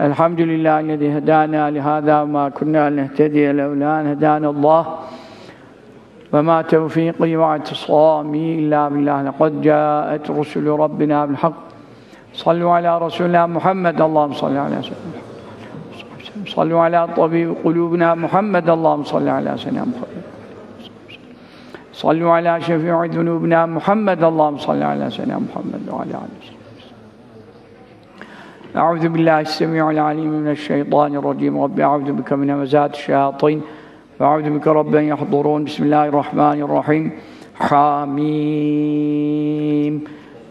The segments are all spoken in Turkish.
الحمد لله الذي هدانا لهذا وما كنا لنهتدي لولا أن هدانا الله. وما توفيقي واعتصامي إلا بالله. لقد جاءت رسل ربنا بالحق. صلوا على رسولنا محمد. اللهم صل على سيدنا محمد. صلوا على طبيب قلوبنا محمد. اللهم صل على سيدنا محمد. صلوا على شفيع ذنوبنا محمد. اللهم صل على سيدنا محمد وعلى آله أعوذ بالله السميع العليم من الشيطان الرجيم. رب أعوذ بك من همزات الشياطين وأعوذ بك رب أن يحضرون. بسم الله الرحمن الرحيم. حميم.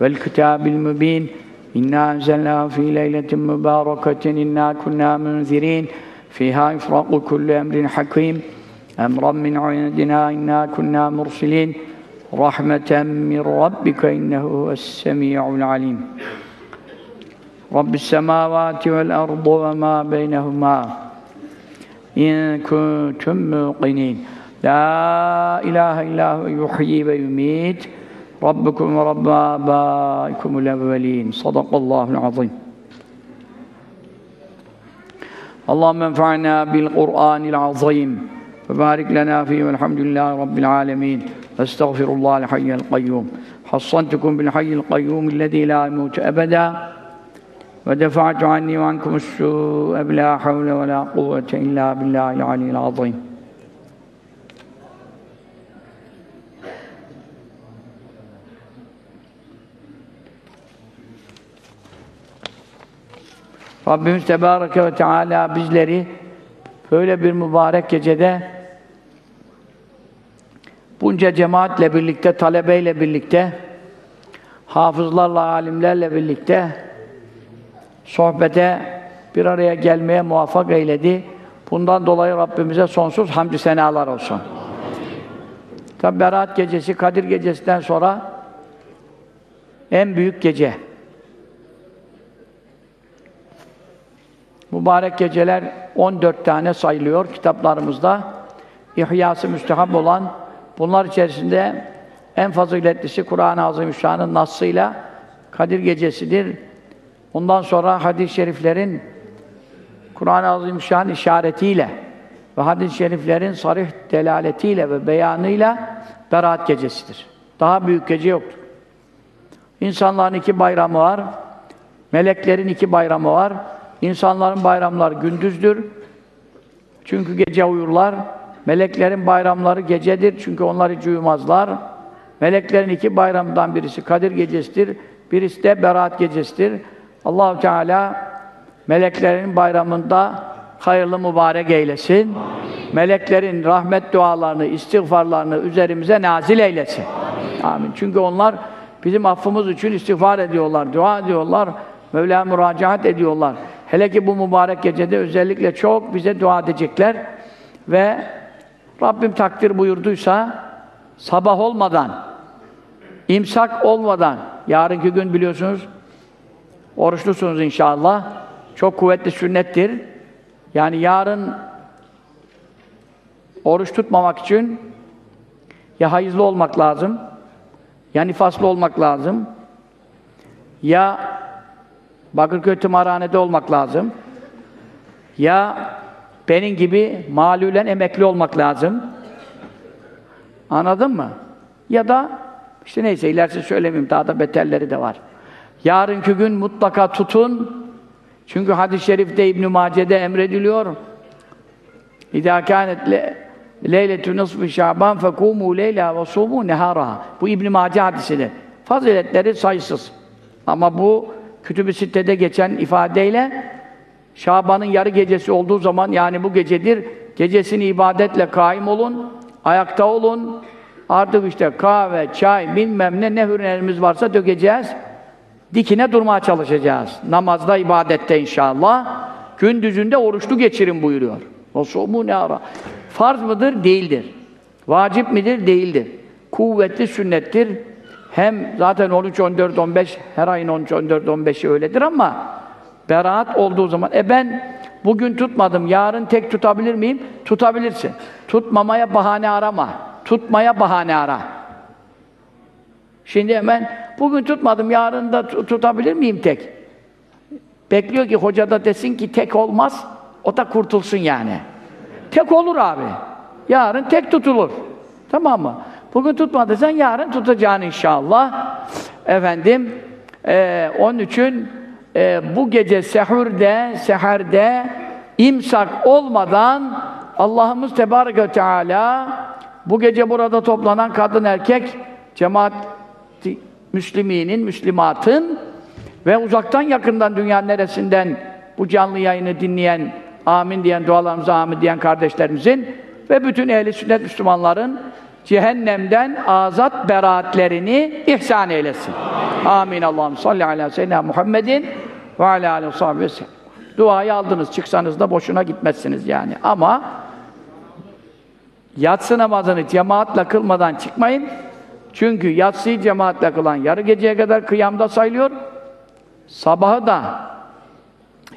والكتاب المبين. إنا أنزلناه في ليلة مباركة. إنا كنا منذرين. فيها يفرق كل أمر حكيم. أمرا من عندنا. إنا كنا مرسلين. رحمة من ربك إنه هو السميع العليم. رب السماوات والأرض وما بينهما. إن كنتم موقنين. لا إله إلا هو يحيي ويميت. ربكم ورب آبائكم الأولين. صدق الله العظيم. اللهم انفعنا بالقرآن العظيم. وبارك لنا فيه والحمد لله رب العالمين. أستغفر الله الحي القيوم. حصنتكم بالحي القيوم الذي لا يموت أبدا. ودفعت عني وعنكم السوء بلا حول ولا قوة إلا بالله العلي العظيم Rabbimiz Tebareke ve Teala bizleri böyle bir mübarek gecede bunca cemaatle birlikte, talebeyle birlikte, hafızlarla, alimlerle birlikte sohbete bir araya gelmeye muvaffak eyledi. Bundan dolayı Rabbimize sonsuz hamdü senalar olsun. Tabi Berat gecesi, Kadir gecesinden sonra en büyük gece. Mübarek geceler 14 tane sayılıyor kitaplarımızda. İhyası müstehab olan bunlar içerisinde en faziletlisi Kur'an-ı Azimüşşan'ın nassıyla Kadir gecesidir. Ondan sonra hadis-i şeriflerin Kur'an-ı Azimüşşan işaretiyle ve hadis-i şeriflerin sarih delaletiyle ve beyanıyla Berat gecesidir. Daha büyük gece yoktur. İnsanların iki bayramı var. Meleklerin iki bayramı var. İnsanların bayramları gündüzdür. Çünkü gece uyurlar. Meleklerin bayramları gecedir. Çünkü onlar hiç uyumazlar. Meleklerin iki bayramından birisi Kadir gecesidir. Birisi de Berat gecesidir. Allahu Teala meleklerin bayramında hayırlı mübarek eylesin. Amin. Meleklerin rahmet dualarını, istiğfarlarını üzerimize nazil eylesin. Amin. Amin. Çünkü onlar bizim affımız için istiğfar ediyorlar, dua ediyorlar, Mevla müracaat ediyorlar. Hele ki bu mübarek gecede özellikle çok bize dua edecekler ve Rabbim takdir buyurduysa sabah olmadan, imsak olmadan, yarınki gün biliyorsunuz oruçlusunuz inşallah. Çok kuvvetli sünnettir. Yani yarın oruç tutmamak için ya hayızlı olmak lazım, ya nifaslı olmak lazım, ya Bakırköy tımarhanede olmak lazım, ya benim gibi malülen emekli olmak lazım. Anladın mı? Ya da işte neyse ilerisi söylemeyeyim daha da beterleri de var. Yarınki gün mutlaka tutun. Çünkü hadis-i şerifte İbn Mace'de emrediliyor. İzâ kânet leyletü nısfı şaban fekûmû leyla ve nehâraha. Bu İbn Mace hadisidir. Faziletleri sayısız. Ama bu Kütüb-i Sitte'de geçen ifadeyle Şaban'ın yarı gecesi olduğu zaman yani bu gecedir. Gecesini ibadetle kaim olun, ayakta olun. Artık işte kahve, çay, bilmem ne ne hürnerimiz varsa dökeceğiz dikine durmaya çalışacağız. Namazda, ibadette inşallah. Gündüzünde oruçlu geçirin buyuruyor. O ne ara? Farz mıdır? Değildir. Vacip midir? Değildir. Kuvvetli sünnettir. Hem zaten 13, 14, 15, her ayın 13, 14, 15'i öyledir ama beraat olduğu zaman, e ben bugün tutmadım, yarın tek tutabilir miyim? Tutabilirsin. Tutmamaya bahane arama. Tutmaya bahane ara. Şimdi hemen bugün tutmadım, yarın da tutabilir miyim tek? Bekliyor ki hoca da desin ki tek olmaz, o da kurtulsun yani. Tek olur abi. Yarın tek tutulur. Tamam mı? Bugün tutmadıysan yarın tutacaksın inşallah. Efendim, e, onun için e, bu gece sehurde, seherde imsak olmadan Allah'ımız Tebarek ve Teala bu gece burada toplanan kadın erkek cemaat Müslüminin, Müslümatın ve uzaktan yakından dünya neresinden bu canlı yayını dinleyen, amin diyen, dualarımıza amin diyen kardeşlerimizin ve bütün ehli sünnet Müslümanların cehennemden azat beraatlerini ihsan eylesin. Amin. Allah'ım salli ala seyyidina Muhammedin ve ala aleyhi ve sahibi ve. Duayı aldınız, çıksanız da boşuna gitmezsiniz yani. Ama yatsı namazını cemaatle kılmadan çıkmayın. Çünkü yatsıyı cemaatle kılan yarı geceye kadar kıyamda sayılıyor. Sabahı da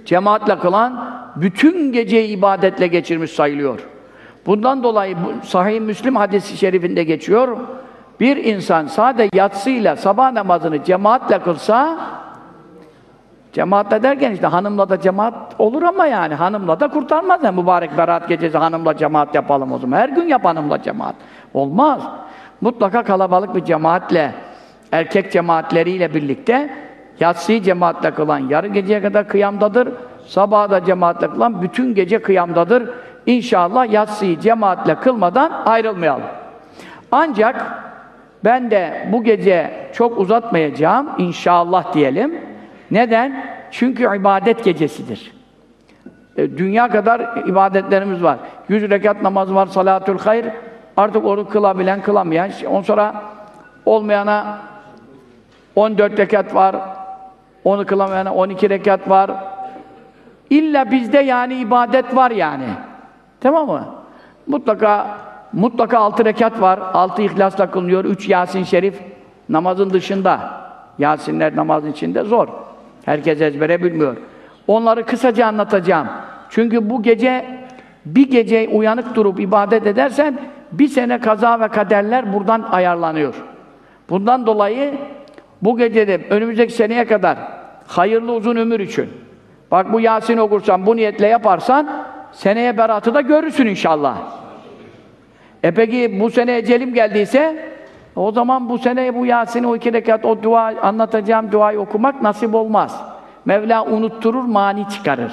cemaatle kılan bütün geceyi ibadetle geçirmiş sayılıyor. Bundan dolayı Sahih Müslim hadisi şerifinde geçiyor. Bir insan sade yatsıyla sabah namazını cemaatle kılsa Cemaatle derken işte hanımla da cemaat olur ama yani hanımla da kurtarmaz. Yani mübarek berat gecesi hanımla cemaat yapalım o zaman. Her gün yap hanımla cemaat. Olmaz. Mutlaka kalabalık bir cemaatle, erkek cemaatleriyle birlikte yatsıyı cemaatle kılan yarı geceye kadar kıyamdadır. Sabah da cemaatle kılan bütün gece kıyamdadır. İnşallah yatsıyı cemaatle kılmadan ayrılmayalım. Ancak ben de bu gece çok uzatmayacağım inşallah diyelim. Neden? Çünkü ibadet gecesidir. E, dünya kadar ibadetlerimiz var. Yüz rekat namaz var, salatül hayr. Artık onu kılabilen, kılamayan. On sonra olmayana 14 rekat var. Onu kılamayana 12 rekat var. İlla bizde yani ibadet var yani. Tamam mı? Mutlaka mutlaka 6 rekat var. 6 ihlasla kılınıyor. 3 Yasin Şerif namazın dışında. Yasinler namazın içinde zor. Herkes ezbere bilmiyor. Onları kısaca anlatacağım. Çünkü bu gece bir gece uyanık durup ibadet edersen bir sene kaza ve kaderler buradan ayarlanıyor. Bundan dolayı bu gecede önümüzdeki seneye kadar hayırlı uzun ömür için bak bu Yasin okursan bu niyetle yaparsan seneye beratı da görürsün inşallah. E peki bu sene ecelim geldiyse o zaman bu sene bu Yasin'i o iki rekat o dua anlatacağım duayı okumak nasip olmaz. Mevla unutturur, mani çıkarır.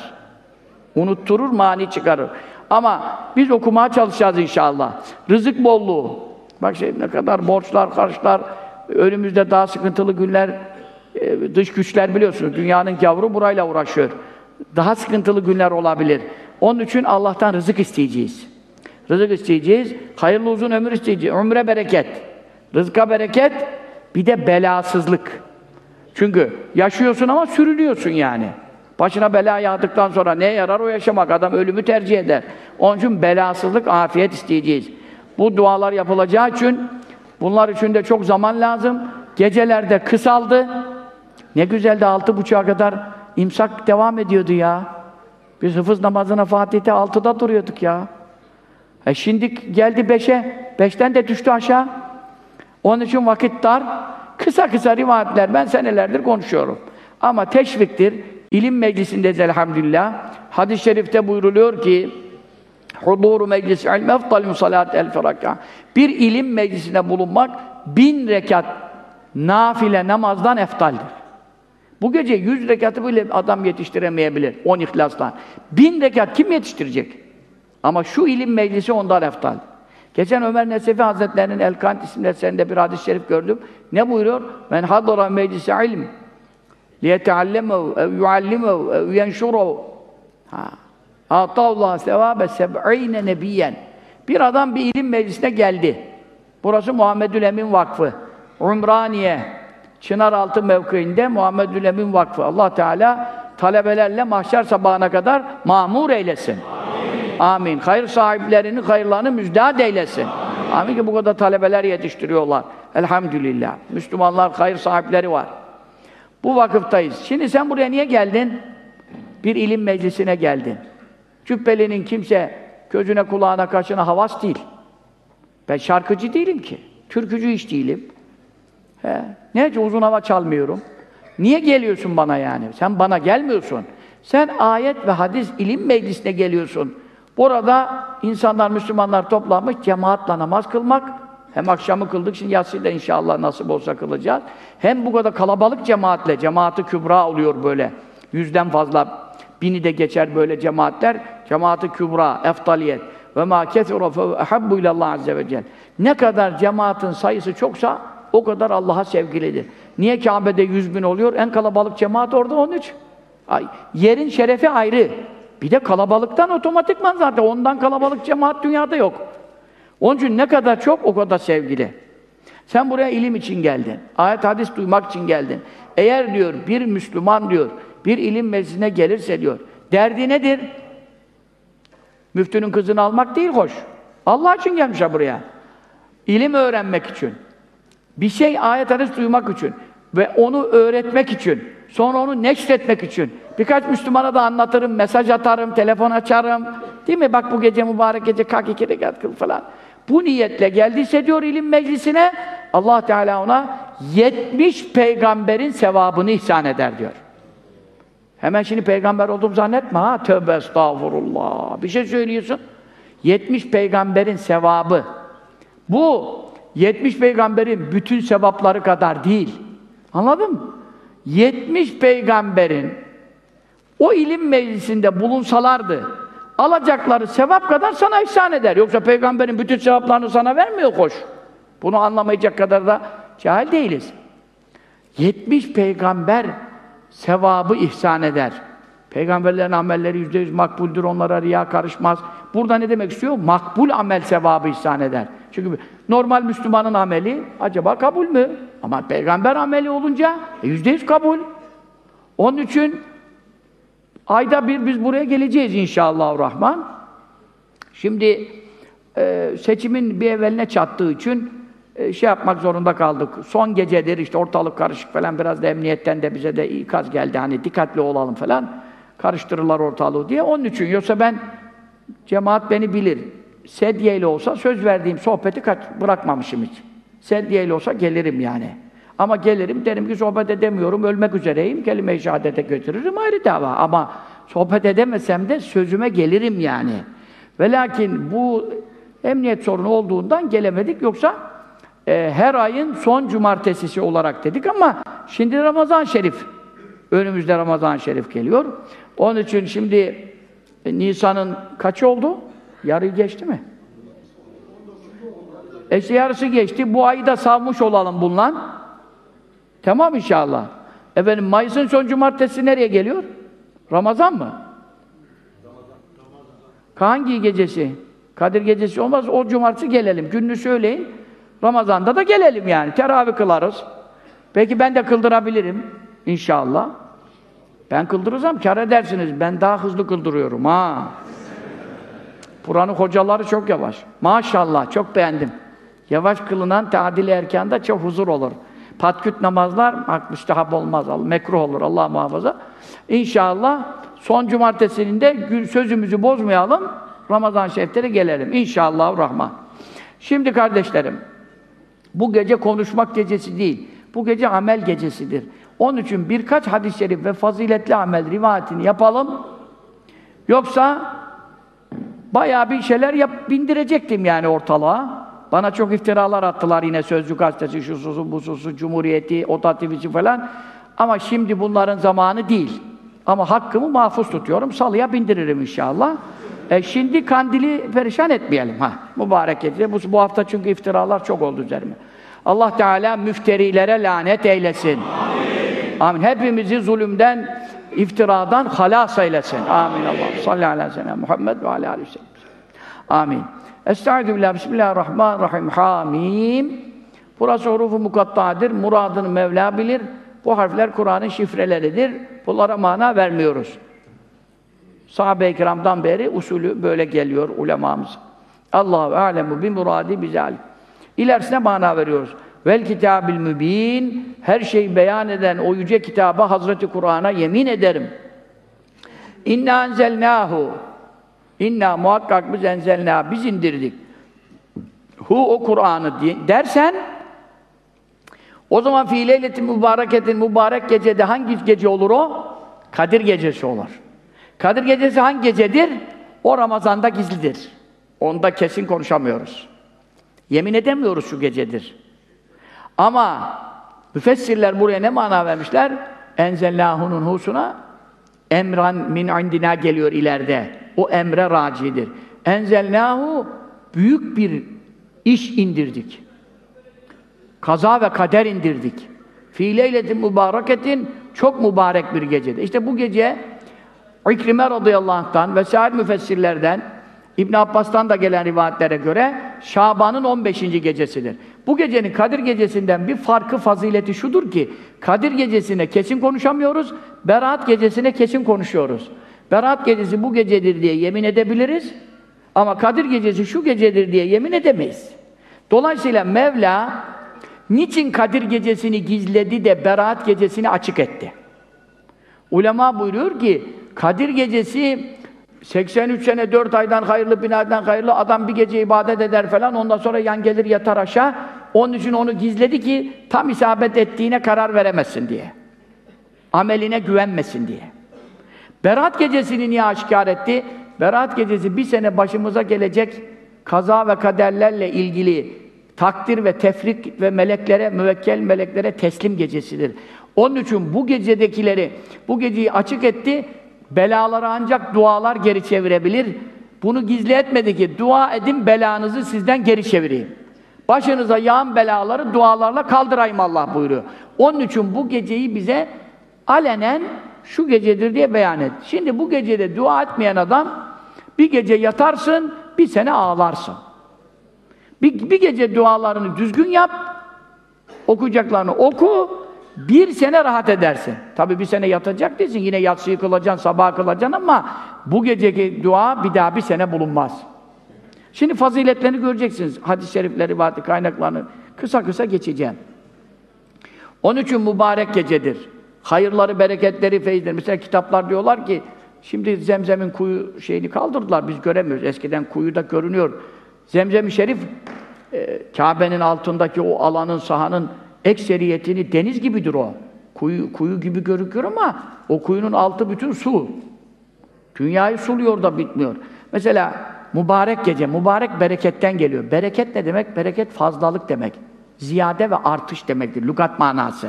Unutturur, mani çıkarır. Ama biz okumaya çalışacağız inşallah. Rızık bolluğu. Bak şey ne kadar borçlar, karşılar, önümüzde daha sıkıntılı günler, e, dış güçler biliyorsunuz. Dünyanın gavru burayla uğraşıyor. Daha sıkıntılı günler olabilir. Onun için Allah'tan rızık isteyeceğiz. Rızık isteyeceğiz. Hayırlı uzun ömür isteyeceğiz. Ömre bereket. Rızka bereket, bir de belasızlık. Çünkü yaşıyorsun ama sürünüyorsun yani. Başına bela yağdıktan sonra neye yarar o yaşamak? Adam ölümü tercih eder. Onun için belasızlık, afiyet isteyeceğiz. Bu dualar yapılacağı için bunlar için de çok zaman lazım. Gecelerde kısaldı. Ne güzeldi altı buçuğa kadar imsak devam ediyordu ya. Biz hıfız namazına Fatih'te altıda duruyorduk ya. E şimdi geldi beşe, beşten de düştü aşağı. Onun için vakit dar. Kısa kısa rivayetler ben senelerdir konuşuyorum. Ama teşviktir. İlim meclisindeyiz elhamdülillah. Hadis-i şerifte buyruluyor ki Huduru meclis ilm efdal salat el firaka. Bir ilim meclisinde bulunmak bin rekat nafile namazdan eftaldir. Bu gece yüz rekatı bile adam yetiştiremeyebilir. On ihlastan. Bin rekat kim yetiştirecek? Ama şu ilim meclisi ondan eftal. Geçen Ömer Nesefi Hazretlerinin El-Kant isimli eserinde bir hadis-i şerif gördüm. Ne buyuruyor? Men hadara meclise ilm ev yuallimehu ev yenşurehu ha. Atavullah sevabe seb'ine nebiyen Bir adam bir ilim meclisine geldi. Burası Muhammedül Emin Vakfı. Umraniye Çınaraltı mevkiinde Muhammedül Emin Vakfı. Allah Teala talebelerle mahşer sabahına kadar mamur eylesin. Amin. Hayır sahiplerinin hayırlarını müjdat eylesin. Amin. Amin ki bu kadar talebeler yetiştiriyorlar. Elhamdülillah. Müslümanlar hayır sahipleri var. Bu vakıftayız. Şimdi sen buraya niye geldin? Bir ilim meclisine geldin. Cübbelinin kimse gözüne, kulağına, kaşına havas değil. Ben şarkıcı değilim ki. Türkücü hiç değilim. He. Ne uzun hava çalmıyorum. Niye geliyorsun bana yani? Sen bana gelmiyorsun. Sen ayet ve hadis ilim meclisine geliyorsun. Burada insanlar, Müslümanlar toplanmış cemaatle namaz kılmak. Hem akşamı kıldık, şimdi yatsıyı da inşallah nasip olsa kılacağız. Hem bu kadar kalabalık cemaatle, cemaati kübra oluyor böyle. Yüzden fazla, bini de geçer böyle cemaatler. Cemaati kübra, eftaliyet. Ve ma kethura fe ehabbu ilallah azze ve celle. Ne kadar cemaatin sayısı çoksa o kadar Allah'a sevgilidir. Niye Kabe'de yüz bin oluyor? En kalabalık cemaat orada onun için. Ay, yerin şerefi ayrı. Bir de kalabalıktan otomatikman zaten ondan kalabalık cemaat dünyada yok. Onun için ne kadar çok o kadar sevgili. Sen buraya ilim için geldin. Ayet hadis duymak için geldin. Eğer diyor bir Müslüman diyor bir ilim meclisine gelirse diyor derdi nedir? Müftünün kızını almak değil hoş. Allah için gelmiş ha buraya. İlim öğrenmek için. Bir şey ayet hadis duymak için ve onu öğretmek için, sonra onu neşretmek için. Birkaç Müslümana da anlatırım, mesaj atarım, telefon açarım. Değil mi? Bak bu gece mübarek gece kalk iki rekat kıl falan. Bu niyetle geldiyse diyor ilim meclisine, Allah Teala ona 70 peygamberin sevabını ihsan eder diyor. Hemen şimdi peygamber olduğumu zannetme ha. Tövbe estağfurullah. Bir şey söylüyorsun. 70 peygamberin sevabı. Bu 70 peygamberin bütün sevapları kadar değil. Anladın mı? 70 peygamberin o ilim meclisinde bulunsalardı alacakları sevap kadar sana ihsan eder. Yoksa peygamberin bütün sevaplarını sana vermiyor koş. Bunu anlamayacak kadar da cahil değiliz. 70 peygamber sevabı ihsan eder. Peygamberlerin amelleri yüzde yüz makbuldür, onlara riya karışmaz. Burada ne demek istiyor? Makbul amel sevabı ihsan eder. Çünkü normal Müslümanın ameli acaba kabul mü? Ama peygamber ameli olunca e, yüzde yüz kabul. Onun için ayda bir biz buraya geleceğiz inşallah rahman. Şimdi e, seçimin bir evveline çattığı için e, şey yapmak zorunda kaldık. Son gecedir işte ortalık karışık falan biraz da emniyetten de bize de ikaz geldi hani dikkatli olalım falan. Karıştırırlar ortalığı diye. Onun için yoksa ben cemaat beni bilir. Sedyeyle olsa söz verdiğim sohbeti kaç bırakmamışım hiç. Sedyeyle olsa gelirim yani. Ama gelirim derim ki sohbet edemiyorum, ölmek üzereyim, kelime-i şehadete götürürüm ayrı dava. Ama sohbet edemesem de sözüme gelirim yani. Ve lakin bu emniyet sorunu olduğundan gelemedik yoksa e, her ayın son cumartesisi olarak dedik ama şimdi Ramazan Şerif. Önümüzde Ramazan Şerif geliyor. Onun için şimdi e, Nisan'ın kaçı oldu? Yarı geçti mi? E yarısı geçti. Bu ayı da savmuş olalım bununla. Tamam inşallah. Efendim Mayıs'ın son cumartesi nereye geliyor? Ramazan mı? Hangi gecesi? Kadir gecesi olmaz. O cumartesi gelelim. Gününü söyleyin. Ramazan'da da gelelim yani. Teravih kılarız. Peki ben de kıldırabilirim. İnşallah. Ben kıldırırsam kar edersiniz. Ben daha hızlı kıldırıyorum ha. Buranın hocaları çok yavaş. Maşallah çok beğendim. Yavaş kılınan tadil erkanda çok huzur olur. Patküt namazlar müstehap olmaz. Mekruh olur Allah muhafaza. İnşallah son cumartesinde sözümüzü bozmayalım. Ramazan şeriflere gelelim. İnşallah Rahman. Şimdi kardeşlerim bu gece konuşmak gecesi değil. Bu gece amel gecesidir. Onun için birkaç hadis-i şerif ve faziletli amel rivayetini yapalım. Yoksa bayağı bir şeyler yap, bindirecektim yani ortalığa. Bana çok iftiralar attılar yine Sözcü Gazetesi, şu susu, bu susu, Cumhuriyeti, Oda TV'si falan. Ama şimdi bunların zamanı değil. Ama hakkımı mahfuz tutuyorum. Salıya bindiririm inşallah. E şimdi kandili perişan etmeyelim ha. Mübarek ediyor. Bu, bu hafta çünkü iftiralar çok oldu üzerime. Allah Teala müfterilere lanet eylesin. Amin. Amin. Hepimizi zulümden, iftiradan halas eylesin. Amin. Allah. Salli ala sene Muhammed ve ala aleyhi Amin. Estaizu billah. Bismillahirrahmanirrahim. Hamim. Burası hurufu mukattadır. Muradını Mevla bilir. Bu harfler Kur'an'ın şifreleridir. Bunlara mana vermiyoruz. Sahabe-i kiramdan beri usulü böyle geliyor ulemamız. Allahu alemu bi muradi bizal. İlerisine mana veriyoruz. Vel kitabil mübin her şeyi beyan eden o yüce kitaba Hazreti Kur'an'a yemin ederim. İnna enzelnahu İnna muhakkak biz enzelna biz indirdik. Hu o Kur'an'ı dersen O zaman fi leyletin mübareketin mübarek gecede hangi gece olur o? Kadir gecesi olur. Kadir gecesi hangi gecedir? O Ramazan'da gizlidir. Onda kesin konuşamıyoruz. Yemin edemiyoruz şu gecedir. Ama müfessirler buraya ne mana vermişler? Enzellahu husuna emran min indina geliyor ileride. O emre racidir. Enzelnahu büyük bir iş indirdik. Kaza ve kader indirdik. Fi leyletin mübareketin çok mübarek bir gecede. İşte bu gece İkrime radıyallahu anh'tan ve sair müfessirlerden İbn Abbas'tan da gelen rivayetlere göre Şaban'ın 15. gecesidir. Bu gecenin Kadir gecesinden bir farkı fazileti şudur ki Kadir gecesine kesin konuşamıyoruz, Berat gecesine kesin konuşuyoruz. Berat gecesi bu gecedir diye yemin edebiliriz ama Kadir gecesi şu gecedir diye yemin edemeyiz. Dolayısıyla Mevla niçin Kadir gecesini gizledi de Berat gecesini açık etti? Ulema buyuruyor ki Kadir gecesi 83 sene 4 aydan hayırlı bin aydan hayırlı adam bir gece ibadet eder falan ondan sonra yan gelir yatar aşağı onun için onu gizledi ki tam isabet ettiğine karar veremezsin diye ameline güvenmesin diye Berat gecesini niye aşikar etti? Berat gecesi bir sene başımıza gelecek kaza ve kaderlerle ilgili takdir ve tefrik ve meleklere, müvekkel meleklere teslim gecesidir. Onun için bu gecedekileri, bu geceyi açık etti, belaları ancak dualar geri çevirebilir. Bunu gizli etmedi ki, dua edin belanızı sizden geri çevireyim. Başınıza yağan belaları dualarla kaldırayım Allah buyuruyor. Onun için bu geceyi bize alenen şu gecedir diye beyan et. Şimdi bu gecede dua etmeyen adam bir gece yatarsın, bir sene ağlarsın. Bir, bir gece dualarını düzgün yap, okuyacaklarını oku, bir sene rahat edersin. Tabi bir sene yatacak değilsin, yine yatsıyı kılacaksın, sabah kılacaksın ama bu geceki dua bir daha bir sene bulunmaz. Şimdi faziletlerini göreceksiniz. Hadis-i şerifleri, rivayeti kaynaklarını kısa kısa geçeceğim. Onun için mübarek gecedir. Hayırları, bereketleri, feyizleri. Mesela kitaplar diyorlar ki, şimdi Zemzem'in kuyu şeyini kaldırdılar, biz göremiyoruz. Eskiden kuyuda görünüyor. Zemzem-i Şerif, e, Kabe'nin altındaki o alanın, sahanın ekseriyetini deniz gibidir o. Kuyu, kuyu gibi görünüyor ama o kuyunun altı bütün su. Dünyayı suluyor da bitmiyor. Mesela mübarek gece, mübarek bereketten geliyor. Bereket ne demek? Bereket fazlalık demek. Ziyade ve artış demektir, lügat manası.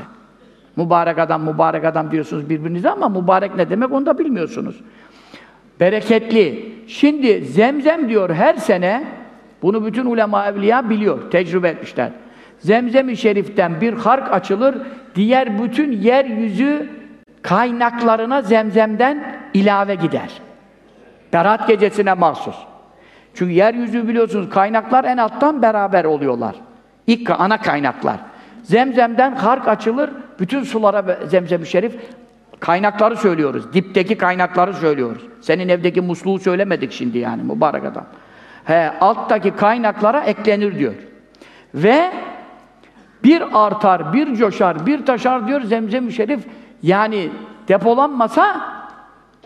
Mübarek adam, mübarek adam diyorsunuz birbirinize ama mübarek ne demek onu da bilmiyorsunuz. Bereketli. Şimdi zemzem diyor her sene, bunu bütün ulema evliya biliyor, tecrübe etmişler. Zemzem-i Şerif'ten bir hark açılır, diğer bütün yeryüzü kaynaklarına zemzemden ilave gider. Berat gecesine mahsus. Çünkü yeryüzü biliyorsunuz kaynaklar en alttan beraber oluyorlar. İlk ana kaynaklar. Zemzemden hark açılır, bütün sulara zemzem-i şerif kaynakları söylüyoruz. Dipteki kaynakları söylüyoruz. Senin evdeki musluğu söylemedik şimdi yani mübarek adam. He, alttaki kaynaklara eklenir diyor. Ve bir artar, bir coşar, bir taşar diyor Zemzem-i Şerif. Yani depolanmasa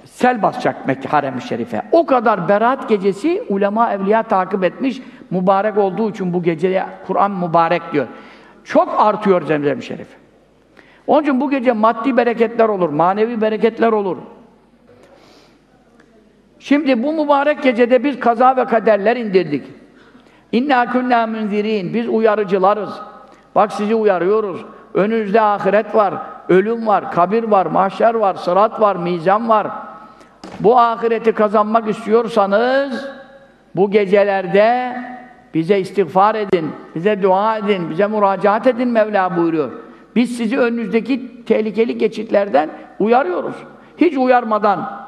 sel basacak Mekke Harem-i Şerife. O kadar Berat gecesi ulema evliya takip etmiş. Mübarek olduğu için bu geceye Kur'an mübarek diyor. Çok artıyor Zemzem-i Şerif. Onun için bu gece maddi bereketler olur, manevi bereketler olur. Şimdi bu mübarek gecede biz kaza ve kaderler indirdik. İnna kunna munzirin. Biz uyarıcılarız. Bak sizi uyarıyoruz. Önünüzde ahiret var, ölüm var, kabir var, mahşer var, sırat var, mizan var. Bu ahireti kazanmak istiyorsanız bu gecelerde bize istiğfar edin, bize dua edin, bize müracaat edin Mevla buyuruyor. Biz sizi önünüzdeki tehlikeli geçitlerden uyarıyoruz. Hiç uyarmadan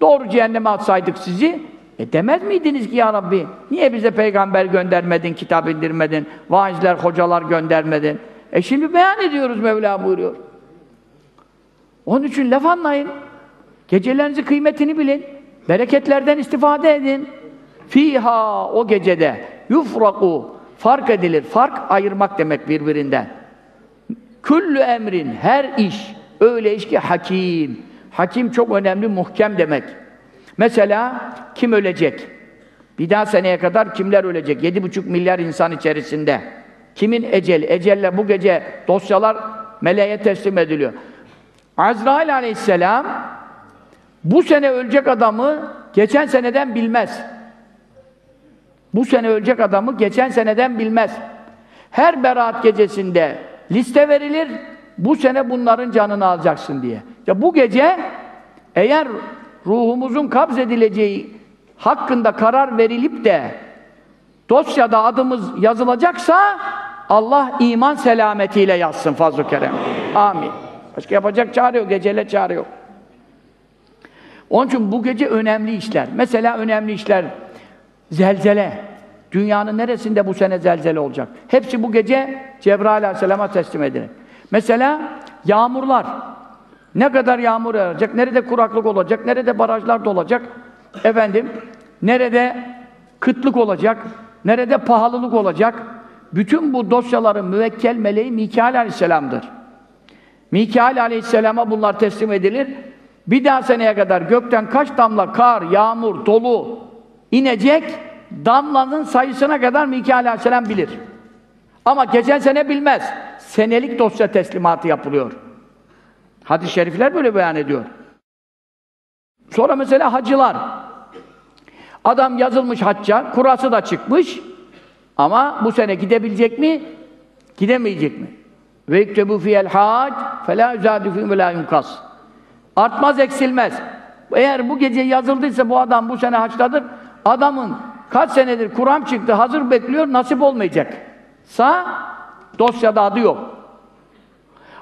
doğru cehenneme atsaydık sizi, e demez miydiniz ki ya Rabbi, niye bize peygamber göndermedin, kitap indirmedin, vaizler, hocalar göndermedin? E şimdi beyan ediyoruz Mevla buyuruyor. Onun için laf anlayın. Gecelerinizi kıymetini bilin. Bereketlerden istifade edin. Fiha o gecede yufraku fark edilir. Fark ayırmak demek birbirinden. Küllü emrin her iş öyle iş ki hakim. Hakim çok önemli, muhkem demek. Mesela kim ölecek? Bir daha seneye kadar kimler ölecek? Yedi buçuk milyar insan içerisinde. Kimin eceli? Ecelle bu gece dosyalar meleğe teslim ediliyor. Azrail aleyhisselam bu sene ölecek adamı geçen seneden bilmez. Bu sene ölecek adamı geçen seneden bilmez. Her beraat gecesinde liste verilir. Bu sene bunların canını alacaksın diye. Ya bu gece eğer ruhumuzun kabz edileceği hakkında karar verilip de dosyada adımız yazılacaksa Allah iman selametiyle yazsın fazl-ı kerem. Amin. Başka yapacak çare yok, geceyle çare yok. Onun için bu gece önemli işler. Mesela önemli işler zelzele. Dünyanın neresinde bu sene zelzele olacak? Hepsi bu gece Cebrail aleyhisselama teslim edilir. Mesela yağmurlar. Ne kadar yağmur yağacak, nerede kuraklık olacak, nerede barajlar dolacak, efendim, nerede kıtlık olacak, nerede pahalılık olacak, bütün bu dosyaların müvekkel meleği Mikail aleyhisselamdır. Mikail aleyhisselama bunlar teslim edilir. Bir daha seneye kadar gökten kaç damla kar, yağmur, dolu inecek, damlanın sayısına kadar Mikail aleyhisselam bilir. Ama geçen sene bilmez. Senelik dosya teslimatı yapılıyor. Hadis-i şerifler böyle beyan ediyor. Sonra mesela hacılar. Adam yazılmış hacca, kurası da çıkmış. Ama bu sene gidebilecek mi? Gidemeyecek mi? Ve yektebu fiyel hac felâ yuzâdü fîm ve lâ yunkas. Artmaz eksilmez. Eğer bu gece yazıldıysa bu adam bu sene haçtadır, adamın kaç senedir Kur'an çıktı, hazır bekliyor, nasip olmayacak. Sa dosyada adı yok.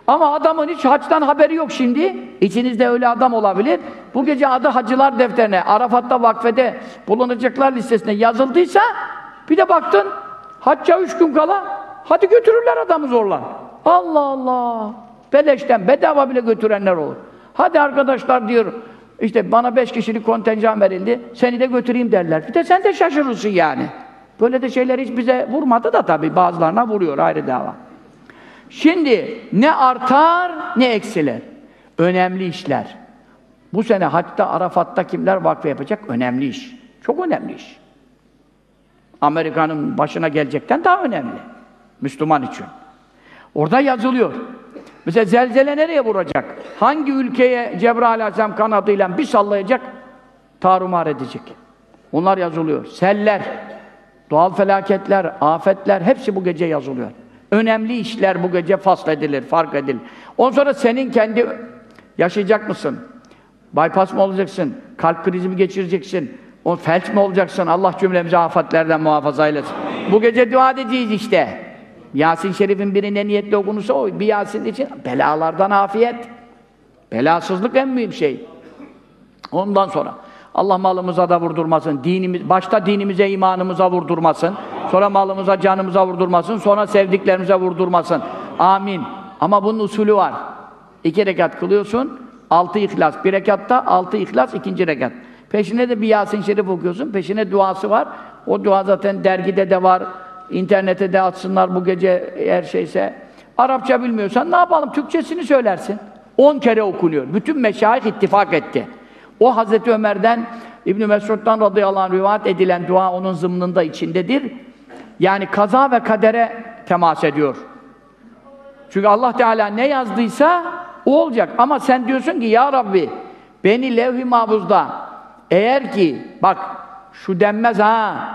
Ama adamın hiç haçtan haberi yok şimdi. İçinizde öyle adam olabilir. Bu gece adı hacılar defterine, Arafat'ta vakfede bulunacaklar listesine yazıldıysa bir de baktın hacca üç gün kala hadi götürürler adamı zorla. Allah Allah! Beleşten bedava bile götürenler olur. Hadi arkadaşlar diyor, işte bana beş kişilik kontenjan verildi, seni de götüreyim derler. Bir de sen de şaşırırsın yani. Böyle de şeyler hiç bize vurmadı da tabii bazılarına vuruyor ayrı dava. Şimdi ne artar ne eksilir. Önemli işler. Bu sene hatta Arafat'ta kimler vakfe yapacak? Önemli iş. Çok önemli iş. Amerika'nın başına gelecekten daha önemli. Müslüman için. Orada yazılıyor. Mesela zelzele nereye vuracak? Hangi ülkeye Cebrail Aleyhisselam kanadıyla bir sallayacak? Tarumar edecek. Onlar yazılıyor. Seller, doğal felaketler, afetler hepsi bu gece yazılıyor. Önemli işler bu gece fasledilir, fark edilir. Ondan sonra senin kendi yaşayacak mısın? Bypass mı olacaksın? Kalp krizi mi geçireceksin? O felç mi olacaksın? Allah cümlemizi afetlerden muhafaza eylesin. Bu gece dua edeceğiz işte. Yasin Şerif'in birine niyetli okunursa o bir Yasin için belalardan afiyet. Belasızlık en büyük şey. Ondan sonra Allah malımıza da vurdurmasın. Dinimiz başta dinimize, imanımıza vurdurmasın. Sonra malımıza, canımıza vurdurmasın. Sonra sevdiklerimize vurdurmasın. Amin. Ama bunun usulü var. İki rekat kılıyorsun. Altı ihlas. Bir rekatta altı ihlas, ikinci rekat. Peşine de bir Yasin Şerif okuyorsun. Peşine duası var. O dua zaten dergide de var. İnternete de atsınlar bu gece eğer şeyse. Arapça bilmiyorsan ne yapalım? Türkçesini söylersin. On kere okunuyor. Bütün meşayih ittifak etti. O Hazreti Ömer'den İbn Mesud'dan radıyallahu anh rivayet edilen dua onun zımnında içindedir. Yani kaza ve kadere temas ediyor. Çünkü Allah Teala ne yazdıysa o olacak. Ama sen diyorsun ki ya Rabbi beni levh-i mahfuzda eğer ki bak şu denmez ha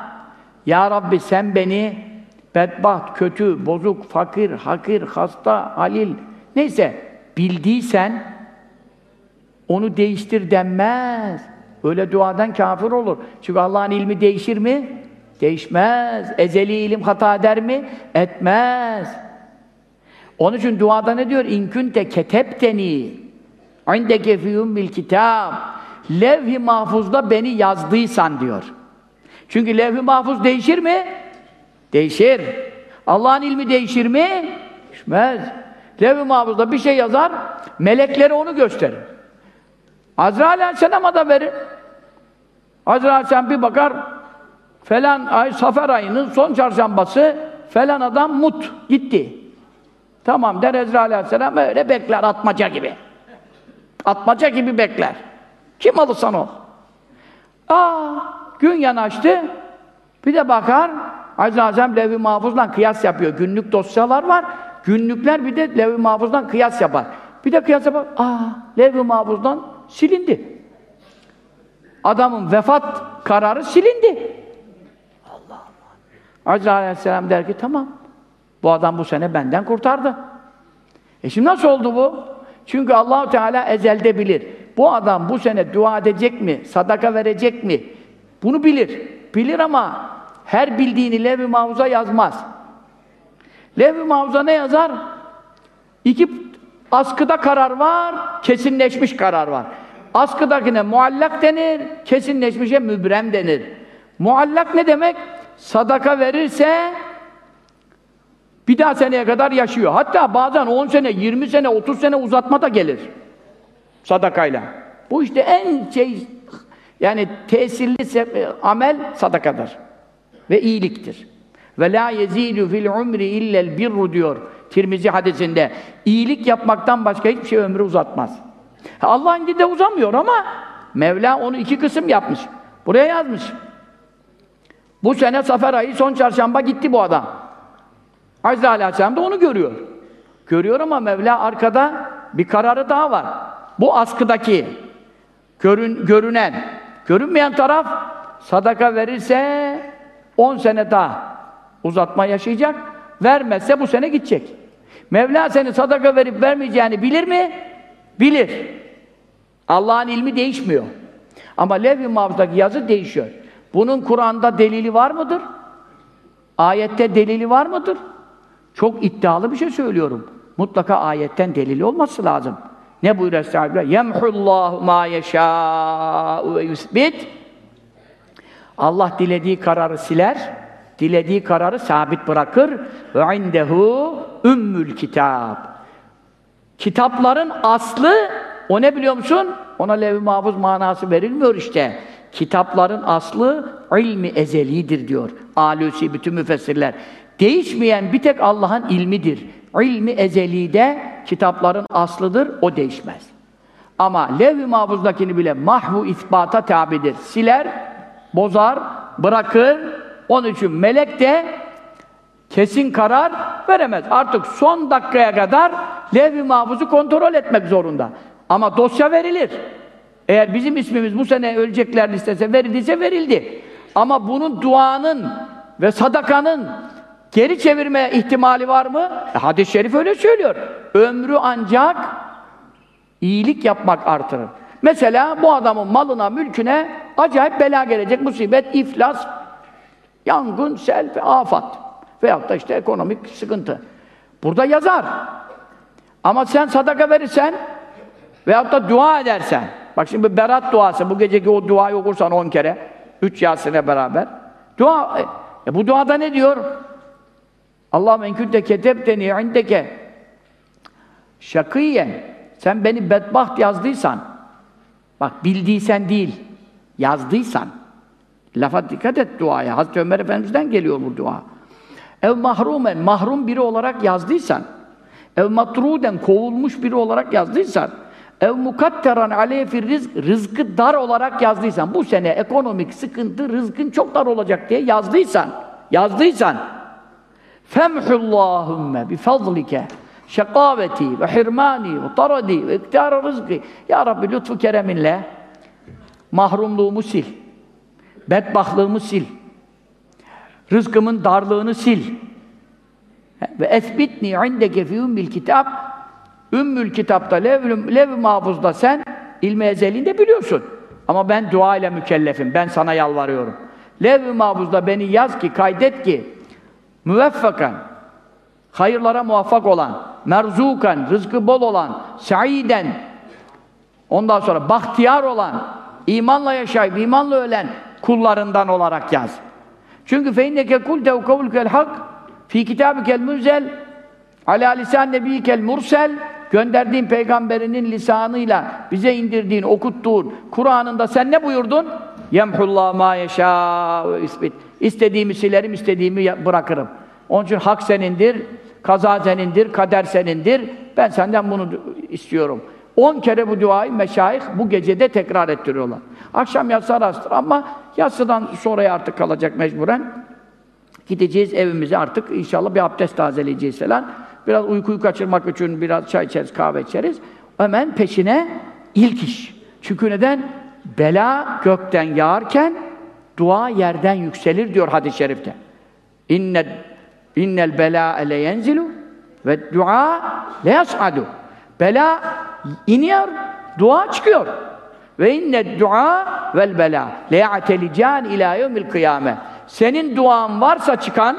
ya Rabbi sen beni bedbaht, kötü, bozuk, fakir, hakir, hasta, halil neyse bildiysen onu değiştir denmez. Öyle duadan kafir olur. Çünkü Allah'ın ilmi değişir mi? Değişmez. Ezeli ilim hata eder mi? Etmez. Onun için duada ne diyor? İnkünte ketepteni indeke fiyum bil kitab levh-i mahfuzda beni yazdıysan diyor. Çünkü levh-i mahfuz değişir mi? Değişir. Allah'ın ilmi değişir mi? Değişmez. Levh-i mahfuzda bir şey yazar, melekleri onu gösterir. Azrail Aleyhisselam'a da verir. Azrail Aleyhisselam bir bakar, falan ay, Safer ayının son çarşambası falan adam mut, gitti. Tamam der Ezrail Aleyhisselam öyle bekler atmaca gibi. Atmaca gibi bekler. Kim alırsan ol. Aa, gün yanaştı. Bir de bakar Aziz Azam levh-i mahfuzla kıyas yapıyor. Günlük dosyalar var. Günlükler bir de levh-i mahfuzdan kıyas yapar. Bir de kıyas yapar. Aa, levh-i mahfuzdan silindi. Adamın vefat kararı silindi. Aziz Aleyhisselam der ki tamam. Bu adam bu sene benden kurtardı. E şimdi nasıl oldu bu? Çünkü Allahu Teala ezelde bilir. Bu adam bu sene dua edecek mi? Sadaka verecek mi? Bunu bilir. Bilir ama her bildiğini levh-i mahfuza yazmaz. Levh-i mahfuza ne yazar? İki askıda karar var, kesinleşmiş karar var. Askıdakine muallak denir, kesinleşmişe mübrem denir. Muallak ne demek? Sadaka verirse bir daha seneye kadar yaşıyor. Hatta bazen 10 sene, 20 sene, 30 sene uzatma da gelir. Sadakayla. Bu işte en şey yani tesirli amel sadakadır. Ve iyiliktir. Ve la yezidu fil umri illel birru diyor Tirmizi hadisinde. İyilik yapmaktan başka hiçbir şey ömrü uzatmaz. Allah'ın dinde uzamıyor ama Mevla onu iki kısım yapmış. Buraya yazmış. Bu sene Safer ayı son çarşamba gitti bu adam. Aziz Aleyhisselam da onu görüyor. Görüyor ama Mevla arkada bir kararı daha var. Bu askıdaki görün, görünen, görünmeyen taraf sadaka verirse 10 sene daha uzatma yaşayacak. Vermezse bu sene gidecek. Mevla seni sadaka verip vermeyeceğini bilir mi? Bilir. Allah'ın ilmi değişmiyor. Ama levh-i mahfuzdaki yazı değişiyor. Bunun Kur'an'da delili var mıdır? Ayette delili var mıdır? Çok iddialı bir şey söylüyorum. Mutlaka ayetten delili olması lazım. Ne buyuruyor Estağfirullah? Yemhullahu ma yeşâ'u ve yusbit. Allah dilediği kararı siler, dilediği kararı sabit bırakır. Ve indehu ümmül kitab. Kitapların aslı, o ne biliyor musun? Ona levh-i mahfuz manası verilmiyor işte. Kitapların aslı ilmi ezelidir diyor. Alusi bütün müfessirler. Değişmeyen bir tek Allah'ın ilmidir. İlmi ezelide kitapların aslıdır, o değişmez. Ama levh-i mahfuzdakini bile mahvu isbata tabidir. Siler, bozar, bırakır. Onun için melek de kesin karar veremez. Artık son dakikaya kadar levh-i mahfuzu kontrol etmek zorunda. Ama dosya verilir. Eğer bizim ismimiz bu sene ölecekler listesi verildiyse verildi. Ama bunun duanın ve sadakanın geri çevirme ihtimali var mı? E, hadis-i şerif öyle söylüyor. Ömrü ancak iyilik yapmak artırır. Mesela bu adamın malına, mülküne acayip bela gelecek, musibet, iflas, yangın, sel, afat veyahut da işte ekonomik sıkıntı. Burada yazar. Ama sen sadaka verirsen veyahut da dua edersen, bak şimdi berat duası, bu geceki o duayı okursan on kere, üç Yasin'e beraber, dua, e, bu duada ne diyor? Allah'ım en kunte ketebteni indeke. Şakiyen sen beni bedbaht yazdıysan bak bildiysen değil yazdıysan lafa dikkat et duaya. Hazreti Ömer Efendimiz'den geliyor bu dua. Ev mahrumen mahrum biri olarak yazdıysan ev matruden kovulmuş biri olarak yazdıysan ev mukatteran aleyhe fir rizk rızkı dar olarak yazdıysan bu sene ekonomik sıkıntı rızkın çok dar olacak diye yazdıysan yazdıysan Femhullahümme bifazlike şekaveti ve hirmani ve taradi ve iktidar rızkı Ya Rabbi lütfu kereminle mahrumluğumu sil. Bedbahtlığımı sil. Rızkımın darlığını sil. Ve esbitni indeke fi ümmül kitap Ümmül kitapta lev-i lev mahfuzda sen ilmi ezelinde biliyorsun. Ama ben dua ile mükellefim. Ben sana yalvarıyorum. Lev-i mahfuzda beni yaz ki, kaydet ki müveffakan hayırlara muvaffak olan, merzukan, rızkı bol olan, saiden ondan sonra bahtiyar olan, imanla yaşayıp imanla ölen kullarından olarak yaz. Çünkü feinneke kulte kavulkel hak fi kitabikel müzel ala lisan nebiyikel mursel gönderdiğin peygamberinin lisanıyla bize indirdiğin, okuttuğun Kur'an'ında sen ne buyurdun? Yemhullah ma yeşâ ve isbit. İstediğimi silerim, istediğimi bırakırım. Onun için hak senindir, kaza senindir, kader senindir. Ben senden bunu istiyorum. On kere bu duayı meşayih bu gecede tekrar ettiriyorlar. Akşam yatsı arasıdır ama yatsıdan sonraya artık kalacak mecburen. Gideceğiz evimize artık inşallah bir abdest tazeleyeceğiz falan. Biraz uykuyu kaçırmak için biraz çay içeriz, kahve içeriz. Hemen peşine ilk iş. Çünkü neden? Bela gökten yağarken dua yerden yükselir diyor hadis-i şerifte. İnne innel bela le yenzilu ve dua le. Bela iniyor, dua çıkıyor. Ve inne dua vel bela le ya'telican ila yevmil kıyame. Senin duan varsa çıkan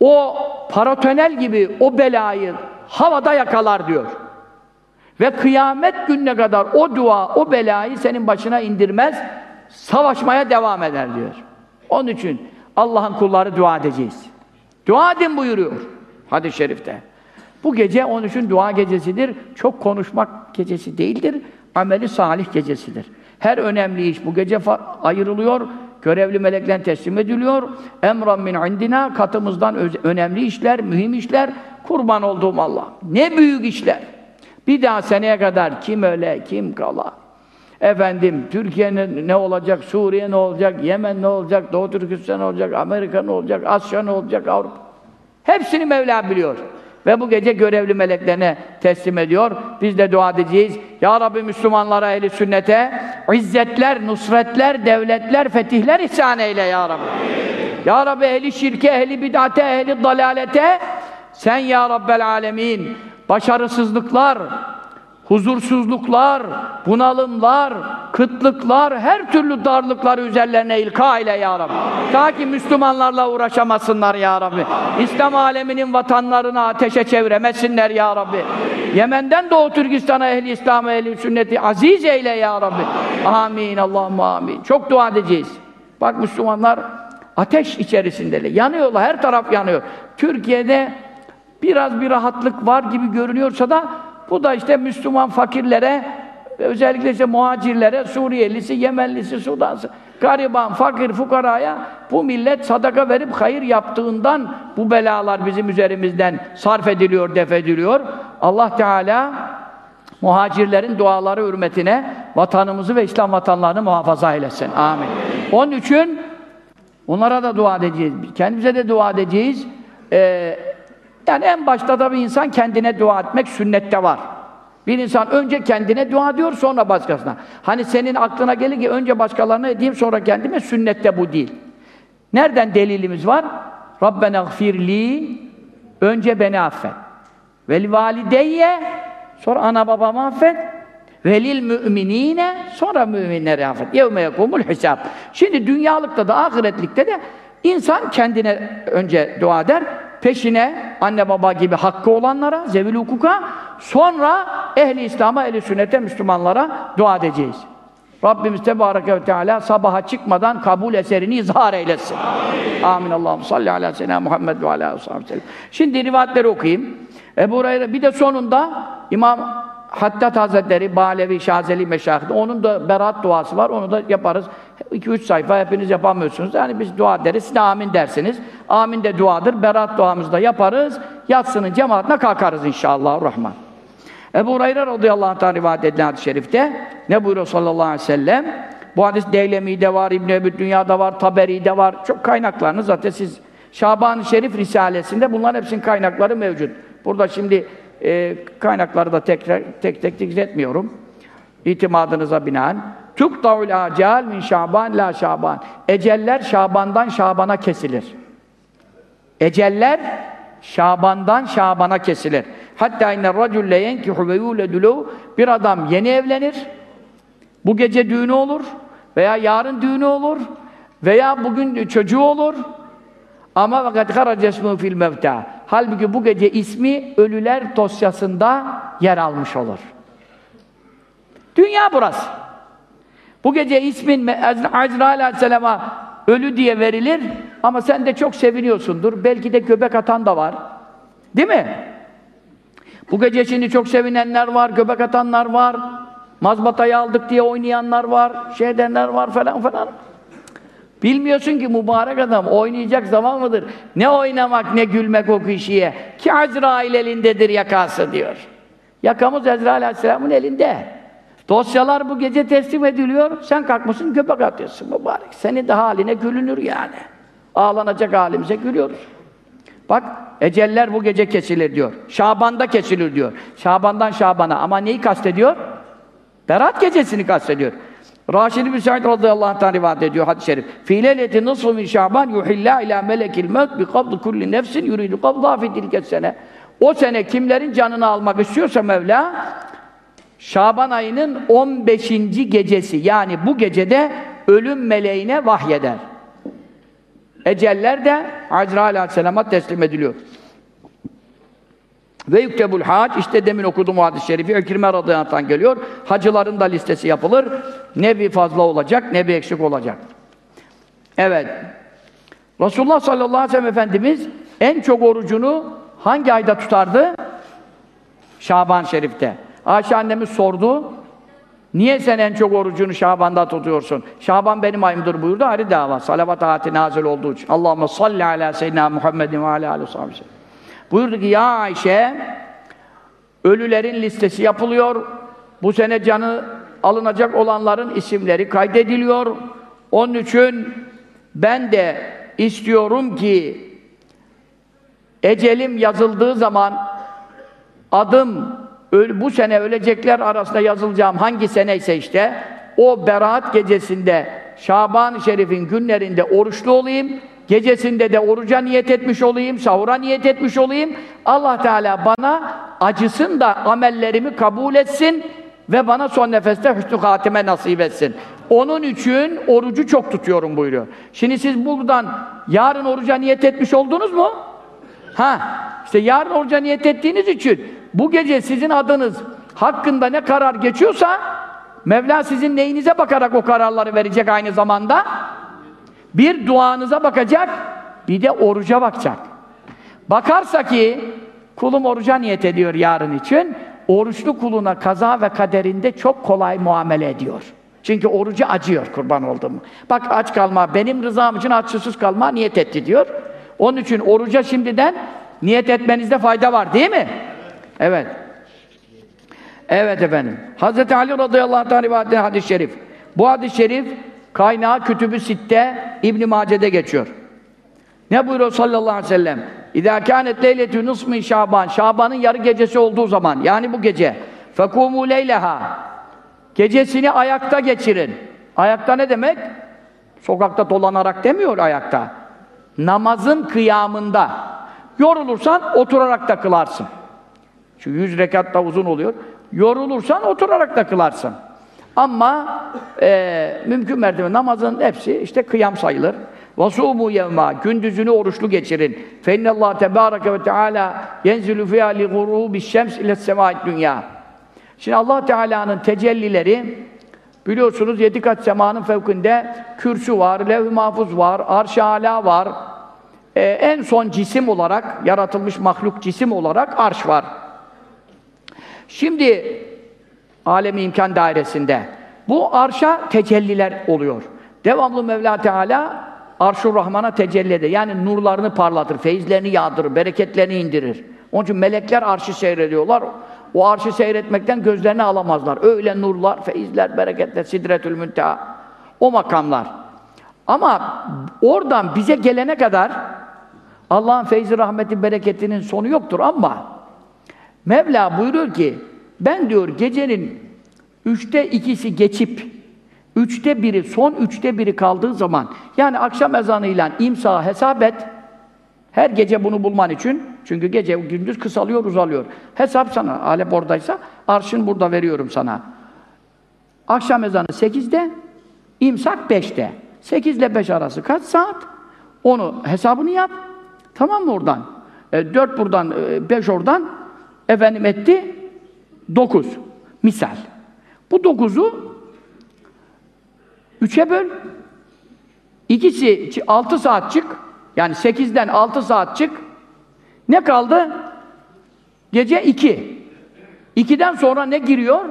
o paratonel gibi o belayı havada yakalar diyor. Ve kıyamet gününe kadar o dua, o belayı senin başına indirmez, savaşmaya devam eder diyor. Onun için Allah'ın kulları dua edeceğiz. Dua edin buyuruyor hadis-i şerifte. Bu gece onun için dua gecesidir. Çok konuşmak gecesi değildir. Ameli salih gecesidir. Her önemli iş bu gece ayrılıyor. Görevli melekler teslim ediliyor. Emran min indina katımızdan önemli işler, mühim işler. Kurban olduğum Allah. Ne büyük işler. Bir daha seneye kadar kim öle, kim kala. Efendim, Türkiye'nin ne olacak, Suriye ne olacak, Yemen ne olacak, Doğu Türkistan ne olacak, Amerika ne olacak, Asya ne olacak, Avrupa. Hepsini Mevla biliyor. Ve bu gece görevli meleklerine teslim ediyor. Biz de dua edeceğiz. Ya Rabbi Müslümanlara, ehli sünnete izzetler, nusretler, devletler, fetihler ihsan eyle Ya Rabbi. Ya Rabbi ehli şirke, ehli bid'ate, ehli dalalete sen Ya Rabbel alemin başarısızlıklar, huzursuzluklar, bunalımlar, kıtlıklar, her türlü darlıkları üzerlerine ilka ile ya Rabbi. Ta ki Müslümanlarla uğraşamasınlar ya Rabbi. İslam aleminin vatanlarını ateşe çeviremesinler ya Rabbi. Yemen'den Doğu Türkistan'a ehli İslam ehli sünneti aziz eyle ya Rabbi. Amin Allah'ım amin. Çok dua edeceğiz. Bak Müslümanlar ateş içerisindeler. Yanıyorlar, her taraf yanıyor. Türkiye'de biraz bir rahatlık var gibi görünüyorsa da bu da işte Müslüman fakirlere özellikle işte muhacirlere, Suriyelisi, Yemenlisi, Sudansı, gariban, fakir, fukaraya bu millet sadaka verip hayır yaptığından bu belalar bizim üzerimizden sarf ediliyor, def ediliyor. Allah Teala muhacirlerin duaları hürmetine vatanımızı ve İslam vatanlarını muhafaza eylesin. Amin. Onun için onlara da dua edeceğiz. Kendimize de dua edeceğiz. Ee, yani en başta da bir insan kendine dua etmek sünnette var. Bir insan önce kendine dua ediyor, sonra başkasına. Hani senin aklına gelir ki önce başkalarına edeyim, sonra kendime, sünnette bu değil. Nereden delilimiz var? Rabbena gfirli, önce beni affet. Vel valideyye, sonra ana babamı affet. Velil müminine, sonra müminleri affet. Yevme yekumul hesap. Şimdi dünyalıkta da, ahiretlikte de insan kendine önce dua eder, peşine anne baba gibi hakkı olanlara, zevil hukuka, sonra ehli İslam'a, ehli sünnete, Müslümanlara dua edeceğiz. Rabbimiz Tebareke ve Teala sabaha çıkmadan kabul eserini izhar eylesin. Amin. Amin. Allah'ım salli ala seyyidina Muhammed ve ala sellem. Şimdi rivayetleri okuyayım. Ebu Hureyre bir de sonunda İmam Hattat Hazretleri, Balevi, Şazeli Meşahidi, onun da berat duası var, onu da yaparız. 2-3 sayfa hepiniz yapamıyorsunuz. Yani biz dua ederiz, siz de amin dersiniz. Amin de duadır, berat duamızı da yaparız. Yatsının cemaatine kalkarız inşallah. Rahman. Ebu Hureyre radıyallahu anh rivayet edilen hadis-i şerifte ne buyuruyor sallallahu aleyhi ve sellem? Bu hadis Deylemi'de var, İbn-i Ebu Dünya'da var, Taberi'de var. Çok kaynaklarını zaten siz Şaban-ı Şerif Risalesi'nde bunların hepsinin kaynakları mevcut. Burada şimdi e, kaynakları da tek tek, tek zikretmiyorum. İtimadınıza binaen. Tuktavul acal min şaban la şaban. Eceller Şaban'dan Şaban'a kesilir. Eceller Şaban'dan Şaban'a kesilir. Hatta inne racul le yenkihu ve yuledulu bir adam yeni evlenir. Bu gece düğünü olur veya yarın düğünü olur veya bugün çocuğu olur. Ama fakat haracesmu fil mevta. Halbuki bu gece ismi ölüler dosyasında yer almış olur. Dünya burası. Bu gece ismin Azrail Aleyhisselam'a ölü diye verilir ama sen de çok seviniyorsundur. Belki de göbek atan da var. Değil mi? Bu gece şimdi çok sevinenler var, göbek atanlar var. Mazbatayı aldık diye oynayanlar var, şey edenler var falan falan. Bilmiyorsun ki mübarek adam oynayacak zaman mıdır? Ne oynamak ne gülmek o kişiye. Ki Azrail elindedir yakası diyor. Yakamız Azrail Aleyhisselam'ın elinde. Dosyalar bu gece teslim ediliyor. Sen kalkmışsın köpek atıyorsun mübarek. Senin de haline gülünür yani. ağlanacak halimize gülüyoruz. Bak, eceller bu gece kesilir diyor. Şaban'da kesilir diyor. Şaban'dan Şaban'a. Ama neyi kastediyor? Berat gecesini kastediyor. Raşid bin Sa'id radıyallahu anh'tan rivayet ediyor hadis-i şerif. Fî leyleti nısfı min şaban yuhillâ ilâ melekil mevt bi kabdı kulli nefsin yuridu kabdâ fi tilket sene. O sene kimlerin canını almak istiyorsa Mevla Şaban ayının 15. gecesi yani bu gecede ölüm meleğine vahyeder. Eceller de Azrail aleyhisselama teslim ediliyor. Ve yüktebul hac, işte demin okuduğum hadis-i şerifi, Ekrime radıyallahu geliyor. Hacıların da listesi yapılır. Ne bir fazla olacak, ne bir eksik olacak. Evet. Resulullah sallallahu aleyhi ve sellem Efendimiz en çok orucunu hangi ayda tutardı? Şaban Şerif'te. Ayşe annemiz sordu. Niye sen en çok orucunu Şaban'da tutuyorsun? Şaban benim ayımdır buyurdu. Ayrı dava. Salavat ayeti nazil olduğu için. Allahümme salli ala seyyidina Muhammedin ve ala aleyhi ve Buyurdu ki ya Ayşe ölülerin listesi yapılıyor. Bu sene canı alınacak olanların isimleri kaydediliyor. Onun için ben de istiyorum ki ecelim yazıldığı zaman adım bu sene ölecekler arasında yazılacağım hangi seneyse işte o beraat gecesinde Şaban-ı Şerif'in günlerinde oruçlu olayım. Gecesinde de oruca niyet etmiş olayım, sahura niyet etmiş olayım. Allah Teala bana acısın da amellerimi kabul etsin ve bana son nefeste hüsnü hatime nasip etsin. Onun için orucu çok tutuyorum buyuruyor. Şimdi siz buradan yarın oruca niyet etmiş oldunuz mu? Ha, işte yarın oruca niyet ettiğiniz için bu gece sizin adınız hakkında ne karar geçiyorsa Mevla sizin neyinize bakarak o kararları verecek aynı zamanda. Bir duanıza bakacak, bir de oruca bakacak. Bakarsa ki kulum oruca niyet ediyor yarın için, oruçlu kuluna kaza ve kaderinde çok kolay muamele ediyor. Çünkü orucu acıyor kurban oldum. Bak aç kalma, benim rızam için açsız kalma niyet etti diyor. Onun için oruca şimdiden niyet etmenizde fayda var değil mi? Evet. Evet efendim. Hz. Ali radıyallahu anh rivayet hadis-i şerif. Bu hadis-i şerif kaynağı Kütüb-ü Sitte İbn Mace'de geçiyor. Ne buyuruyor sallallahu aleyhi ve sellem? İzâ kânet leyletü nusmin Şaban. Şaban'ın yarı gecesi olduğu zaman yani bu gece. Fekûmû leyleha. Gecesini ayakta geçirin. Ayakta ne demek? Sokakta dolanarak demiyor ayakta. Namazın kıyamında. Yorulursan oturarak da kılarsın. Çünkü yüz rekat da uzun oluyor. Yorulursan oturarak da kılarsın. Ama e, mümkün mertebe namazın hepsi işte kıyam sayılır. Vasumu yevma gündüzünü oruçlu geçirin. Fe innallah tebaraka ve teala yenzilü fiha li gurubi şems ile semait dünya. Şimdi Allah Teala'nın tecellileri biliyorsunuz yedi kat semanın fevkinde kürsü var, levh-i mahfuz var, arş-ı ala var. Ee, en son cisim olarak yaratılmış mahluk cisim olarak arş var. Şimdi alemi imkan dairesinde bu arşa tecelliler oluyor. Devamlı Mevla Teala Arşur Rahman'a tecelli eder. Yani nurlarını parlatır, feyizlerini yağdırır, bereketlerini indirir. Onun için melekler arşı seyrediyorlar. O arşı seyretmekten gözlerini alamazlar. Öyle nurlar, feyizler, bereketler, sidretül münteha. O makamlar. Ama oradan bize gelene kadar Allah'ın feyzi, rahmeti, bereketinin sonu yoktur ama Mevla buyuruyor ki ben diyor gecenin üçte ikisi geçip üçte biri, son üçte biri kaldığı zaman yani akşam ezanıyla imsa hesap et her gece bunu bulman için çünkü gece gündüz kısalıyor, uzalıyor. Hesap sana, Alep oradaysa arşın burada veriyorum sana. Akşam ezanı sekizde, imsak beşte. Sekiz ile beş arası kaç saat? Onu hesabını yap. Tamam mı oradan? E, dört buradan, e, beş oradan. Efendim etti, dokuz. Misal. Bu dokuzu üçe böl. İkisi altı saat çık. Yani sekizden altı saat çık. Ne kaldı? Gece iki. İkiden sonra ne giriyor?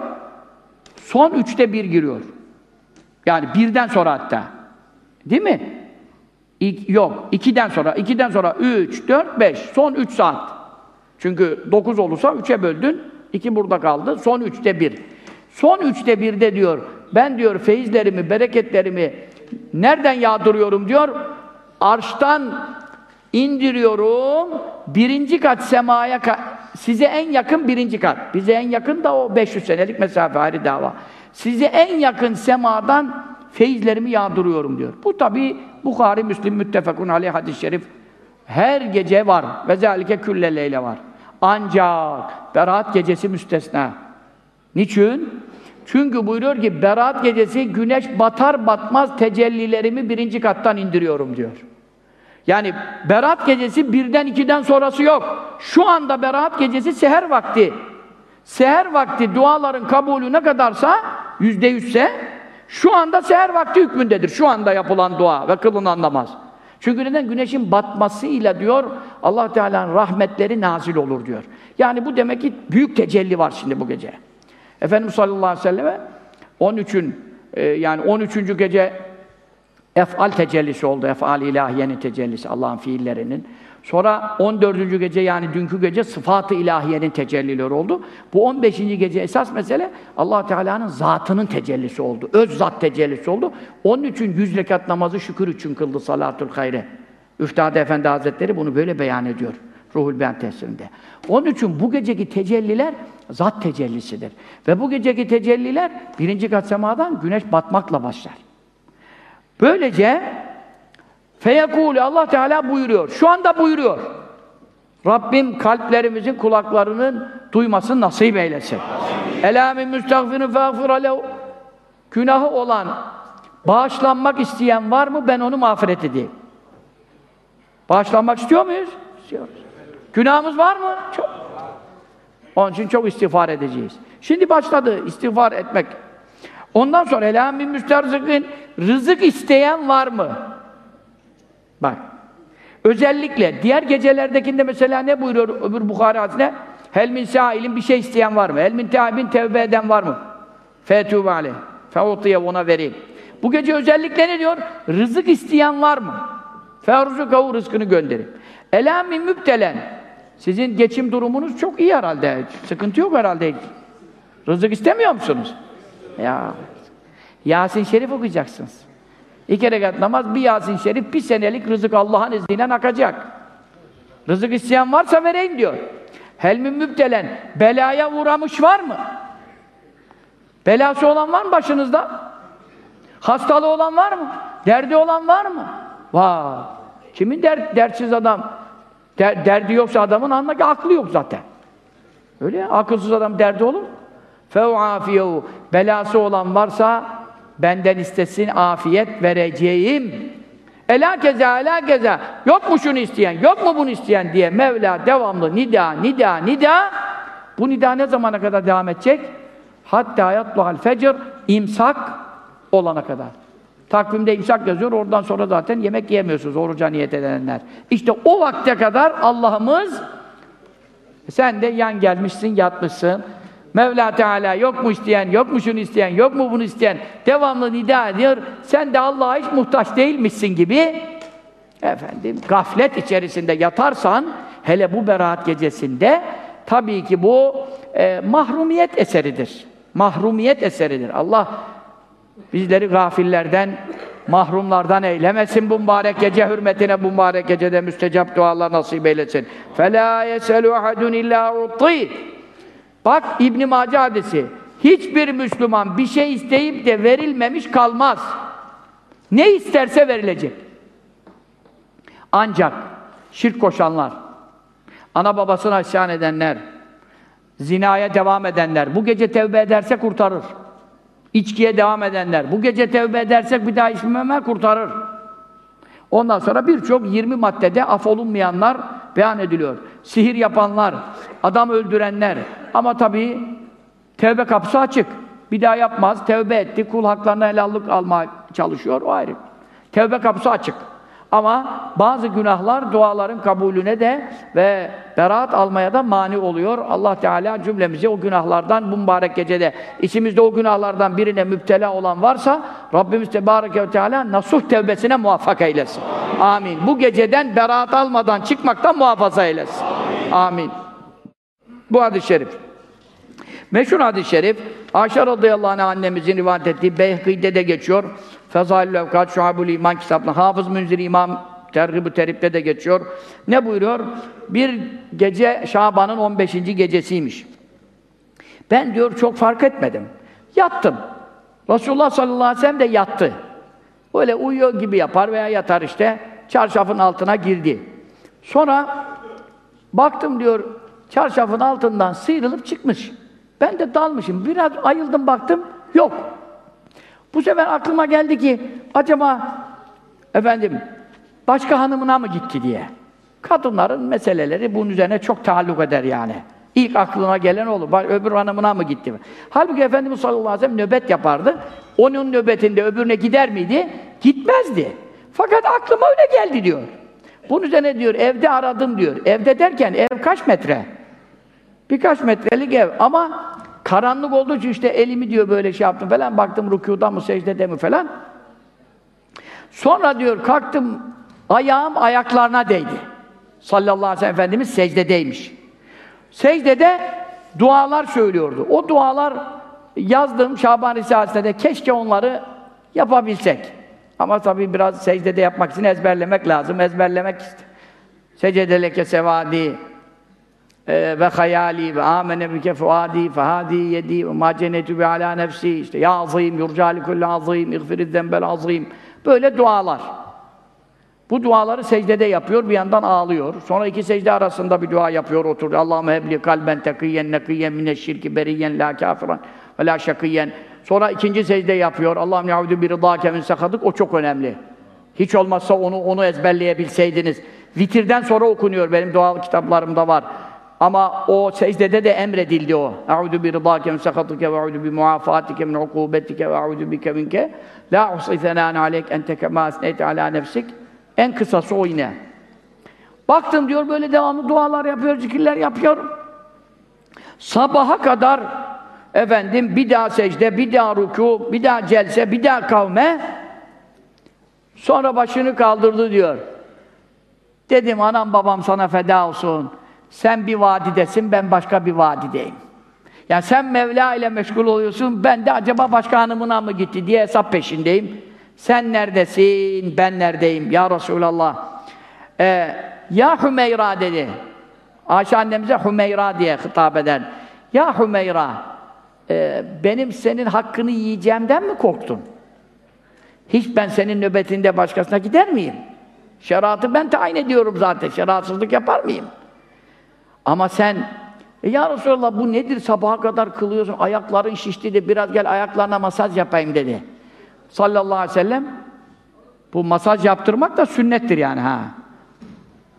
Son üçte bir giriyor. Yani birden sonra hatta. Değil mi? İk, yok. ikiden sonra. ikiden sonra üç, dört, beş. Son üç saat. Çünkü dokuz olursa üçe böldün. İki burada kaldı. Son üçte bir. Son üçte birde diyor. Ben diyor feyizlerimi, bereketlerimi nereden yağdırıyorum diyor. arştan indiriyorum, birinci kat semaya, ka- size en yakın birinci kat. Bize en yakın da o 500 senelik mesafe ayrı dava. Size en yakın semadan feyizlerimi yağdırıyorum diyor. Bu tabi Bukhari, Müslim, müttefekun aleyh hadis-i şerif. Her gece var. Ve zâlike külle leyle var. Ancak Berat gecesi müstesna. Niçin? Çünkü buyuruyor ki Berat gecesi güneş batar batmaz tecellilerimi birinci kattan indiriyorum diyor. Yani Berat gecesi birden ikiden sonrası yok. Şu anda Berat gecesi seher vakti. Seher vakti duaların kabulü ne kadarsa yüzde yüzse şu anda seher vakti hükmündedir. Şu anda yapılan dua ve kılınan namaz. Çünkü neden? Güneşin batmasıyla diyor Allah Teala'nın rahmetleri nazil olur diyor. Yani bu demek ki büyük tecelli var şimdi bu gece. Efendimiz sallallahu aleyhi ve selleme 13'ün e, yani 13. gece efal tecellisi oldu. Efal ilahiyenin tecellisi Allah'ın fiillerinin. Sonra 14. gece yani dünkü gece sıfat-ı ilahiyenin tecellileri oldu. Bu 15. gece esas mesele Allah Teala'nın zatının tecellisi oldu. Öz zat tecellisi oldu. Onun için yüz rekat namazı şükür için kıldı salatul hayre. Üftade Efendi Hazretleri bunu böyle beyan ediyor. Ruhul Beyan tefsirinde. Onun için bu geceki tecelliler zat tecellisidir. Ve bu geceki tecelliler birinci kat semadan güneş batmakla başlar. Böylece feyekûlü Allah Teala buyuruyor. Şu anda buyuruyor. Rabbim kalplerimizin kulaklarının duymasını nasip eylesin. Elâ min müstagfirin feğfir lehu. Günahı olan, bağışlanmak isteyen var mı? Ben onu mağfiret edeyim. Bağışlanmak istiyor muyuz? İstiyoruz. Günahımız var mı? Çok. Onun için çok istiğfar edeceğiz. Şimdi başladı istiğfar etmek. Ondan sonra elâ min müsterzikin rızık isteyen var mı? Bak. Özellikle diğer gecelerdekinde mesela ne buyuruyor öbür Bukhari hadisine? Hel min sâilin bir şey isteyen var mı? Hel min tâibin tevbe eden var mı? Fetûbe aleyh. Feutiye ona vereyim. Bu gece özellikle ne diyor? Rızık isteyen var mı? Ferzukavu rızkını gönderin. Elâ min müptelen. Sizin geçim durumunuz çok iyi herhalde. Sıkıntı yok herhalde. Rızık istemiyor musunuz? Ya Yasin Şerif okuyacaksınız. İki rekat namaz, bir Yasin Şerif, bir senelik rızık Allah'ın izniyle akacak. Rızık isteyen varsa vereyim diyor. Helmin müptelen, belaya uğramış var mı? Belası olan var mı başınızda? Hastalığı olan var mı? Derdi olan var mı? Var. Kimin der, dertsiz adam? Der, derdi yoksa adamın anla ki aklı yok zaten. Öyle ya, akılsız adam derdi olur mu? Fev'afiyehu. Belası olan varsa benden istesin afiyet vereceğim. Ela keza, ela keza. Yok mu şunu isteyen, yok mu bunu isteyen diye Mevla devamlı nida, nida, nida. Bu nida ne zamana kadar devam edecek? Hatta yatluhal fecr, imsak olana kadar. Takvimde imsak yazıyor, oradan sonra zaten yemek yiyemiyorsunuz oruca niyet edenler. İşte o vakte kadar Allah'ımız sen de yan gelmişsin, yatmışsın. Mevla Teala yok mu isteyen, yok mu şunu isteyen, yok mu bunu isteyen devamlı nida ediyor. Sen de Allah'a hiç muhtaç değilmişsin gibi efendim gaflet içerisinde yatarsan hele bu beraat gecesinde tabii ki bu e, mahrumiyet eseridir. Mahrumiyet eseridir. Allah bizleri gafillerden mahrumlardan eylemesin bu mübarek gece hürmetine bu mübarek gecede müstecap dualar nasip eylesin. فَلَا يَسَلُ اَحَدٌ اِلَّا اُطِّيدٍ Bak İbn Mace hadisi. Hiçbir Müslüman bir şey isteyip de verilmemiş kalmaz. Ne isterse verilecek. Ancak şirk koşanlar, ana babasına isyan edenler, zinaya devam edenler, bu gece tevbe ederse kurtarır. İçkiye devam edenler, bu gece tevbe edersek bir daha içmeme kurtarır. Ondan sonra birçok 20 maddede af olunmayanlar beyan ediliyor. Sihir yapanlar, adam öldürenler. Ama tabii tevbe kapısı açık. Bir daha yapmaz, tevbe etti, kul haklarına helallik almaya çalışıyor, o ayrı. Tevbe kapısı açık. Ama bazı günahlar duaların kabulüne de ve beraat almaya da mani oluyor. Allah Teala cümlemizi o günahlardan bu mübarek gecede içimizde o günahlardan birine müptela olan varsa Rabbimiz Tebareke ve Teala nasuh tevbesine muvaffak eylesin. Amin. Bu geceden beraat almadan çıkmaktan muhafaza eylesin. Amin. Bu hadis-i şerif. Meşhur hadis-i şerif, Ayşe radıyallahu anh annemizin rivayet ettiği Beyhkî'de de geçiyor. Fezailül Evkat, Şuhabul İman kitabına, Hafız Münzir İmam Tergib-i Terip'te de geçiyor. Ne buyuruyor? Bir gece Şaban'ın 15. gecesiymiş. Ben diyor çok fark etmedim. Yattım. Resulullah sallallahu aleyhi ve sellem de yattı. Öyle uyuyor gibi yapar veya yatar işte. Çarşafın altına girdi. Sonra baktım diyor çarşafın altından sıyrılıp çıkmış. Ben de dalmışım. Biraz ayıldım baktım. Yok. Bu sefer aklıma geldi ki acaba efendim başka hanımına mı gitti diye. Kadınların meseleleri bunun üzerine çok taalluk eder yani. İlk aklına gelen olur. Öbür hanımına mı gitti mi? Halbuki Efendimiz sallallahu aleyhi ve sellem nöbet yapardı. Onun nöbetinde öbürüne gider miydi? Gitmezdi. Fakat aklıma öyle geldi diyor. Bunun üzerine diyor evde aradım diyor. Evde derken ev kaç metre? Birkaç metrelik ev ama karanlık olduğu için işte elimi diyor böyle şey yaptım falan. Baktım rükuda mı secdede mi falan. Sonra diyor kalktım ayağım ayaklarına değdi. Sallallahu aleyhi ve sellem Efendimiz secdedeymiş. Secdede dualar söylüyordu. O dualar yazdım Şaban Risalesi'nde de keşke onları yapabilsek. Ama tabii biraz secdede yapmak için ezberlemek lazım. Ezberlemek işte. Secedeleke sevadi e, ve hayali ve amene bike fuadi fehadi yedi ve ma cennetu bi ala nefsi işte ya azim yurcali kulli azim iğfiriz zembel azim böyle dualar. Bu duaları secdede yapıyor, bir yandan ağlıyor. Sonra iki secde arasında bir dua yapıyor, oturuyor. Allahümme hebli kalben tekiyyen nekiyyen mineşşirki beriyyen la kafiran ve la şakiyyen. Sonra ikinci secde yapıyor. Allah'ım yaudu bir rıdâke min sakadık. O çok önemli. Hiç olmazsa onu onu ezberleyebilseydiniz. Vitirden sonra okunuyor. Benim doğal kitaplarımda var. Ama o secdede de emredildi o. Eûzu bi rıdâke min sakatike ve eûzu bi muafâtike min ukûbetike ve eûzu bike minke la uhsi senân aleyk ente kemâ esneyte alâ nefsik. En kısası o yine. Baktım diyor böyle devamlı dualar yapıyor, zikirler yapıyor. Sabaha kadar efendim bir daha secde, bir daha ruku, bir daha celse, bir daha kavme. Sonra başını kaldırdı diyor. Dedim anam babam sana feda olsun. Sen bir vadidesin, ben başka bir vadideyim. Yani sen Mevla ile meşgul oluyorsun, ben de acaba başka hanımına mı gitti diye hesap peşindeyim. Sen neredesin, ben neredeyim ya Resulallah. Ee, ya Hümeyra dedi. Ayşe annemize Hümeyra diye hitap eder. Ya Hümeyra, e, benim senin hakkını yiyeceğimden mi korktun? Hiç ben senin nöbetinde başkasına gider miyim? Şeriatı ben tayin ediyorum zaten. Şeriatsızlık yapar mıyım? Ama sen e ya Resulallah bu nedir? Sabaha kadar kılıyorsun. Ayakların şişti de biraz gel ayaklarına masaj yapayım dedi. Sallallahu aleyhi ve sellem bu masaj yaptırmak da sünnettir yani ha.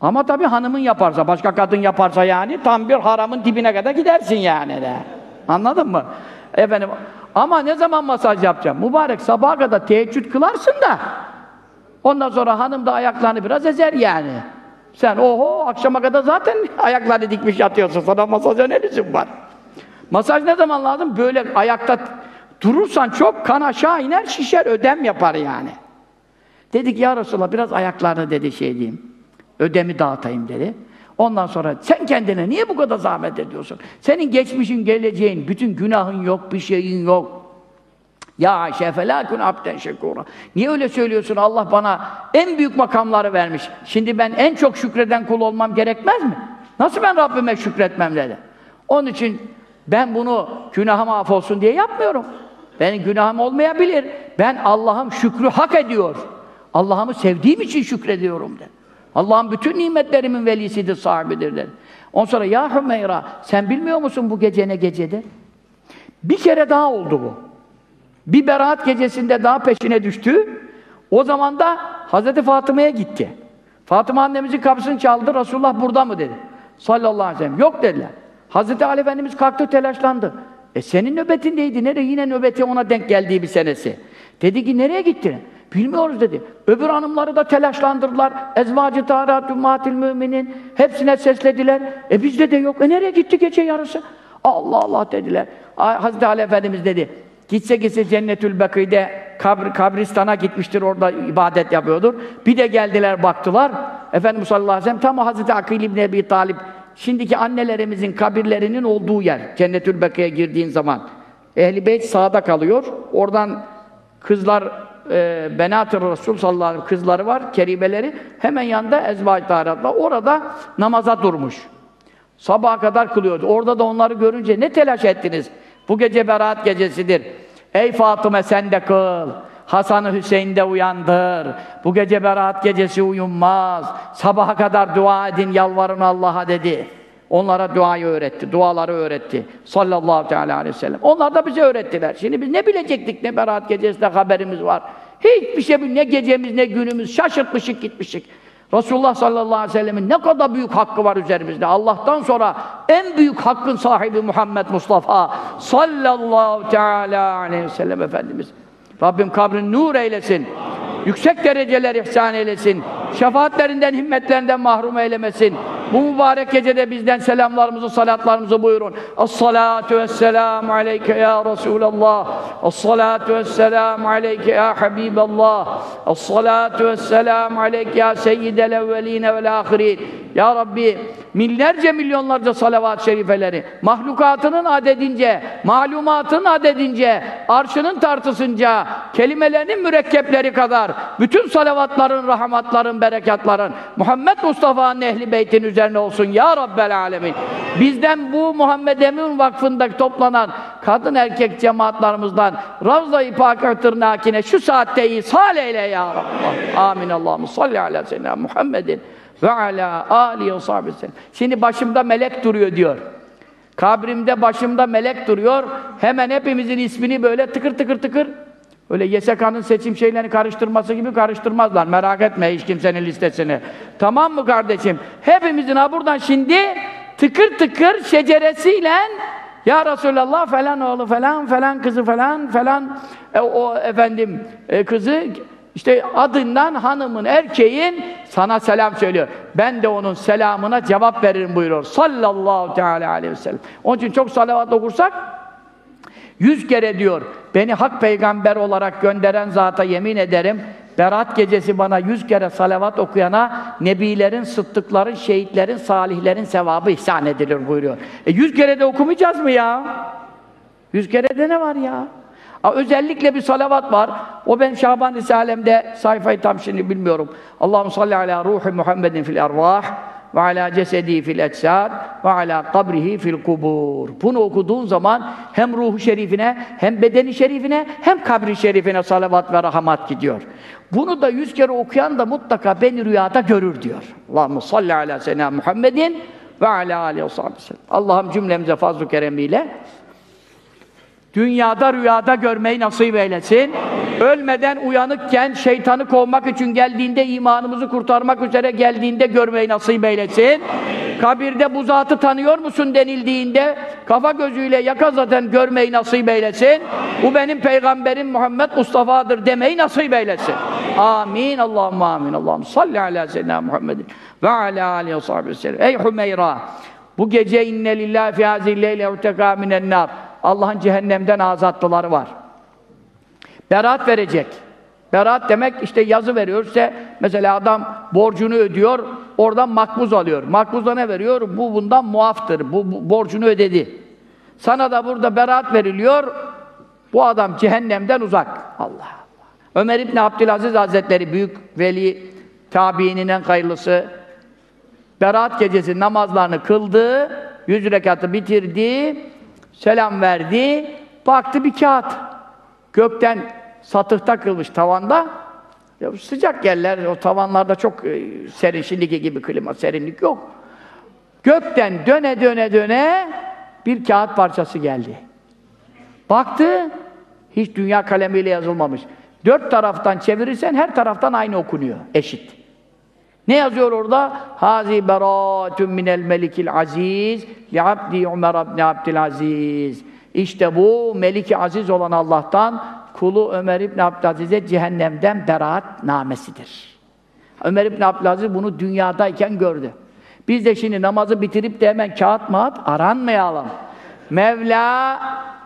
Ama tabii hanımın yaparsa, başka kadın yaparsa yani tam bir haramın dibine kadar gidersin yani de. Anladın mı? Efendim ama ne zaman masaj yapacağım? Mübarek sabaha kadar teheccüd kılarsın da ondan sonra hanım da ayaklarını biraz ezer yani. Sen oho akşama kadar zaten ayaklarını dikmiş yatıyorsun. Sana masaja ne lüzum var? Masaj ne zaman lazım? Böyle ayakta durursan çok kan aşağı iner, şişer, ödem yapar yani. Dedik ya Resulallah biraz ayaklarını dedi şey diyeyim. Ödemi dağıtayım dedi. Ondan sonra sen kendine niye bu kadar zahmet ediyorsun? Senin geçmişin, geleceğin, bütün günahın yok, bir şeyin yok. Ya Ayşe felâkun abden şekûra. Niye öyle söylüyorsun? Allah bana en büyük makamları vermiş. Şimdi ben en çok şükreden kul olmam gerekmez mi? Nasıl ben Rabbime şükretmem dedi. Onun için ben bunu günahım af olsun diye yapmıyorum. Benim günahım olmayabilir. Ben Allah'ım şükrü hak ediyor. Allah'ımı sevdiğim için şükrediyorum dedi. Allah'ın bütün nimetlerimin velisidir, sahibidir dedi. Ondan sonra ya Hümeyra sen bilmiyor musun bu gece ne gecedir? Bir kere daha oldu bu. Bir beraat gecesinde daha peşine düştü. O zaman da Hazreti Fatıma'ya gitti. Fatıma annemizin kapısını çaldı. Resulullah burada mı dedi. Sallallahu aleyhi ve sellem. Yok dediler. Hazreti Ali Efendimiz kalktı telaşlandı. E senin nöbetindeydi. Nereye? Yine nöbeti ona denk geldiği bir senesi. Dedi ki nereye gittin? Bilmiyoruz dedi. Öbür hanımları da telaşlandırdılar. Ezvacı taharat ümmatil müminin. Hepsine seslediler. E bizde de yok. E nereye gitti gece yarısı? Allah Allah dediler. Hazreti Ali Efendimiz dedi. Gitse gitse Cennetül Bekî'de kabr, kabristana gitmiştir, orada ibadet yapıyordur. Bir de geldiler baktılar. Efendimiz sallallahu aleyhi ve sellem tam Hazreti Akil İbni Ebi Talip şimdiki annelerimizin kabirlerinin olduğu yer. Cennetül Bekî'ye girdiğin zaman. Ehli Beyt sağda kalıyor. Oradan kızlar e, Benat-ı Resul sallallahu aleyhi ve sellem kızları var, keribeleri. Hemen yanında ezvac taharatla. Orada namaza durmuş. Sabaha kadar kılıyordu. Orada da onları görünce ne telaş ettiniz? Bu gece beraat gecesidir. Ey Fatıma sen de kıl. Hasan-ı Hüseyin de uyandır. Bu gece beraat gecesi uyunmaz. Sabaha kadar dua edin, yalvarın Allah'a dedi. Onlara duayı öğretti, duaları öğretti. Sallallahu teala aleyhi ve sellem. Onlar da bize öğrettiler. Şimdi biz ne bilecektik ne beraat gecesinde haberimiz var. Hiçbir şey ne gecemiz ne günümüz şaşırtmışık gitmişik. Resulullah sallallahu aleyhi ve sellemin ne kadar büyük hakkı var üzerimizde. Allah'tan sonra en büyük hakkın sahibi Muhammed Mustafa sallallahu teala aleyhi ve sellem Efendimiz. Rabbim kabrini nur eylesin. Yüksek dereceler ihsan eylesin. Şefaatlerinden, himmetlerinden mahrum eylemesin. Bu mübarek gecede bizden selamlarımızı, salatlarımızı buyurun. Es-salatu vesselamu aleyke ya Resulallah. Es-salatu vesselamu aleyke ya Habiballah. Es-salatu vesselamu aleyke ya seyyidel evveline vel ahirin. Ya Rabbi binlerce milyonlarca salavat-ı şerifeleri mahlukatının adedince, malumatının adedince, arşının tartısınca, kelimelerinin mürekkepleri kadar bütün salavatların, rahmatların, berekatların Muhammed Mustafa'nın ehli beytin üzerine olsun ya Rabbel alemin. Bizden bu Muhammed Emin Vakfı'nda toplanan kadın erkek cemaatlerimizden Ravza-i Pak tırnakine şu saatte ihsal eyle ya Rabbi. Amin Allah'ım salli ala seyyidina Muhammedin ve ala alihi ve. Şimdi başımda melek duruyor diyor. Kabrimde başımda melek duruyor. Hemen hepimizin ismini böyle tıkır tıkır tıkır Öyle YSK'nın seçim şeylerini karıştırması gibi karıştırmazlar. Merak etme hiç kimsenin listesini. Tamam mı kardeşim? Hepimizin ha buradan şimdi tıkır tıkır şeceresiyle ya Resulallah falan oğlu falan falan kızı falan falan e, o efendim e, kızı işte adından hanımın, erkeğin sana selam söylüyor. Ben de onun selamına cevap veririm buyuruyor. Sallallahu teala aleyhi ve sellem. Onun için çok salavat okursak yüz kere diyor, beni hak peygamber olarak gönderen zata yemin ederim, Berat gecesi bana yüz kere salavat okuyana, nebilerin, sıddıkların, şehitlerin, salihlerin sevabı ihsan edilir buyuruyor. E yüz kere de okumayacağız mı ya? Yüz kere de ne var ya? Aa, özellikle bir salavat var. O ben Şaban Risalem'de sayfayı tam şimdi bilmiyorum. Allahu salli ala ruhi Muhammedin fil ervah ve ala cesedi fil etsad ve ala kabrihi fil kubur. Bunu okuduğun zaman hem ruhu şerifine, hem bedeni şerifine, hem kabri şerifine salavat ve rahmat gidiyor. Bunu da yüz kere okuyan da mutlaka beni rüyada görür diyor. Allahu salli ala seyyidina Muhammedin ve ala alihi ve sellem. Allah'ım cümlemize fazl-ı keremiyle Dünyada rüyada görmeyi nasip eylesin. Ölmeden uyanıkken şeytanı kovmak için geldiğinde imanımızı kurtarmak üzere geldiğinde görmeyi nasip eylesin. Kabirde bu zatı tanıyor musun denildiğinde kafa gözüyle yaka zaten görmeyi nasip eylesin. Bu benim peygamberim Muhammed Mustafa'dır demeyi nasip eylesin. Amin. Allahümme amin. Allahümme salli ala seyyidina Muhammedin ve ala aleyhi ve sahibi sellem. Ey Hümeyra bu gece inne lillahi fi hazil leyle uteka minen nar. Allah'ın cehennemden azatlıları var. Berat verecek. Berat demek işte yazı veriyor. İşte mesela adam borcunu ödüyor, oradan makbuz alıyor. Makbuza ne veriyor? Bu bundan muaftır. Bu, bu borcunu ödedi. Sana da burada berat veriliyor. Bu adam cehennemden uzak. Allah Allah. Ömer İbni Abdülaziz Hazretleri büyük veli tabiinin en hayırlısı Berat gecesi namazlarını kıldı, yüz rekatı bitirdi, selam verdi, baktı bir kağıt. Gökten satıhta kılmış tavanda. Ya sıcak yerler, o tavanlarda çok e, serin, şimdiki gibi klima, serinlik yok. Gökten döne döne döne bir kağıt parçası geldi. Baktı, hiç dünya kalemiyle yazılmamış. Dört taraftan çevirirsen her taraftan aynı okunuyor, eşit. Ne yazıyor orada? Hazi beratun minel melikil aziz li abdi Ömer ibn Abdülaziz. İşte bu Melik-i Aziz olan Allah'tan kulu Ömer ibn Abdülaziz'e cehennemden beraat namesidir. Ömer ibn Abdülaziz bunu dünyadayken gördü. Biz de şimdi namazı bitirip de hemen kağıt mağat aranmayalım. Mevla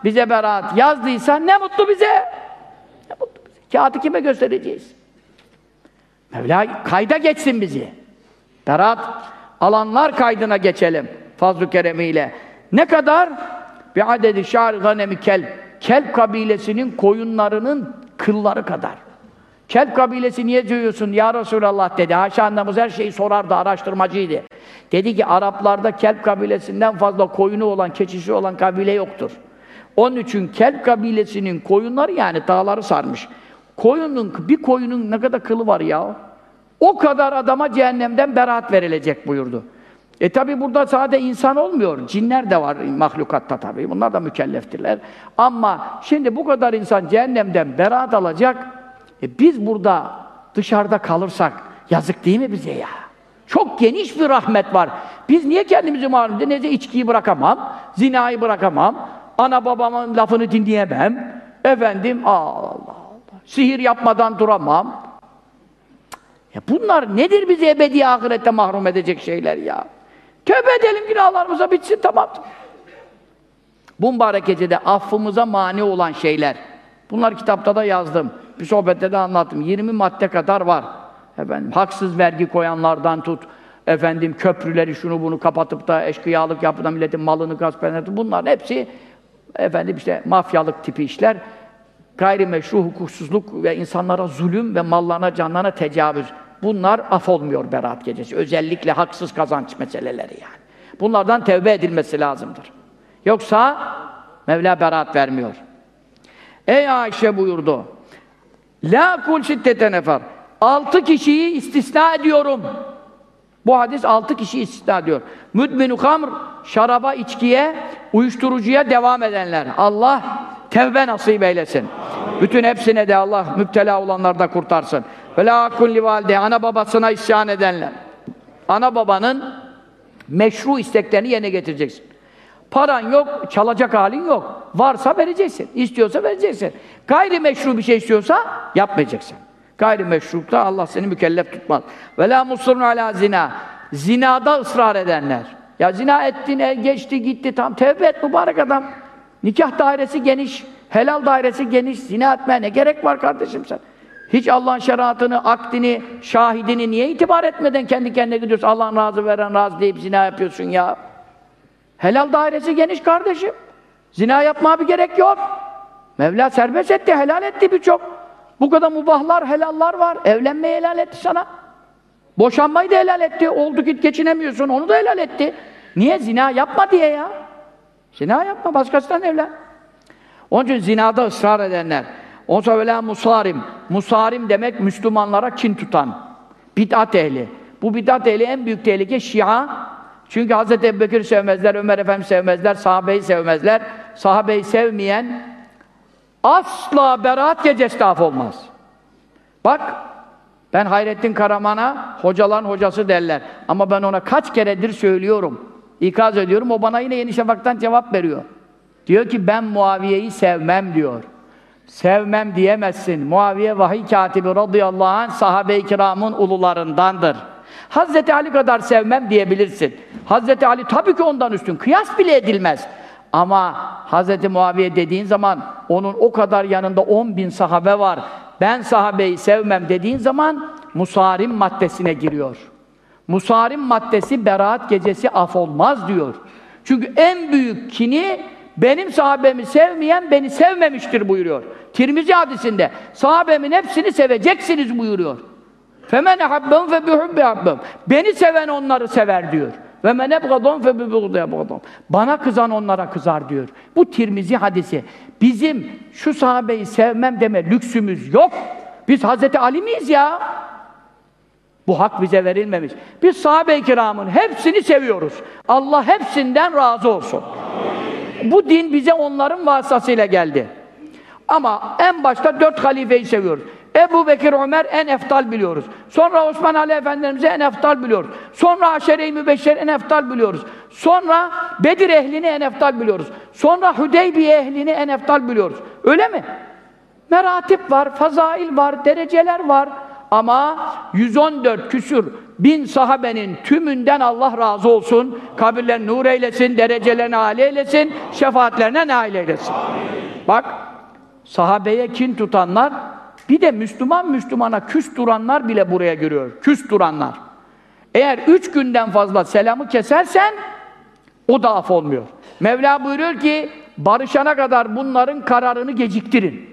bize beraat yazdıysa ne mutlu bize. Ne mutlu bize. Kağıdı kime göstereceğiz? Mevla kayda geçsin bizi. Berat alanlar kaydına geçelim fazl-ı keremiyle. Ne kadar? Bir adedi şar ganemi kelp. Kelp kabilesinin koyunlarının kılları kadar. Kelp kabilesi niye diyorsun ya Resulallah dedi. Haşa annemiz her şeyi sorardı, araştırmacıydı. Dedi ki Araplarda Kelp kabilesinden fazla koyunu olan, keçisi olan kabile yoktur. Onun için Kelp kabilesinin koyunları yani dağları sarmış. Koyunun, bir koyunun ne kadar kılı var ya? O kadar adama cehennemden beraat verilecek buyurdu. E tabi burada sadece insan olmuyor. Cinler de var mahlukatta tabi. Bunlar da mükelleftirler. Ama şimdi bu kadar insan cehennemden beraat alacak. E biz burada dışarıda kalırsak yazık değil mi bize ya? Çok geniş bir rahmet var. Biz niye kendimizi malum ne de içkiyi bırakamam, zinayı bırakamam, ana babamın lafını dinleyemem. Efendim Allah. Sihir yapmadan duramam. Ya bunlar nedir bizi ebedi ahirette mahrum edecek şeyler ya? Tövbe edelim günahlarımıza bitsin tamam. Bu mübarek gecede affımıza mani olan şeyler. Bunlar kitapta da yazdım. Bir sohbette de anlattım. 20 madde kadar var. Efendim, haksız vergi koyanlardan tut, efendim köprüleri şunu bunu kapatıp da eşkıyalık yapıp da milletin malını gasp eden bunların hepsi efendim işte mafyalık tipi işler. Gayrimeşru hukuksuzluk ve insanlara zulüm ve mallarına canlarına tecavüz. Bunlar af olmuyor Berat gecesi. Özellikle haksız kazanç meseleleri yani. Bunlardan tevbe edilmesi lazımdır. Yoksa Mevla beraat vermiyor. Ey Ayşe buyurdu. La kul şiddete nefer. Altı kişiyi istisna ediyorum. Bu hadis altı kişi istisna ediyor. Müdminu kamr, şaraba, içkiye, uyuşturucuya devam edenler. Allah tevbe nasip eylesin. Bütün hepsine de Allah müptela olanlar da kurtarsın. Ve la kulli ana babasına isyan edenler. Ana babanın meşru isteklerini yerine getireceksin. Paran yok, çalacak halin yok. Varsa vereceksin. İstiyorsa vereceksin. Gayri meşru bir şey istiyorsa yapmayacaksın. Gayri meşrulukta Allah seni mükellef tutmaz. Ve la musrun ala zina. Zinada ısrar edenler. Ya zina ettin, e, geçti, gitti tam. Tevbe et mübarek adam. Nikah dairesi geniş, helal dairesi geniş. Zina etmeye ne gerek var kardeşim sen? Hiç Allah'ın şeriatını, akdini, şahidini niye itibar etmeden kendi kendine gidiyorsun? Allah'ın razı veren razı deyip zina yapıyorsun ya. Helal dairesi geniş kardeşim. Zina yapmaya bir gerek yok. Mevla serbest etti, helal etti birçok. Bu kadar mubahlar, helallar var. Evlenmeyi helal etti sana. Boşanmayı da helal etti. Oldu git geçinemiyorsun, onu da helal etti. Niye? Zina yapma diye ya. Zina yapma, başkasından evlen. Onun için zinada ısrar edenler. Ondan sonra musarim. Musarim demek Müslümanlara kin tutan. Bid'at ehli. Bu bid'at ehli en büyük tehlike Şia. Çünkü Hz. Ebubekir sevmezler, Ömer Efendi sevmezler, sahabeyi sevmezler. Sahabeyi sevmeyen asla beraat gecesi af olmaz. Bak, ben Hayrettin Karaman'a hocaların hocası derler. Ama ben ona kaç keredir söylüyorum. İkaz ediyorum. O bana yine Yeni Şafak'tan cevap veriyor. Diyor ki ben Muaviye'yi sevmem diyor. Sevmem diyemezsin. Muaviye vahiy katibi radıyallahu anh sahabe-i kiramın ulularındandır. Hazreti Ali kadar sevmem diyebilirsin. Hazreti Ali tabii ki ondan üstün. Kıyas bile edilmez. Ama Hazreti Muaviye dediğin zaman onun o kadar yanında 10 bin sahabe var. Ben sahabeyi sevmem dediğin zaman musarim maddesine giriyor. Musarim maddesi beraat gecesi af olmaz diyor. Çünkü en büyük kini benim sahabemi sevmeyen beni sevmemiştir buyuruyor. Tirmizi hadisinde sahabemin hepsini seveceksiniz buyuruyor. Femen ehabbem fe bihubbi habbem. Beni seven onları sever diyor. Ve men ebgadon fe bibugdu Bana kızan onlara kızar diyor. Bu Tirmizi hadisi. Bizim şu sahabeyi sevmem deme lüksümüz yok. Biz Hazreti Ali miyiz ya? Bu hak bize verilmemiş. Biz sahabe-i kiramın hepsini seviyoruz. Allah hepsinden razı olsun. Bu din bize onların vasıtasıyla geldi. Ama en başta dört halifeyi seviyoruz. Ebu Bekir, Ömer en eftal biliyoruz. Sonra Osman Ali Efendimiz'i en eftal biliyoruz. Sonra Aşere-i Mübeşşer en eftal biliyoruz. Sonra Bedir ehlini en eftal biliyoruz. Sonra Hüdeybiye ehlini en eftal biliyoruz. Öyle mi? Meratip var, fazail var, dereceler var. Ama 114 küsür bin sahabenin tümünden Allah razı olsun. Kabirlerini nur eylesin, derecelerini âli eylesin, şefaatlerine nail eylesin. Bak, sahabeye kin tutanlar bir de Müslüman Müslümana küs duranlar bile buraya giriyor. Küs duranlar. Eğer üç günden fazla selamı kesersen o da af olmuyor. Mevla buyuruyor ki barışana kadar bunların kararını geciktirin.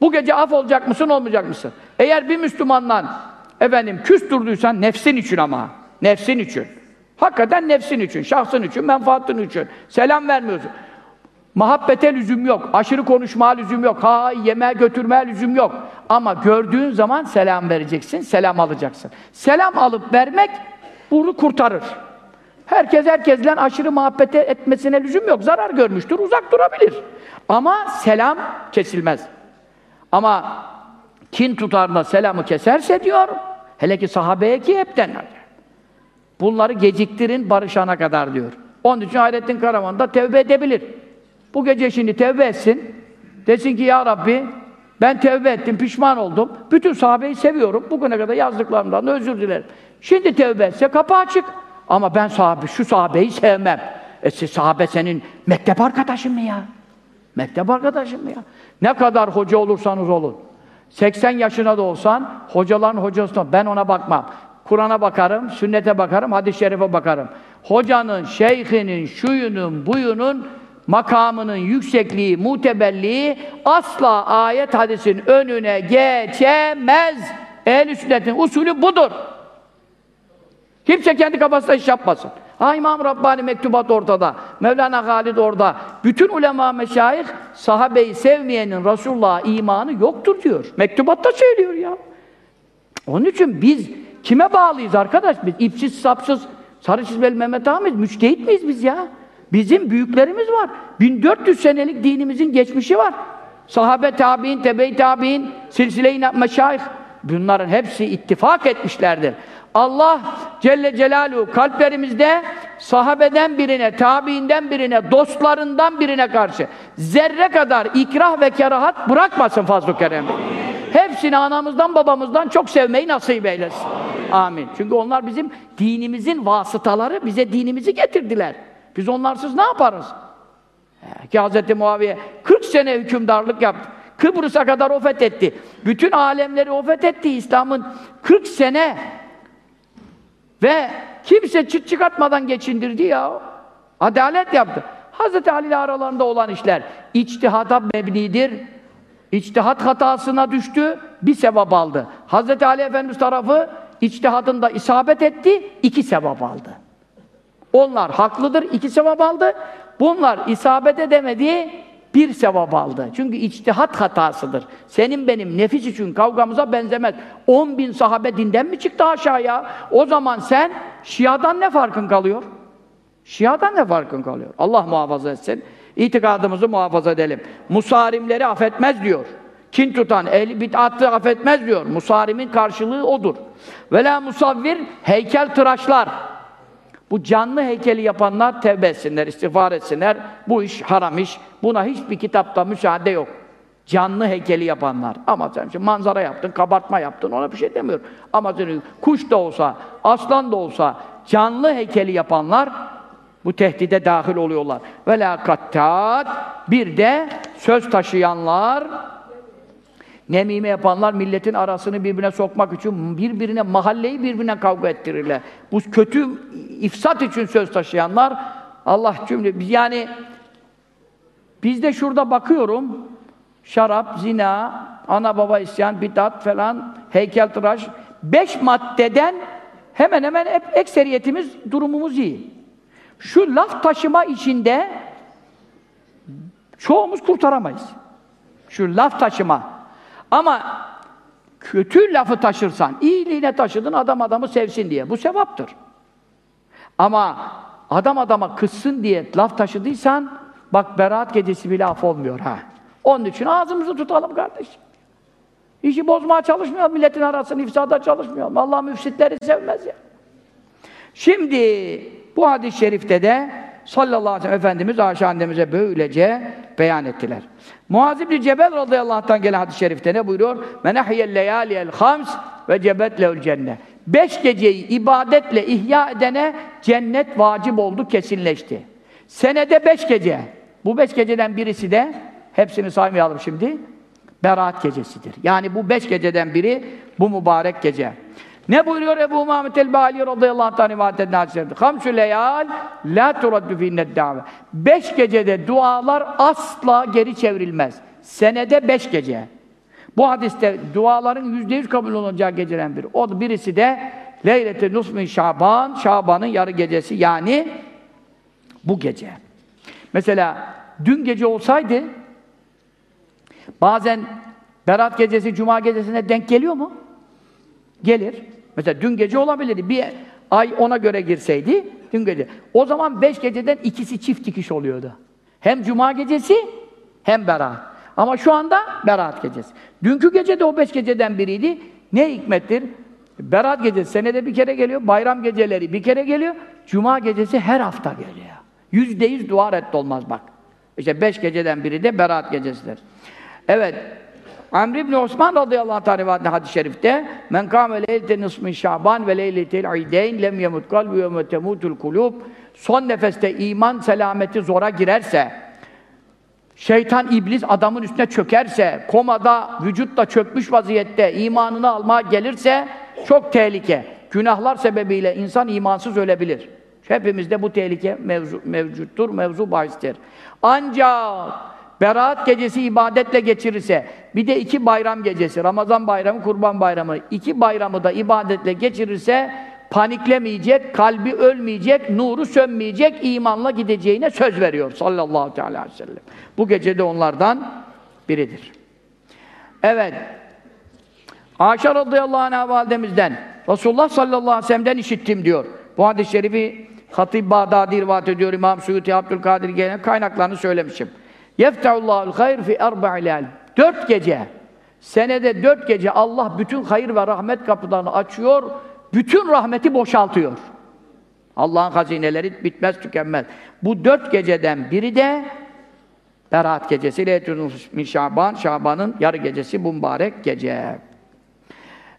Bu gece af olacak mısın, olmayacak mısın? Eğer bir Müslümandan efendim küs durduysan nefsin için ama. Nefsin için. Hakikaten nefsin için, şahsın için, menfaatın için. Selam vermiyorsun. Muhabbete lüzum yok. Aşırı konuşma lüzum yok. Ha yemeğe götürmeye lüzum yok. Ama gördüğün zaman selam vereceksin, selam alacaksın. Selam alıp vermek bunu kurtarır. Herkes herkesle aşırı muhabbete etmesine lüzum yok. Zarar görmüştür, uzak durabilir. Ama selam kesilmez. Ama kin tutar selamı keserse diyor, hele ki sahabeye ki hepten bunları geciktirin barışana kadar diyor. Onun için Hayrettin Karaman da tevbe edebilir. Bu gece şimdi tevbe etsin. Desin ki ya Rabbi ben tevbe ettim, pişman oldum. Bütün sahabeyi seviyorum. Bugüne kadar yazdıklarımdan da özür dilerim. Şimdi tevbe etse kapı açık. Ama ben sahabe, şu sahabeyi sevmem. E sahabe senin mektep arkadaşın mı ya? Mektep arkadaşın mı ya? Ne kadar hoca olursanız olun. 80 yaşına da olsan, hocaların hocasına ben ona bakmam. Kur'an'a bakarım, sünnete bakarım, hadis-i şerife bakarım. Hocanın, şeyhinin, şuyunun, buyunun makamının yüksekliği, mutebelliği asla ayet hadisin önüne geçemez. Ehl-i sünnetin usulü budur. Kimse kendi kafasında iş yapmasın. Ha İmam Rabbani mektubat ortada. Mevlana Halid orada. Bütün ulema meşayih sahabeyi sevmeyenin Resulullah'a imanı yoktur diyor. Mektubatta söylüyor ya. Onun için biz kime bağlıyız arkadaş? Biz ipsiz sapsız sarı çizmeli Mehmet Ahmet müçtehit miyiz biz ya? Bizim büyüklerimiz var. 1400 senelik dinimizin geçmişi var. Sahabe tabi'in, tebe-i tabi'in, silsile-i meşayih bunların hepsi ittifak etmişlerdir. Allah Celle Celaluhu kalplerimizde sahabeden birine, tabiinden birine, dostlarından birine karşı zerre kadar ikrah ve kerahat bırakmasın fazl-ı kerem. Hepsini anamızdan babamızdan çok sevmeyi nasip eylesin. Amin. Çünkü onlar bizim dinimizin vasıtaları, bize dinimizi getirdiler. Biz onlarsız ne yaparız? Ki Hz. Muaviye 40 sene hükümdarlık yaptı. Kıbrıs'a kadar o fethetti. Bütün alemleri o fethetti İslam'ın 40 sene ve kimse çıt çıkartmadan geçindirdi ya. Adalet yaptı. Hz. Ali ile aralarında olan işler içtihata mebnidir. İçtihat hatasına düştü, bir sevap aldı. Hz. Ali Efendimiz tarafı içtihadında isabet etti, iki sevap aldı. Onlar haklıdır, iki sevap aldı. Bunlar isabet edemedi, bir sevap aldı. Çünkü içtihat hatasıdır. Senin benim nefis için kavgamıza benzemez. 10 bin sahabe dinden mi çıktı aşağıya? O zaman sen Şia'dan ne farkın kalıyor? Şia'dan ne farkın kalıyor? Allah muhafaza etsin. İtikadımızı muhafaza edelim. Musarimleri affetmez diyor. Kin tutan, ehli bid'atı affetmez diyor. Musarimin karşılığı odur. Vela musavvir, heykel tıraşlar. Bu canlı heykeli yapanlar tevbe etsinler, istiğfar etsinler. Bu iş haram iş. Buna hiçbir kitapta müsaade yok. Canlı heykeli yapanlar. Ama sen şimdi manzara yaptın, kabartma yaptın, ona bir şey demiyorum. Ama senin kuş da olsa, aslan da olsa canlı heykeli yapanlar bu tehdide dahil oluyorlar. Ve la kattat bir de söz taşıyanlar Nemime yapanlar milletin arasını birbirine sokmak için birbirine mahalleyi birbirine kavga ettirirler. Bu kötü ifsat için söz taşıyanlar Allah cümle yani biz de şurada bakıyorum şarap, zina, ana baba isyan, bidat falan, heykeltıraş beş maddeden hemen hemen hep ekseriyetimiz durumumuz iyi. Şu laf taşıma içinde çoğumuz kurtaramayız. Şu laf taşıma ama kötü lafı taşırsan, iyiliğine taşıdın adam adamı sevsin diye. Bu sevaptır. Ama adam adama kızsın diye laf taşıdıysan, bak beraat gecesi bile af olmuyor ha. Onun için ağzımızı tutalım kardeşim. İşi bozmaya çalışmıyor, milletin arasını ifsada çalışmıyor. Allah müfsitleri sevmez ya. Şimdi bu hadis-i şerifte de sallallahu aleyhi ve sellem Efendimiz Ayşe annemize böylece beyan ettiler. Muaz İbni Cebel radıyallahu anh'tan gelen hadis-i şerifte ne buyuruyor? Menahiyel leyaliyel hams ve cebet lehul cennet. Beş geceyi ibadetle ihya edene cennet vacip oldu, kesinleşti. Senede beş gece. Bu beş geceden birisi de, hepsini saymayalım şimdi, Berat gecesidir. Yani bu beş geceden biri bu mübarek gece. Ne buyuruyor Ebu Muhammed el-Bali radıyallahu anh'tan rivayet edilen hadislerinde? Hamsü leyal la turaddu fi'ned da've. Beş gecede dualar asla geri çevrilmez. Senede beş gece. Bu hadiste duaların yüzde yüz kabul olunacağı geceden biri. O birisi de Leylet-i Nusmin Şaban, Şaban'ın yarı gecesi yani bu gece. Mesela dün gece olsaydı bazen Berat gecesi Cuma gecesine denk geliyor mu? Gelir. Mesela dün gece olabilirdi. Bir ay ona göre girseydi dün gece. O zaman beş geceden ikisi çift dikiş oluyordu. Hem Cuma gecesi hem Berat. Ama şu anda Berat gecesi. Dünkü gece de o beş geceden biriydi. Ne hikmettir? Berat gecesi senede bir kere geliyor, bayram geceleri bir kere geliyor, Cuma gecesi her hafta geliyor. Yüzde yüz dua reddolmaz bak. İşte beş geceden biri de Berat gecesidir. Evet, Amr ibn Osman radıyallahu anh rivayetinde hadis-i şerifte men kâme leylete nismin şaban ve leyletel ideyn lem yemut kalbi ve temutul kulub son nefeste iman selameti zora girerse şeytan iblis adamın üstüne çökerse komada vücutla çökmüş vaziyette imanını almaya gelirse çok tehlike. Günahlar sebebiyle insan imansız ölebilir. Hepimizde bu tehlike mevzu, mevcuttur, mevzu bahistir. Ancak Berat gecesi ibadetle geçirirse, bir de iki bayram gecesi, Ramazan bayramı, Kurban bayramı, iki bayramı da ibadetle geçirirse, paniklemeyecek, kalbi ölmeyecek, nuru sönmeyecek, imanla gideceğine söz veriyor sallallahu aleyhi ve sellem. Bu gece de onlardan biridir. Evet, Ayşe radıyallahu anh validemizden, Resulullah sallallahu aleyhi ve sellem'den işittim diyor. Bu hadis-i şerifi Hatib Bağdadi rivayet ediyor, İmam Suyuti Abdülkadir gelen kaynaklarını söylemişim. Yeftehullahul hayr fi erba'i Dört gece, senede dört gece Allah bütün hayır ve rahmet kapılarını açıyor, bütün rahmeti boşaltıyor. Allah'ın hazineleri bitmez tükenmez. Bu dört geceden biri de Berat gecesi, Leyletül min Şaban, Şaban'ın yarı gecesi, mübarek gece.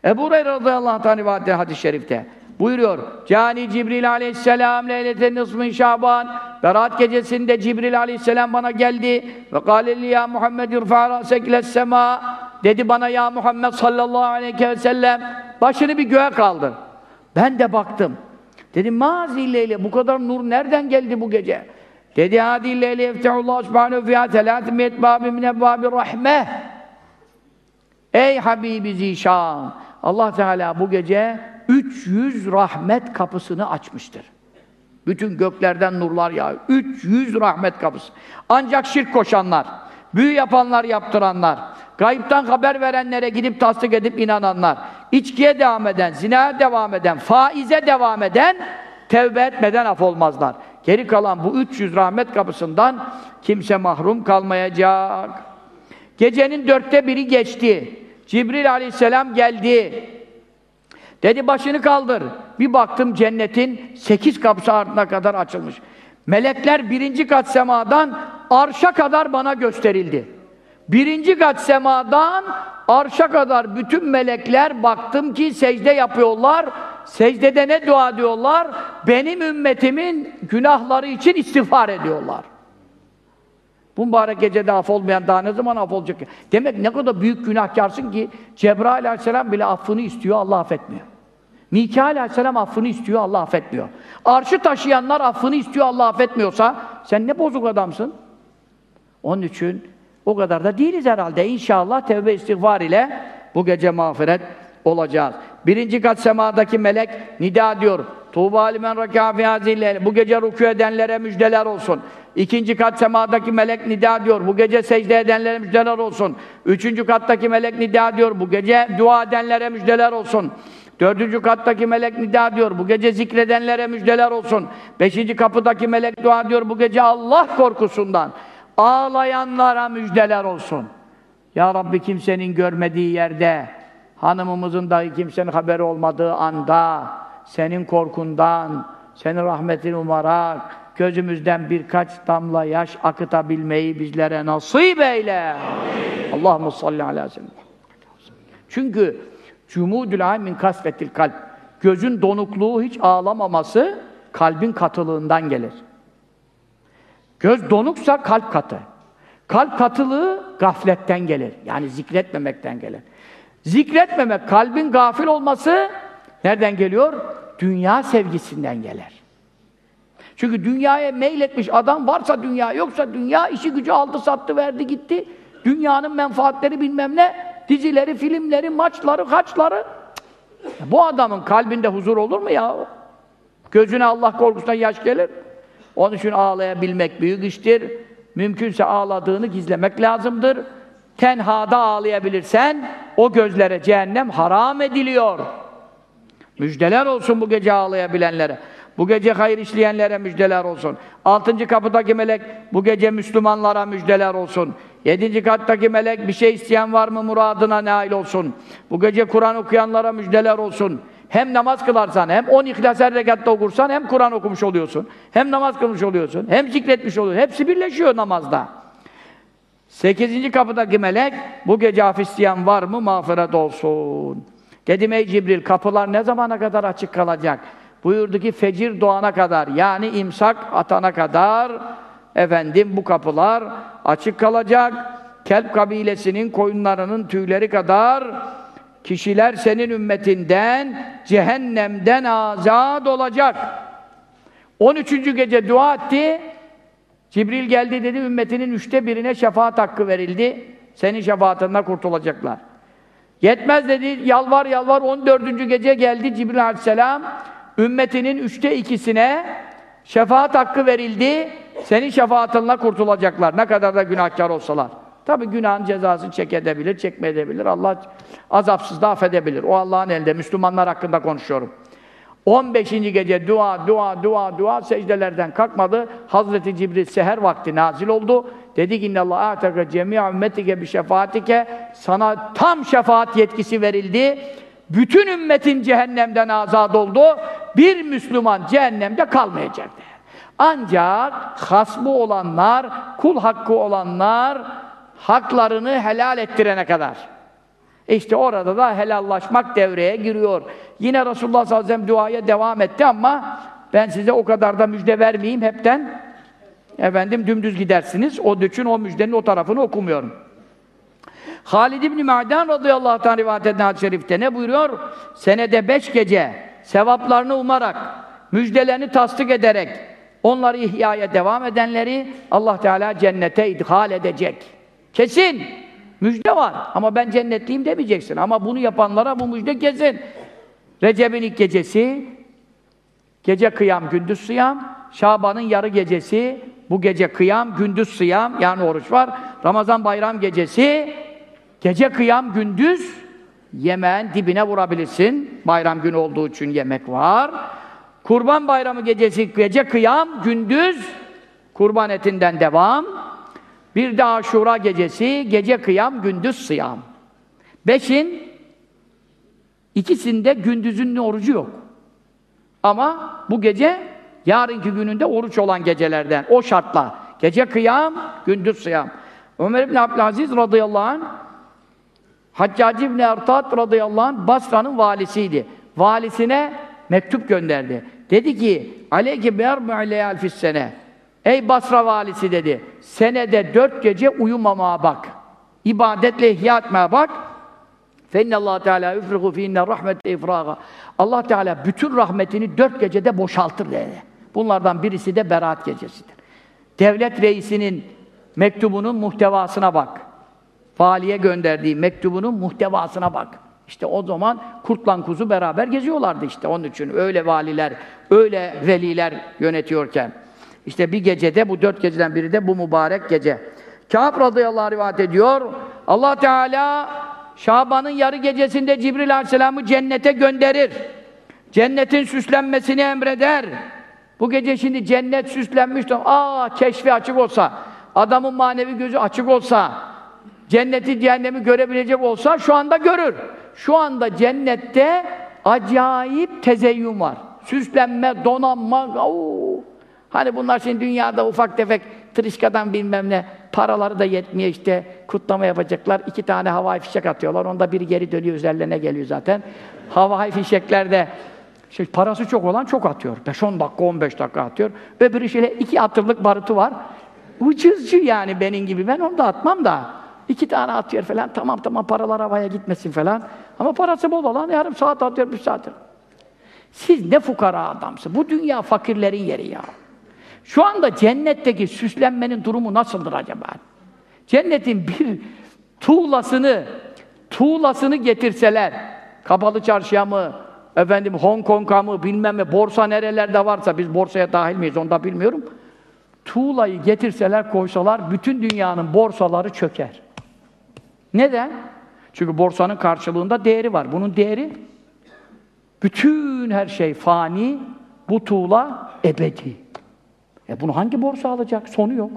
Ebu Hureyre radıyallahu anh rivayette hadis-i şerifte buyuruyor. Cani Cibril aleyhisselam leyleten nismin Şaban Berat gecesinde Cibril aleyhisselam bana geldi ve kâleli ya Muhammed irfa râsek sema dedi bana ya Muhammed sallallahu aleyhi ve sellem başını bir göğe kaldır. Ben de baktım. Dedim mazileyle bu kadar nur nereden geldi bu gece? Dedi hadi leyle yeftehullah subhanehu fiyâ telâtimiyet bâbi min ebbâbi rahmeh Ey Habibi Zişan! Allah Teala bu gece 300 rahmet kapısını açmıştır. Bütün göklerden nurlar yağıyor. 300 rahmet kapısı. Ancak şirk koşanlar, büyü yapanlar, yaptıranlar, gayipten haber verenlere gidip tasdik edip inananlar, içkiye devam eden, zinaya devam eden, faize devam eden, tevbe etmeden af olmazlar. Geri kalan bu 300 rahmet kapısından kimse mahrum kalmayacak. Gecenin dörtte biri geçti. Cibril aleyhisselam geldi. Dedi başını kaldır. Bir baktım cennetin sekiz kapısı ardına kadar açılmış. Melekler birinci kat semadan arşa kadar bana gösterildi. Birinci kat semadan arşa kadar bütün melekler baktım ki secde yapıyorlar. Secdede ne dua ediyorlar? Benim ümmetimin günahları için istiğfar ediyorlar. Bu mübarek gecede af olmayan daha ne zaman af olacak? Demek ne kadar büyük günahkarsın ki Cebrail aleyhisselam bile affını istiyor, Allah affetmiyor. Mikail aleyhisselam affını istiyor, Allah affetmiyor. Arşı taşıyanlar affını istiyor, Allah affetmiyorsa sen ne bozuk adamsın? Onun için o kadar da değiliz herhalde. İnşallah tevbe istiğfar ile bu gece mağfiret olacağız. Birinci kat semadaki melek nida diyor. Tuğba limen rakâ Bu gece rükû edenlere müjdeler olsun. İkinci kat semadaki melek nida diyor. Bu gece secde edenlere müjdeler olsun. Üçüncü kattaki melek nida diyor. Bu gece dua edenlere müjdeler olsun. Dördüncü kattaki melek nida diyor. Bu gece zikredenlere müjdeler olsun. Beşinci kapıdaki melek dua diyor. Bu gece Allah korkusundan ağlayanlara müjdeler olsun. Ya Rabbi kimsenin görmediği yerde, hanımımızın dahi kimsenin haberi olmadığı anda, senin korkundan, senin rahmetini umarak, gözümüzden birkaç damla yaş akıtabilmeyi bizlere nasip eyle. Allahumme salli ala sellem. Çünkü cumudül amin kasvetil kalp. Gözün donukluğu hiç ağlamaması kalbin katılığından gelir. Göz donuksa kalp katı. Kalp katılığı gafletten gelir. Yani zikretmemekten gelir. Zikretmemek, kalbin gafil olması nereden geliyor? Dünya sevgisinden gelir. Çünkü dünyaya meyletmiş adam varsa dünya, yoksa dünya işi gücü aldı, sattı, verdi, gitti. Dünyanın menfaatleri bilmem ne, dizileri, filmleri, maçları, kaçları. Bu adamın kalbinde huzur olur mu ya? Gözüne Allah korkusundan yaş gelir. Onun için ağlayabilmek büyük iştir. Mümkünse ağladığını gizlemek lazımdır. Tenhada ağlayabilirsen o gözlere cehennem haram ediliyor. Müjdeler olsun bu gece ağlayabilenlere. Bu gece hayır işleyenlere müjdeler olsun. Altıncı kapıdaki melek bu gece Müslümanlara müjdeler olsun. Yedinci kattaki melek bir şey isteyen var mı muradına nail olsun. Bu gece Kur'an okuyanlara müjdeler olsun. Hem namaz kılarsan, hem on ihlas her rekatta okursan hem Kur'an okumuş oluyorsun. Hem namaz kılmış oluyorsun, hem zikretmiş oluyorsun. Hepsi birleşiyor namazda. Sekizinci kapıdaki melek, bu gece af isteyen var mı mağfiret olsun. Dedim ey Cibril, kapılar ne zamana kadar açık kalacak? Buyurdu ki fecir doğana kadar, yani imsak atana kadar, efendim bu kapılar açık kalacak. Kelp kabilesinin koyunlarının tüyleri kadar kişiler senin ümmetinden cehennemden azad olacak. 13. gece dua etti. Cibril geldi dedi ümmetinin üçte birine şefaat hakkı verildi. Senin şefaatinde kurtulacaklar. Yetmez dedi yalvar yalvar 14. gece geldi Cibril aleyhisselam ümmetinin üçte ikisine şefaat hakkı verildi. Senin şefaatinle kurtulacaklar. Ne kadar da günahkar olsalar. Tabi günahın cezasını çek edebilir, çekmeyebilir. Allah azapsız da affedebilir. O Allah'ın elinde. Müslümanlar hakkında konuşuyorum. 15. gece dua, dua, dua, dua secdelerden kalkmadı. Hazreti Cibril seher vakti nazil oldu. Dedi ki innallah ataka cemi'a ümmetike bi şefaatike sana tam şefaat yetkisi verildi. Bütün ümmetin cehennemden azad oldu. Bir Müslüman cehennemde kalmayacak. Ancak hasmı olanlar, kul hakkı olanlar haklarını helal ettirene kadar. İşte orada da helallaşmak devreye giriyor. Yine Resulullah sallallahu aleyhi ve sellem duaya devam etti ama ben size o kadar da müjde vermeyeyim hepten. Efendim dümdüz gidersiniz. O için o müjdenin o tarafını okumuyorum. Halid İbn Ma'dan radıyallahu anh rivayet eden hadis-i şerifte ne buyuruyor? Senede beş gece sevaplarını umarak, müjdelerini tasdik ederek onları ihyaya devam edenleri Allah Teala cennete idhal edecek. Kesin! Müjde var. Ama ben cennetliyim demeyeceksin. Ama bunu yapanlara bu müjde kesin. Recep'in ilk gecesi, gece kıyam, gündüz sıyam. Şaban'ın yarı gecesi, bu gece kıyam, gündüz sıyam, yani oruç var. Ramazan bayram gecesi, gece kıyam, gündüz yemeğin dibine vurabilirsin. Bayram günü olduğu için yemek var. Kurban bayramı gecesi, gece kıyam, gündüz kurban etinden devam. Bir de aşura gecesi, gece kıyam, gündüz sıyam. Beşin, ikisinde gündüzün orucu yok. Ama bu gece, yarınki gününde oruç olan gecelerden, o şartla. Gece kıyam, gündüz sıyam. Ömer İbni Abdülaziz radıyallahu anh, Haccac İbni Ertat radıyallahu anh, Basra'nın valisiydi. Valisine mektup gönderdi. Dedi ki, aleyke be'erbu'u leyal sene. Ey Basra valisi dedi, senede dört gece uyumamaya bak. İbadetle ihya etmeye bak. فَاِنَّ اللّٰهَ تَعَالَى يُفْرِغُ ف۪ينَّ رَحْمَةِ اِفْرَاغًا Allah Teala bütün rahmetini dört gecede boşaltır dedi. Bunlardan birisi de Berat gecesidir. Devlet reisinin mektubunun muhtevasına bak. Valiye gönderdiği mektubunun muhtevasına bak. İşte o zaman kurtlan kuzu beraber geziyorlardı işte onun için. Öyle valiler, öyle veliler yönetiyorken. İşte bir gecede, bu dört geceden biri de bu mübarek gece. Kâb radıyallahu rivayet ediyor. Allah Teala Şaban'ın yarı gecesinde Cibril aleyhisselamı cennete gönderir. Cennetin süslenmesini emreder. Bu gece şimdi cennet süslenmiş. Aa keşfi açık olsa, adamın manevi gözü açık olsa, cenneti cehennemi görebilecek olsa şu anda görür. Şu anda cennette acayip tezeyyün var. Süslenme, donanma, oo. Hani bunlar şimdi dünyada ufak tefek tırışkadan bilmem ne paraları da yetmiyor işte kutlama yapacaklar. iki tane havai fişek atıyorlar. Onda biri geri dönüyor üzerlerine geliyor zaten. Havai fişeklerde şey, parası çok olan çok atıyor. 5-10 dakika, 15 dakika atıyor. Öbürü şöyle iki atırlık barutu var. Ucuzcu yani benim gibi. Ben onu da atmam da. İki tane atıyor falan. Tamam tamam paralar havaya gitmesin falan. Ama parası bol olan yarım saat atıyor, bir saat. Siz ne fukara adamsın. Bu dünya fakirlerin yeri ya. Şu anda cennetteki süslenmenin durumu nasıldır acaba? Cennetin bir tuğlasını tuğlasını getirseler, kapalı çarşıya mı, efendim Hong Kong'a mı, bilmem ne, borsa nerelerde varsa, biz borsaya dahil miyiz onu da bilmiyorum. Tuğlayı getirseler, koysalar, bütün dünyanın borsaları çöker. Neden? Çünkü borsanın karşılığında değeri var. Bunun değeri, bütün her şey fani, bu tuğla ebedi. E bunu hangi borsa alacak? Sonu yok.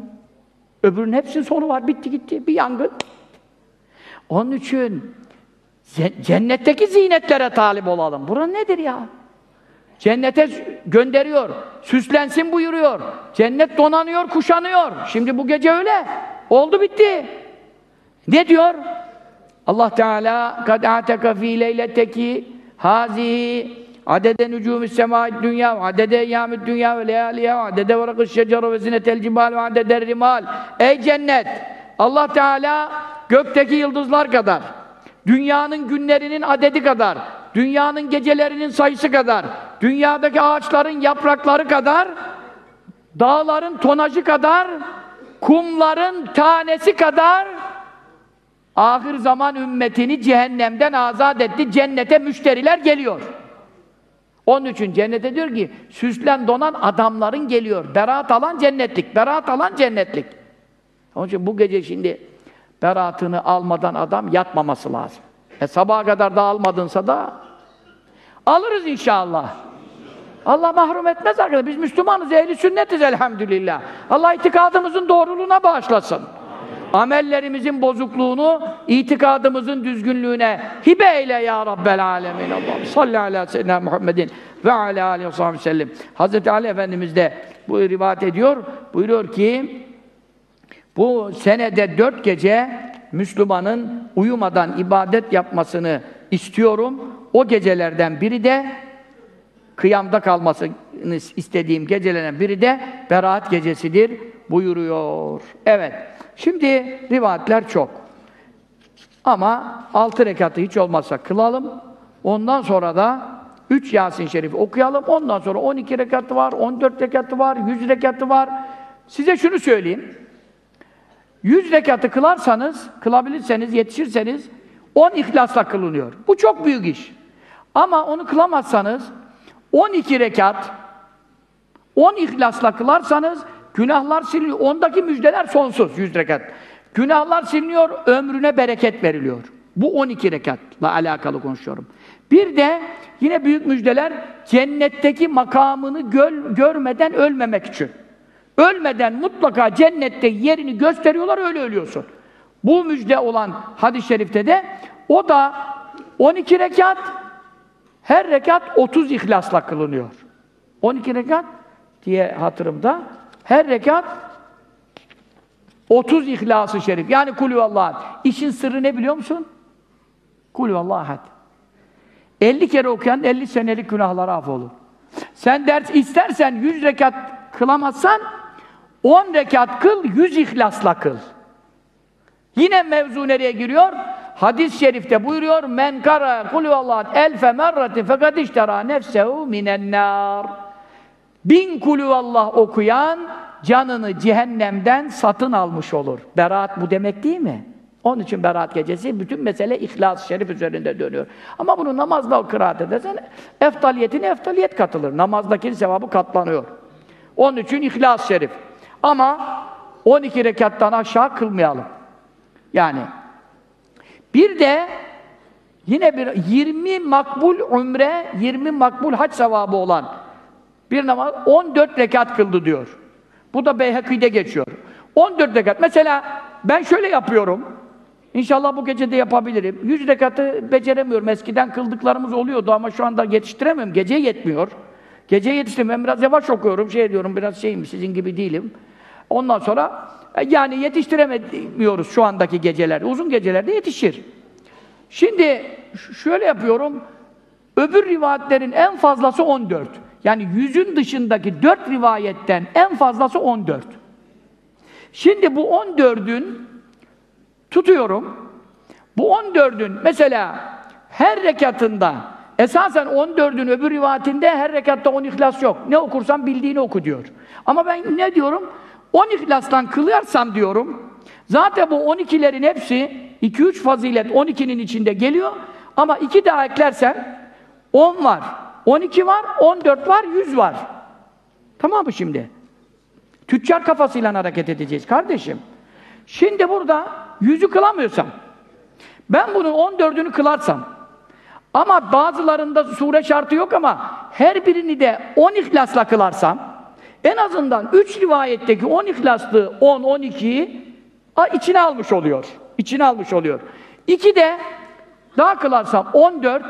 Öbürünün hepsinin sonu var. Bitti gitti. Bir yangın. Onun için cennetteki zinetlere talip olalım. Bura nedir ya? Cennete gönderiyor. Süslensin buyuruyor. Cennet donanıyor, kuşanıyor. Şimdi bu gece öyle. Oldu bitti. Ne diyor? Allah Teala kad ataka fi leyleteki hazihi adede nücûmü semâid dünya adede eyyâmid dünya ve leyâliye adede varakış şecer ve zinetel cibâl ve adede rimal ey cennet Allah Teala gökteki yıldızlar kadar dünyanın günlerinin adedi kadar dünyanın gecelerinin sayısı kadar dünyadaki ağaçların yaprakları kadar dağların tonajı kadar kumların tanesi kadar ahir zaman ümmetini cehennemden azat etti cennete müşteriler geliyor onun için cennete diyor ki, süslen donan adamların geliyor. Beraat alan cennetlik, beraat alan cennetlik. Onun için bu gece şimdi beraatını almadan adam yatmaması lazım. E sabaha kadar da almadınsa da alırız inşallah. Allah mahrum etmez arkadaşlar. Biz Müslümanız, ehli sünnetiz elhamdülillah. Allah itikadımızın doğruluğuna bağışlasın amellerimizin bozukluğunu itikadımızın düzgünlüğüne hibe eyle ya Rabbel alemin. Allah'ım salli ala seyyidina Muhammedin ve ala aleyhi ve sellem. Hazreti Ali Efendimiz de bu rivayet ediyor. Buyuruyor ki bu senede dört gece Müslümanın uyumadan ibadet yapmasını istiyorum. O gecelerden biri de kıyamda kalmasını istediğim gecelerden biri de beraat gecesidir buyuruyor. Evet. Şimdi rivayetler çok. Ama altı rekatı hiç olmazsa kılalım. Ondan sonra da üç Yasin Şerif okuyalım. Ondan sonra 12 rekatı var, 14 rekatı var, 100 rekatı var. Size şunu söyleyeyim. 100 rekatı kılarsanız, kılabilirseniz, yetişirseniz 10 ihlasla kılınıyor. Bu çok büyük iş. Ama onu kılamazsanız 12 rekat 10 ihlasla kılarsanız Günahlar siliniyor. Ondaki müjdeler sonsuz. Yüz rekat. Günahlar siliniyor, ömrüne bereket veriliyor. Bu 12 rekatla alakalı konuşuyorum. Bir de yine büyük müjdeler cennetteki makamını göl, görmeden ölmemek için. Ölmeden mutlaka cennette yerini gösteriyorlar öyle ölüyorsun. Bu müjde olan hadis-i şerifte de o da 12 rekat her rekat 30 ihlasla kılınıyor. 12 rekat diye hatırımda her rekat 30 İhlas-ı Şerif. Yani kulü Allah. İşin sırrı ne biliyor musun? Kulü Allah ahad. 50 kere okuyan 50 senelik günahları af olur. Sen ders istersen 100 rekat kılamazsan 10 rekat kıl, 100 ihlasla kıl. Yine mevzu nereye giriyor? Hadis-i şerifte buyuruyor men kara kulü Allah elfe merratin fekad iştera nefsehu minen nar. Bin kulüvallah okuyan canını cehennemden satın almış olur. Beraat bu demek değil mi? Onun için Berat gecesi bütün mesele ihlas Şerif üzerinde dönüyor. Ama bunu namazda kıraat edersen eftaliyetine eftaliyet katılır. Namazdaki sevabı katlanıyor. Onun için ihlas Şerif. Ama 12 rekattan aşağı kılmayalım. Yani bir de yine bir 20 makbul umre, 20 makbul hac sevabı olan bir namaz 14 rekat kıldı diyor. Bu da Beyhaki'de geçiyor. 14 rekat. Mesela ben şöyle yapıyorum. İnşallah bu gece de yapabilirim. 100 rekatı beceremiyorum. Eskiden kıldıklarımız oluyordu ama şu anda yetiştiremiyorum. Gece yetmiyor. Gece yetiştiremiyorum. Biraz yavaş okuyorum. Şey diyorum biraz şeyim sizin gibi değilim. Ondan sonra e, yani yetiştiremiyoruz şu andaki gecelerde. Uzun gecelerde yetişir. Şimdi şöyle yapıyorum. Öbür rivayetlerin en fazlası 14. Yani yüzün dışındaki dört rivayetten en fazlası on dört. Şimdi bu on dördün tutuyorum. Bu on dördün mesela her rekatında esasen on dördün öbür rivayetinde her rekatta on ihlas yok. Ne okursan bildiğini oku diyor. Ama ben ne diyorum? 10 ihlastan kılarsam diyorum, zaten bu 12'lerin hepsi 2-3 fazilet 12'nin içinde geliyor ama 2 daha eklersem 10 var, 12 var, 14 var, 100 var. Tamam mı şimdi? Tüccar kafasıyla hareket edeceğiz kardeşim. Şimdi burada yüzü kılamıyorsam, ben bunun 14'ünü kılarsam, ama bazılarında sure şartı yok ama her birini de 10 ihlasla kılarsam, en azından 3 rivayetteki 10 ihlaslı 10, 12'yi içine almış oluyor. İçine almış oluyor. 2 de daha kılarsam 14,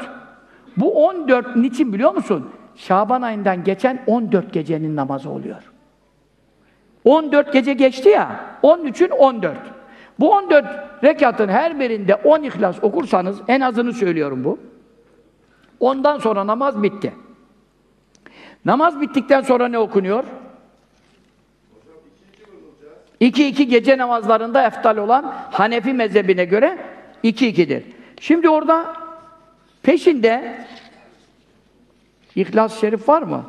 bu 14 niçin biliyor musun? Şaban ayından geçen 14 gecenin namazı oluyor. 14 gece geçti ya, 13'ün 14. Bu 14 rekatın her birinde 10 ihlas okursanız, en azını söylüyorum bu. Ondan sonra namaz bitti. Namaz bittikten sonra ne okunuyor? İki iki gece namazlarında eftal olan Hanefi mezhebine göre iki ikidir. Şimdi orada peşinde İhlas-ı Şerif var mı?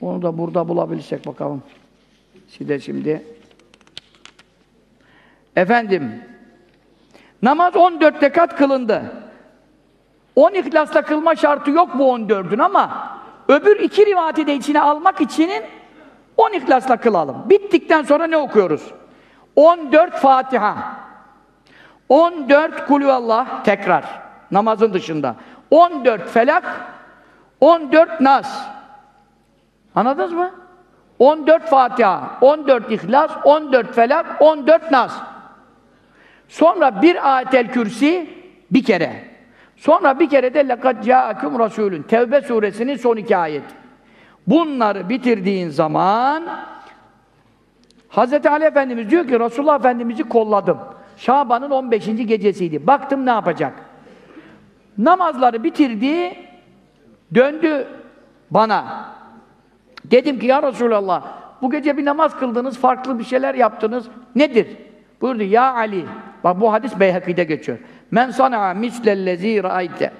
Onu da burada bulabilirsek bakalım. Size şimdi. Efendim, namaz 14 rekat kılındı. 10 ihlasla kılma şartı yok bu 14'ün ama öbür iki rivati de içine almak içinin 10 ihlasla kılalım. Bittikten sonra ne okuyoruz? 14 Fatiha. 14 Kulüvallah tekrar namazın dışında. 14 felak, 14 nas. Anladınız mı? 14 Fatiha, 14 İhlas, 14 felak, 14 nas. Sonra bir ayetel kürsi bir kere. Sonra bir kere de lekad ca'akum rasulün. Tevbe suresinin son iki ayeti. Bunları bitirdiğin zaman Hz. Ali Efendimiz diyor ki Resulullah Efendimiz'i kolladım. Şaban'ın 15. gecesiydi. Baktım ne yapacak? Namazları bitirdi, döndü bana. Dedim ki ya Resulallah bu gece bir namaz kıldınız, farklı bir şeyler yaptınız. Nedir? Buyurdu ya Ali. Bak bu hadis Beyhaki'de geçiyor. Men sana'a mislellezî ra'ayte.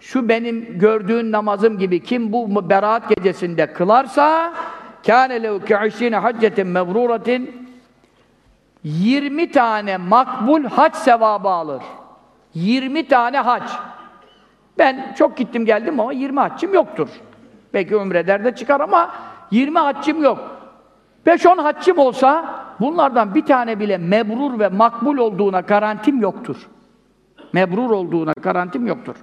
Şu benim gördüğün namazım gibi kim bu beraat gecesinde kılarsa kâne lehu ke'işîne hacceten mebrûratin 20 tane makbul hac sevabı alır. 20 tane hac. Ben çok gittim geldim ama 20 haccım yoktur. Belki ömreder de çıkar ama 20 haccım yok. 5-10 haccım olsa bunlardan bir tane bile mebrur ve makbul olduğuna garantim yoktur. Mebrur olduğuna garantim yoktur.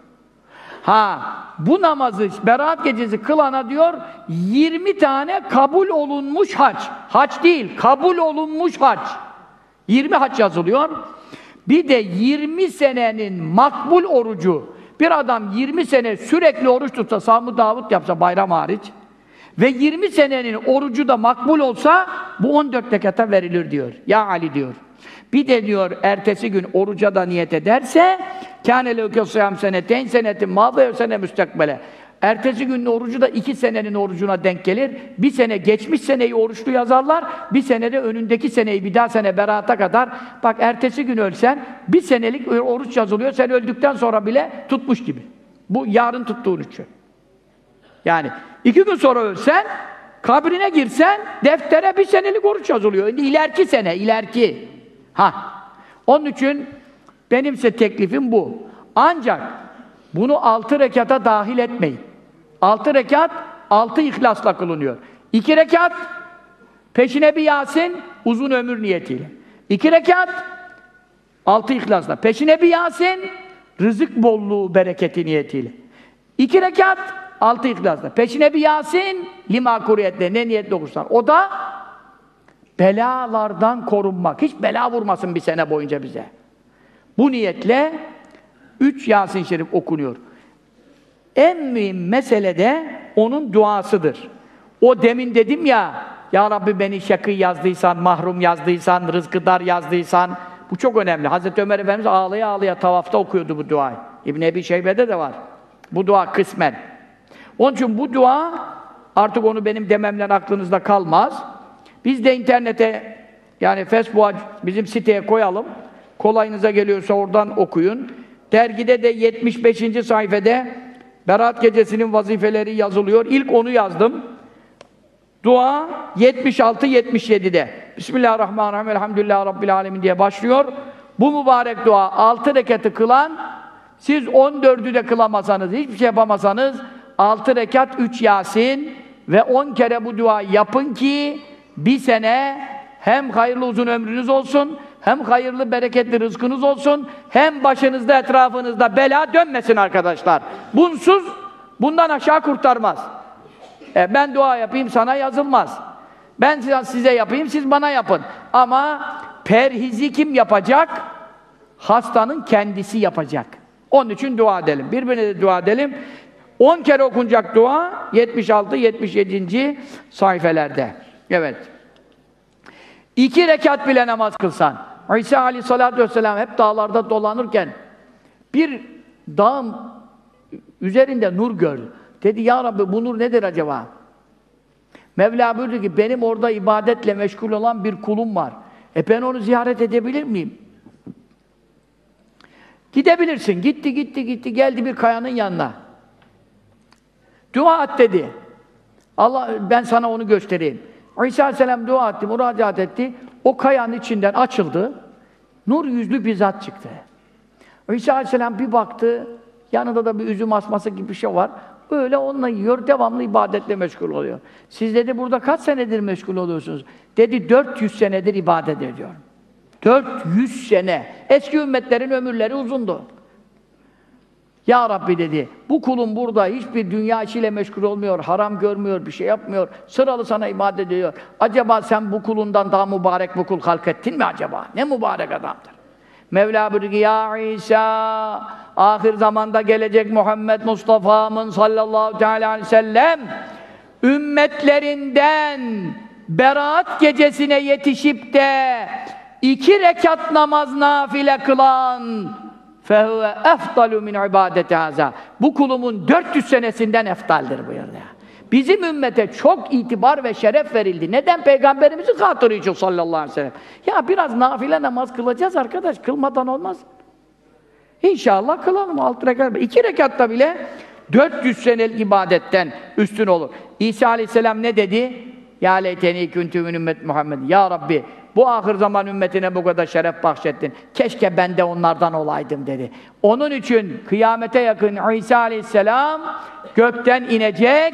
Ha, bu namazı Berat gecesi kılana diyor 20 tane kabul olunmuş hac. Hac değil, kabul olunmuş hac. 20 hac yazılıyor. Bir de 20 senenin makbul orucu. Bir adam 20 sene sürekli oruç tutsa, Samud Davut yapsa bayram hariç ve 20 senenin orucu da makbul olsa bu 14 rekata verilir diyor. Ya Ali diyor. Bir de diyor ertesi gün oruca da niyet ederse kâne levke sıyam seneteyn senetin mâzı sene müstakbele. Ertesi günün orucu da iki senenin orucuna denk gelir. Bir sene geçmiş seneyi oruçlu yazarlar. Bir senede önündeki seneyi bir daha sene berata kadar. Bak ertesi gün ölsen bir senelik oruç yazılıyor. Sen öldükten sonra bile tutmuş gibi. Bu yarın tuttuğun için. Yani iki gün sonra ölsen, kabrine girsen deftere bir senelik oruç yazılıyor. İleriki sene, ileriki. Ha. Onun için benimse teklifim bu. Ancak bunu altı rekata dahil etmeyin. Altı rekat, altı ihlasla kılınıyor. İki rekat, peşine bir Yasin, uzun ömür niyetiyle. İki rekat, altı ihlasla. Peşine bir Yasin, rızık bolluğu, bereketi niyetiyle. İki rekat, altı ihlasla. Peşine bir Yasin, lima kuriyetle, ne niyetle okursan. O da belalardan korunmak. Hiç bela vurmasın bir sene boyunca bize. Bu niyetle üç Yasin Şerif okunuyor. En mühim mesele de onun duasıdır. O demin dedim ya, Ya Rabbi beni şakı yazdıysan, mahrum yazdıysan, rızkı dar yazdıysan, bu çok önemli. Hazreti Ömer Efendimiz ağlaya ağlaya tavafta okuyordu bu duayı. İbn Ebi Şeybe'de de var. Bu dua kısmen. Onun için bu dua, artık onu benim dememle aklınızda kalmaz. Biz de internete, yani Facebook'a, bizim siteye koyalım. Kolayınıza geliyorsa oradan okuyun. Dergide de 75. sayfede Berat Gecesi'nin vazifeleri yazılıyor. İlk onu yazdım. Dua 76-77'de. Bismillahirrahmanirrahim. Elhamdülillah Rabbil Alemin diye başlıyor. Bu mübarek dua 6 rekatı kılan, siz 14'ü de kılamasanız, hiçbir şey yapamasanız 6 rekat 3 Yasin ve 10 kere bu dua yapın ki bir sene hem hayırlı uzun ömrünüz olsun, hem hayırlı bereketli rızkınız olsun, hem başınızda etrafınızda bela dönmesin arkadaşlar. Bunsuz bundan aşağı kurtarmaz. E, ben dua yapayım sana yazılmaz. Ben size yapayım siz bana yapın. Ama perhizi kim yapacak? Hastanın kendisi yapacak. Onun için dua edelim. Birbirine de dua edelim. 10 kere okunacak dua 76 77. sayfelerde. Evet. İki rekat bile namaz kılsan. İsa aleyhissalatü vesselam hep dağlarda dolanırken bir dağın üzerinde nur gördü. Dedi ya Rabbi bu nur nedir acaba? Mevla buyurdu ki benim orada ibadetle meşgul olan bir kulum var. E ben onu ziyaret edebilir miyim? Gidebilirsin. Gitti gitti gitti geldi bir kayanın yanına. Dua et dedi. Allah ben sana onu göstereyim. İsa Aleyhisselam dua etti, müracaat etti. O kayanın içinden açıldı. Nur yüzlü bir zat çıktı. İsa Aleyhisselam bir baktı, yanında da bir üzüm asması gibi bir şey var. Öyle onunla yiyor, devamlı ibadetle meşgul oluyor. Siz dedi burada kaç senedir meşgul oluyorsunuz? Dedi 400 senedir ibadet ediyorum. 400 sene. Eski ümmetlerin ömürleri uzundu. Ya Rabbi dedi, bu kulun burada hiçbir dünya işiyle meşgul olmuyor, haram görmüyor, bir şey yapmıyor, sıralı sana ibadet ediyor. Acaba sen bu kulundan daha mübarek bu kul halk ettin mi acaba? Ne mübarek adamdır. Mevla buyuruyor ki, Ya İsa, ahir zamanda gelecek Muhammed Mustafa'mın sallallahu teala aleyhi ve sellem, ümmetlerinden Berat gecesine yetişip de iki rekat namaz nafile kılan فَهُوَ اَفْضَلُ مِنْ عِبَادَةِ هَذَا Bu kulumun 400 senesinden eftaldir buyurdu. Bizim ümmete çok itibar ve şeref verildi. Neden? Peygamberimizin hatırı için sallallahu aleyhi ve sellem. Ya biraz nafile namaz kılacağız arkadaş. Kılmadan olmaz. İnşallah kılalım. Altı rekat. İki rekatta bile 400 senelik ibadetten üstün olur. İsa aleyhisselam ne dedi? Ya leyteni küntü ümmet Muhammed. Ya Rabbi bu ahir zaman ümmetine bu kadar şeref bahşettin. Keşke ben de onlardan olaydım dedi. Onun için kıyamete yakın İsa aleyhisselam gökten inecek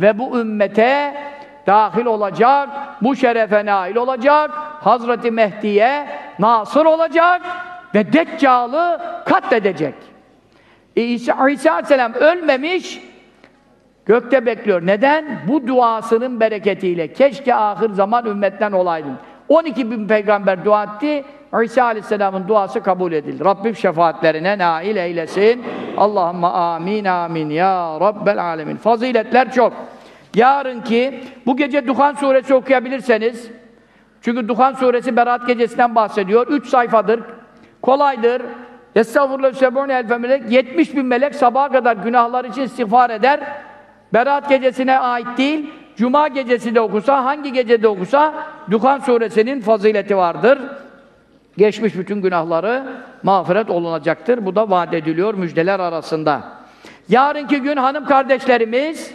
ve bu ümmete dahil olacak, bu şerefe nail olacak, Hazreti Mehdi'ye nasır olacak ve Deccal'ı katledecek. İsa, İsa aleyhisselam ölmemiş, gökte bekliyor. Neden? Bu duasının bereketiyle. Keşke ahir zaman ümmetten olaydım. 12 bin peygamber dua etti. İsa Aleyhisselam'ın duası kabul edildi. Rabbim şefaatlerine nail eylesin. Allahümme amin amin ya Rabbel alemin. Faziletler çok. Yarınki bu gece Duhan suresi okuyabilirseniz çünkü Duhan suresi Berat gecesinden bahsediyor. 3 sayfadır. Kolaydır. Estağfurullah sebun elfe melek 70 bin melek sabaha kadar günahlar için istiğfar eder. Berat gecesine ait değil. Cuma gecesi de okusa, hangi gecede okusa Duhan suresinin fazileti vardır. Geçmiş bütün günahları mağfiret olunacaktır. Bu da vaat ediliyor müjdeler arasında. Yarınki gün hanım kardeşlerimiz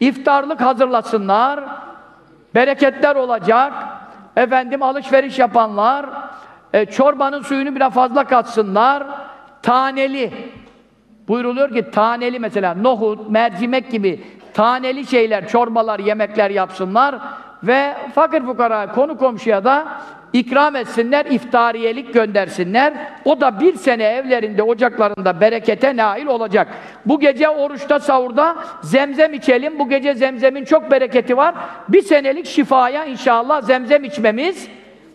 iftarlık hazırlasınlar. Bereketler olacak. Efendim alışveriş yapanlar e, çorbanın suyunu biraz fazla katsınlar. Taneli Buyruluyor ki taneli mesela nohut, mercimek gibi taneli şeyler, çorbalar, yemekler yapsınlar ve fakir fukara, konu komşuya da ikram etsinler, iftariyelik göndersinler. O da bir sene evlerinde, ocaklarında berekete nail olacak. Bu gece oruçta, sahurda zemzem içelim. Bu gece zemzemin çok bereketi var. Bir senelik şifaya inşallah zemzem içmemiz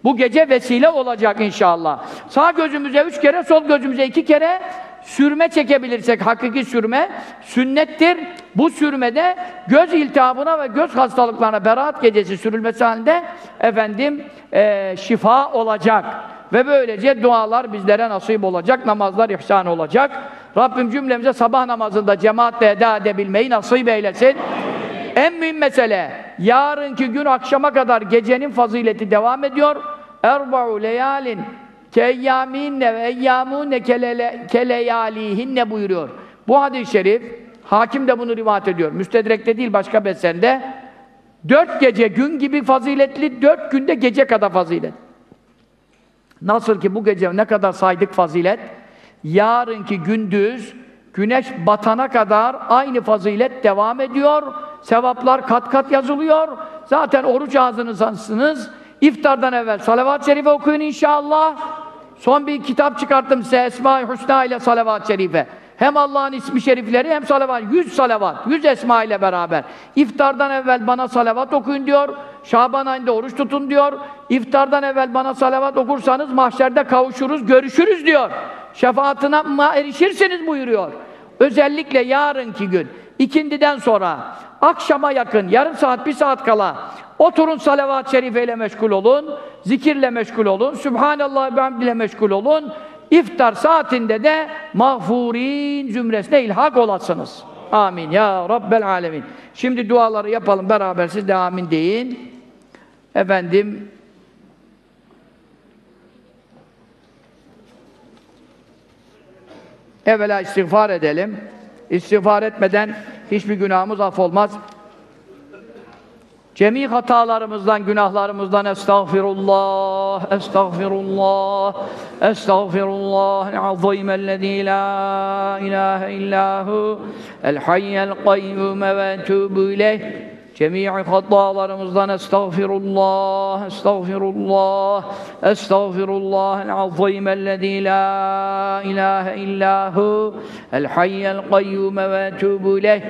bu gece vesile olacak inşallah. Sağ gözümüze üç kere, sol gözümüze iki kere sürme çekebilirsek, hakiki sürme sünnettir. Bu sürmede göz iltihabına ve göz hastalıklarına beraat gecesi sürülmesi halinde efendim e, şifa olacak. Ve böylece dualar bizlere nasip olacak, namazlar ihsan olacak. Rabbim cümlemize sabah namazında cemaatle eda edebilmeyi nasip eylesin. En mühim mesele, yarınki gün akşama kadar gecenin fazileti devam ediyor. Erba'u leyalin Keyyaminne ve eyyamune keleyalihinne buyuruyor. Bu hadis-i şerif Hakim de bunu rivayet ediyor. Müstedrek'te değil başka besende. Dört gece gün gibi faziletli, dört günde gece kadar fazilet. Nasıl ki bu gece ne kadar saydık fazilet, yarınki gündüz güneş batana kadar aynı fazilet devam ediyor. Sevaplar kat kat yazılıyor. Zaten oruç ağzınızsınız. İftardan evvel salavat-ı şerife okuyun inşallah. Son bir kitap çıkarttım size Esma-i Hüsna ile salavat-ı şerife. Hem Allah'ın ismi şerifleri hem salavat. Yüz salavat, yüz esma ile beraber. İftardan evvel bana salavat okuyun diyor. Şaban ayında oruç tutun diyor. İftardan evvel bana salavat okursanız mahşerde kavuşuruz, görüşürüz diyor. Şefaatine erişirsiniz buyuruyor. Özellikle yarınki gün, ikindiden sonra, akşama yakın, yarım saat, bir saat kala oturun salavat-ı şerifeyle meşgul olun, zikirle meşgul olun, Sübhanallah ve hamdile meşgul olun, İftar saatinde de mağfurin zümresine ilhak olasınız. Amin. Ya Rabbel Alemin. Şimdi duaları yapalım beraber siz de amin deyin. Efendim evvela istiğfar edelim. İstiğfar etmeden hiçbir günahımız affolmaz. Cemi hatalarımızdan, günahlarımızdan estağfirullah, estağfirullah, estağfirullah azim ellezî la ilahe illahu el hayyel kayyume ve etûbü ileyh Cemii hatalarımızdan estağfirullah, estağfirullah, estağfirullah el-azim ellezî la ilahe illahu el hayyel kayyume ve etûbü ileyh.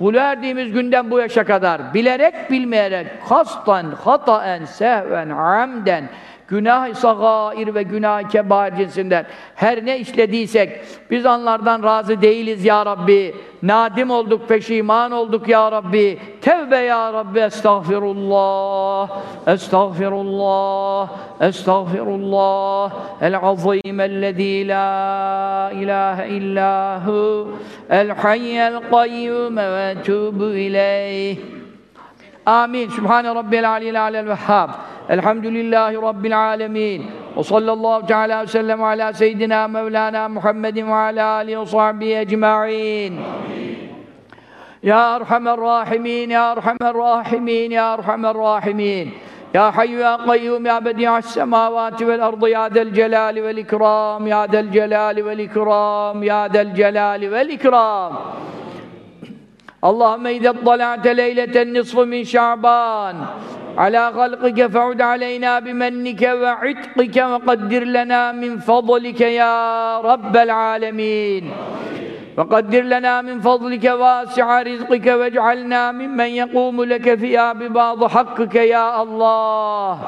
Bu erdiğimiz günden bu yaşa kadar bilerek bilmeyerek hastan, hataen, sehven, amden günah-ı sagair ve günah-ı kebair cinsinden her ne işlediysek biz onlardan razı değiliz ya Rabbi. Nadim olduk, peşiman olduk ya Rabbi. Tevbe ya Rabbi, estağfirullah, estağfirullah, estağfirullah. El-azim ellezî la ilahe illahu, el-hayyel kayyum ve etûbü ileyh. Amin. Sübhane Rabbil Aliyyil Alel Vehhab. الحمد لله رب العالمين وصلى الله تعالى وسلم على سيدنا مولانا محمد وعلى آله وصحبه أجمعين. يا أرحم الراحمين يا أرحم الراحمين يا أرحم الراحمين. يا حي يا قيوم يا بديع السماوات والأرض يا ذا الجلال والإكرام يا ذا الجلال والإكرام يا ذا الجلال والإكرام. اللهم إذا اطلعت ليلة النصف من شعبان على خلقك فعد علينا بمنك وعتقك وقدر لنا من فضلك يا رب العالمين. وقدر لنا من فضلك واسع رزقك واجعلنا ممن يقوم لك فيها ببعض حقك يا الله.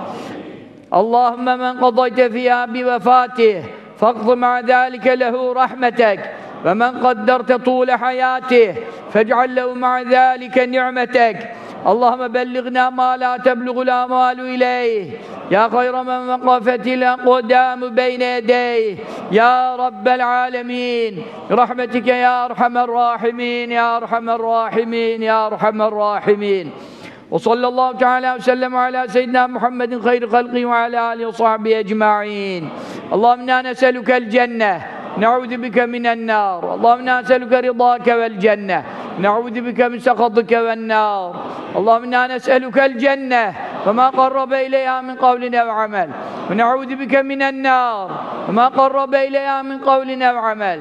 اللهم من قضيت فيها بوفاته فاقض مع ذلك له رحمتك. ومن قدرت طول حياته فاجعل له مع ذلك نعمتك. Allahümme belligna ma la tebliğu la malu ileyh. Ya hayra men vekafetil kudamu beyne yedeyh Ya Rabbel alemin. Rahmetike ya erhamer rahimin Ya erhamer rahimin Ya erhamer rahimin. Ve sallallahu teala ve sellem ala seyyidina Muhammedin hayri halki ve ala alihi ve sahbihi ecma'in. Allahümme inna neselükel cenneh أجمعين اللهم إنا نسألك الجنة نعوذ بك من النار اللهم إنا نسألك رضاك والجنة نعوذ بك من سخطك والنار اللهم إنا نسألك الجنة وما قرب إليها من قول أو عمل ونعوذ بك من النار وما قرب إليها من قول أو عمل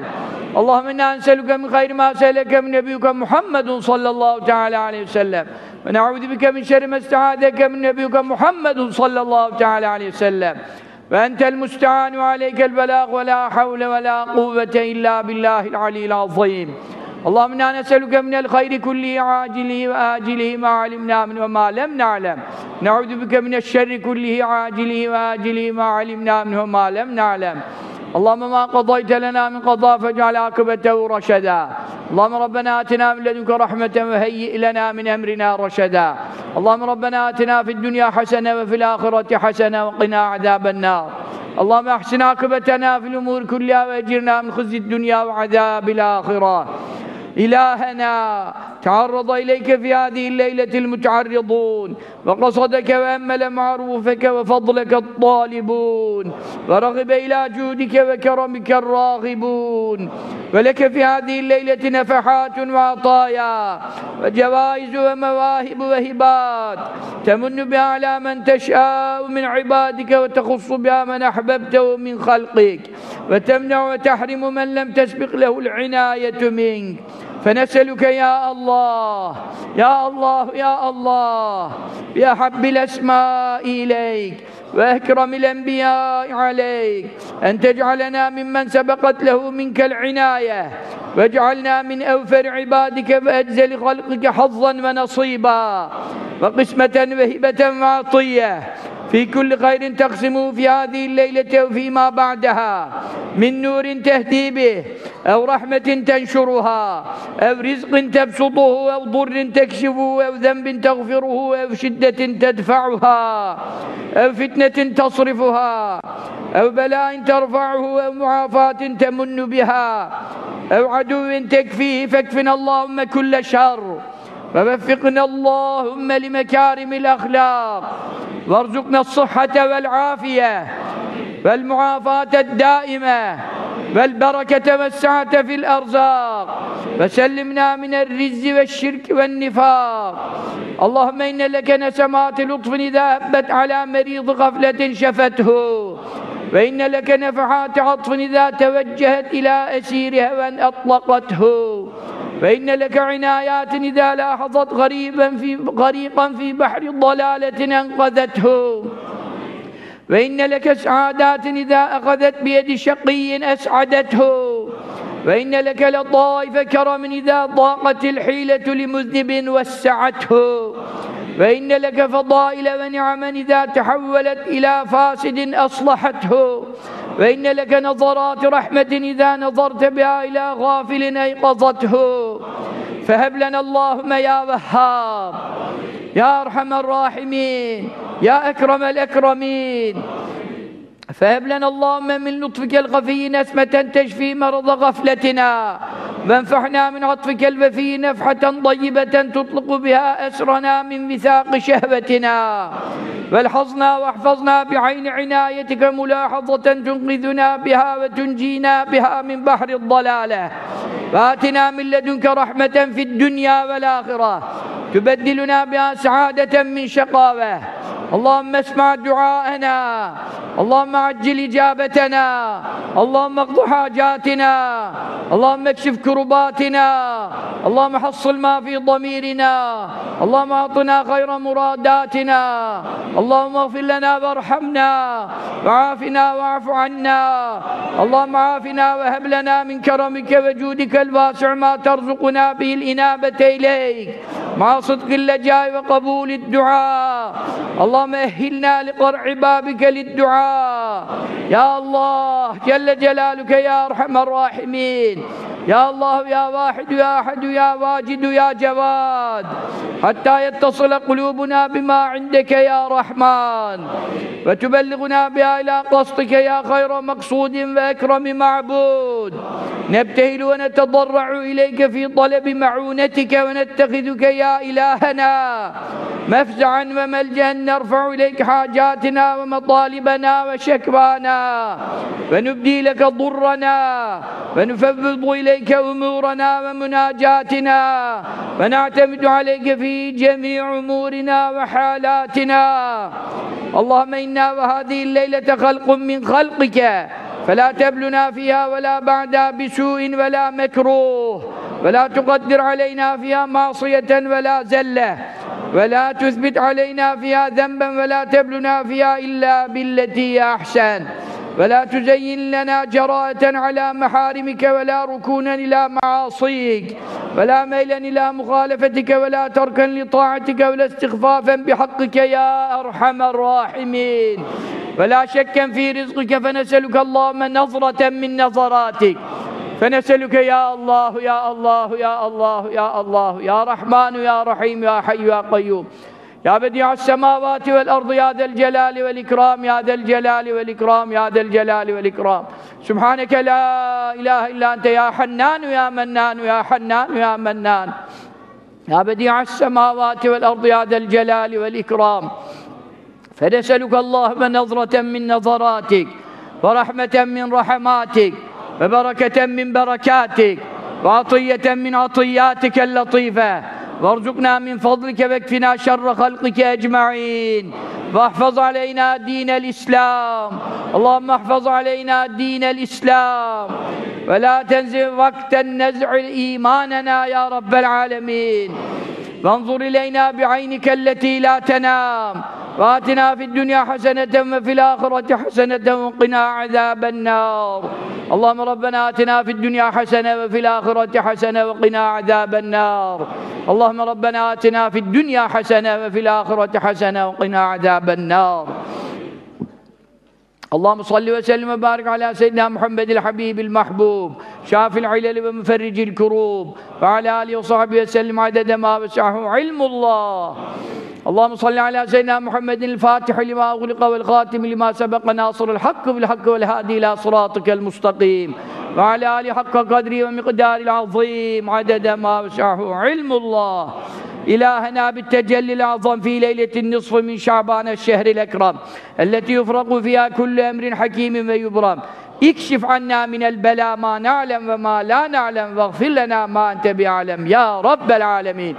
اللهم إنا نسألك من خير ما سألك من نبيك محمد صلى الله تعالى عليه وسلم ونعوذ بك من شر ما استعاذك من نبيك محمد صلى الله تعالى عليه وسلم وأنت المستعان وعليك البلاغ ولا حول ولا قوة إلا بالله العلي العظيم اللهم إنا نسألك من الخير كله عاجله وآجله ما علمنا منه وما لم نعلم نعوذ بك من الشر كله عاجله وآجله ما علمنا منه وما لم نعلم اللهم ما قضيت لنا من قضاء فاجعل عاقبته رشدا. اللهم ربنا آتنا من لدنك رحمة وهيئ لنا من أمرنا رشدا. اللهم ربنا آتنا في الدنيا حسنة وفي الآخرة حسنة وقنا عذاب النار. اللهم أحسن عاقبتنا في الأمور كلها وأجرنا من خزي الدنيا وعذاب الآخرة. إلهنا تعرض إليك في هذه الليلة المتعرضون وقصدك وأمل معروفك وفضلك الطالبون ورغب إلى جودك وكرمك الراغبون ولك في هذه الليلة نفحات وعطايا وجوائز ومواهب وهبات تمن بها على من تشاء من عبادك وتخص بها من أحببته من خلقك وتمنع وتحرم من لم تسبق له العناية منك. فنسألك يا الله يا الله يا الله بأحب الأسماء إليك وأكرم الأنبياء عليك أن تجعلنا ممن سبقت له منك العناية واجعلنا من أوفر عبادك وأجزل خلقك حظا ونصيبا وقسمة وهبة وعطية في كل خير تقسمه في هذه الليلة وفيما بعدها. من نور تهدي به أو رحمة تنشرها أو رزق تبسطه أو ضر تكشفه أو ذنب تغفره أو شدة تدفعها أو فتنة تصرفها أو بلاء ترفعه أو معافاة تمن بها أو عدو تكفيه فاكفنا اللهم كل شر. ووفقنا اللهم لمكارم الأخلاق وارزقنا الصحة والعافية والمعافاة الدائمة والبركة والسعة في الأرزاق وسلمنا من الرز والشرك والنفاق. اللهم إن لك نسمات لطف إذا هبت على مريض غفلة شفته وإن لك نفحات عطف إذا توجهت إلى أسيرها وأن أطلقته. فإن لك عنايات إذا لاحظت غريبا في غريقا في بحر ضلالة أنقذته. وإن لك سعادات إذا أخذت بيد شقي أسعدته. وإن لك لطائف كرم إذا ضاقت الحيلة لمذنب وسعته. وإن لك فضائل ونعما إذا تحولت إلى فاسد أصلحته. وإن لك نظرات رحمة إذا نظرت بها إلى غافل أيقظته. فهب لنا اللهم يا وهاب يا أرحم الراحمين يا أكرم الأكرمين فهب لنا اللهم من لطفك الخفي نسمة تشفي مرض غفلتنا. وانفحنا من عطفك الوفي نفحة طيبة تطلق بها أسرنا من وثاق شهوتنا. والحظنا واحفظنا بعين عنايتك ملاحظة تنقذنا بها وتنجينا بها من بحر الضلالة. وآتنا من لدنك رحمة في الدنيا والآخرة. تبدلنا بها سعادة من شقاوة. اللهم اسمع دعاءنا. اللهم عجل إجابتنا. اللهم اقض حاجاتنا. اللهم اكشف كرباتنا. اللهم حصل ما في ضميرنا. اللهم أعطنا خير مراداتنا. اللهم اغفر لنا وارحمنا. وعافنا واعف عنا. اللهم عافنا وهب لنا من كرمك وجودك الواسع ما ترزقنا به الإنابة إليك. مع صدق اللجاء وقبول الدعاء. اللهم أهلنا لقرع بابك للدعاء. يا الله جل جلالك يا أرحم الراحمين. يا الله يا واحد يا أحد يا واجد يا جواد. حتى يتصل قلوبنا بما عندك يا رحمن. وتبلغنا بها إلى قصدك يا خير مقصود وأكرم معبود. نبتهل ونتضرع إليك في طلب معونتك ونتخذك يا إلهنا. مفزعا وملجأ نرفع إليك حاجاتنا ومطالبنا وشكوانا ونبدي لك ضرنا ونفوض إليك أمورنا ومناجاتنا ونعتمد عليك في جميع أمورنا وحالاتنا اللهم إنا وهذه الليلة خلق من خلقك فلا تبلنا فيها ولا بعدها بسوء ولا مكروه ولا تقدر علينا فيها معصية ولا زلة ولا تثبت علينا فيها ذنبا ولا تبلنا فيها إلا بالتي أحسن. ولا تزين لنا جراءة على محارمك ولا ركونا إلى معاصيك. ولا ميلا إلى مخالفتك ولا تركا لطاعتك ولا استخفافا بحقك يا أرحم الراحمين. ولا شكا في رزقك فنسألك اللهم نظرة من نظراتك. فنسألك يا الله يا الله يا الله يا الله يا رحمن يا رحيم يا حي يا قيوم. يا بديع السماوات والأرض يا ذا الجلال والإكرام يا ذا الجلال والإكرام يا ذا الجلال والإكرام. سبحانك لا إله إلا أنت يا حنان يا منان يا حنان يا منان. يا بديع السماوات والأرض يا ذا الجلال والإكرام. فنسألك اللهم نظرة من نظراتك ورحمة من رحماتك وبركة من بركاتك وعطية من عطياتك اللطيفة وارزقنا من فضلك واكفنا شر خلقك أجمعين واحفظ علينا دين الإسلام اللهم احفظ علينا دين الإسلام ولا تنزع وقت النزع إيماننا يا رب العالمين وانظر إلينا بعينك التي لا تنام. وآتنا في الدنيا حسنة وفي الآخرة حسنة وقنا عذاب النار. اللهم ربنا آتنا في الدنيا حسنة وفي الآخرة حسنة وقنا عذاب النار. اللهم ربنا آتنا في الدنيا حسنة وفي الآخرة حسنة وقنا عذاب النار. اللهم صل وسلم وبارك على سيدنا محمد الحبيب المحبوب شافي العلل ومفرج الكروب وعلى آله وصحبه وسلم عدد ما وسعه علم الله. اللهم صل على سيدنا محمد الفاتح لما أغلق والخاتم لما سبق ناصر الحق بالحق والهادي إلى صراطك المستقيم وعلى آله حق قدره ومقدار العظيم عدد ما وسعه علم الله. إلهنا بالتجلي الأعظم في ليلة النصف من شعبان الشهر الأكرم التي يفرق فيها كل أمر حكيم ويبرم. اكشف عنا من البلاء ما نعلم وما لا نعلم واغفر لنا ما أنت بعلم. يا رب العالمين.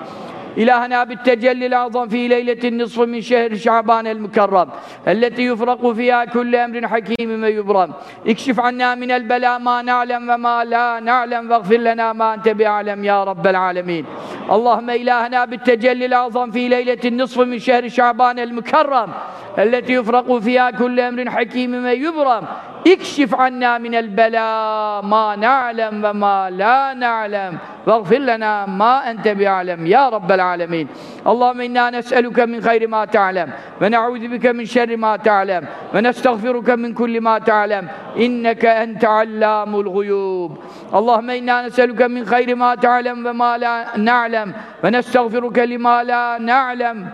إلهنا بالتجلي الأعظم في ليلة النصف من شهر شعبان المكرم التي يفرق فيها كل أمر حكيم ويبرم اكشف عنا من البلاء ما نعلم وما لا نعلم واغفر لنا ما أنت بعلم يا رب العالمين. اللهم إلهنا بالتجلي الأعظم في ليلة النصف من شهر شعبان المكرم التي يفرق فيها كل أمر حكيم ويبرم اكشف عنا من البلاء ما نعلم وما لا نعلم. واغفر لنا ما أنت بعلم يا رب العالمين. اللهم إنا نسألك من خير ما تعلم ونعوذ بك من شر ما تعلم ونستغفرك من كل ما تعلم. إنك أنت علام الغيوب. اللهم إنا نسألك من خير ما تعلم وما لا نعلم ونستغفرك لما لا نعلم.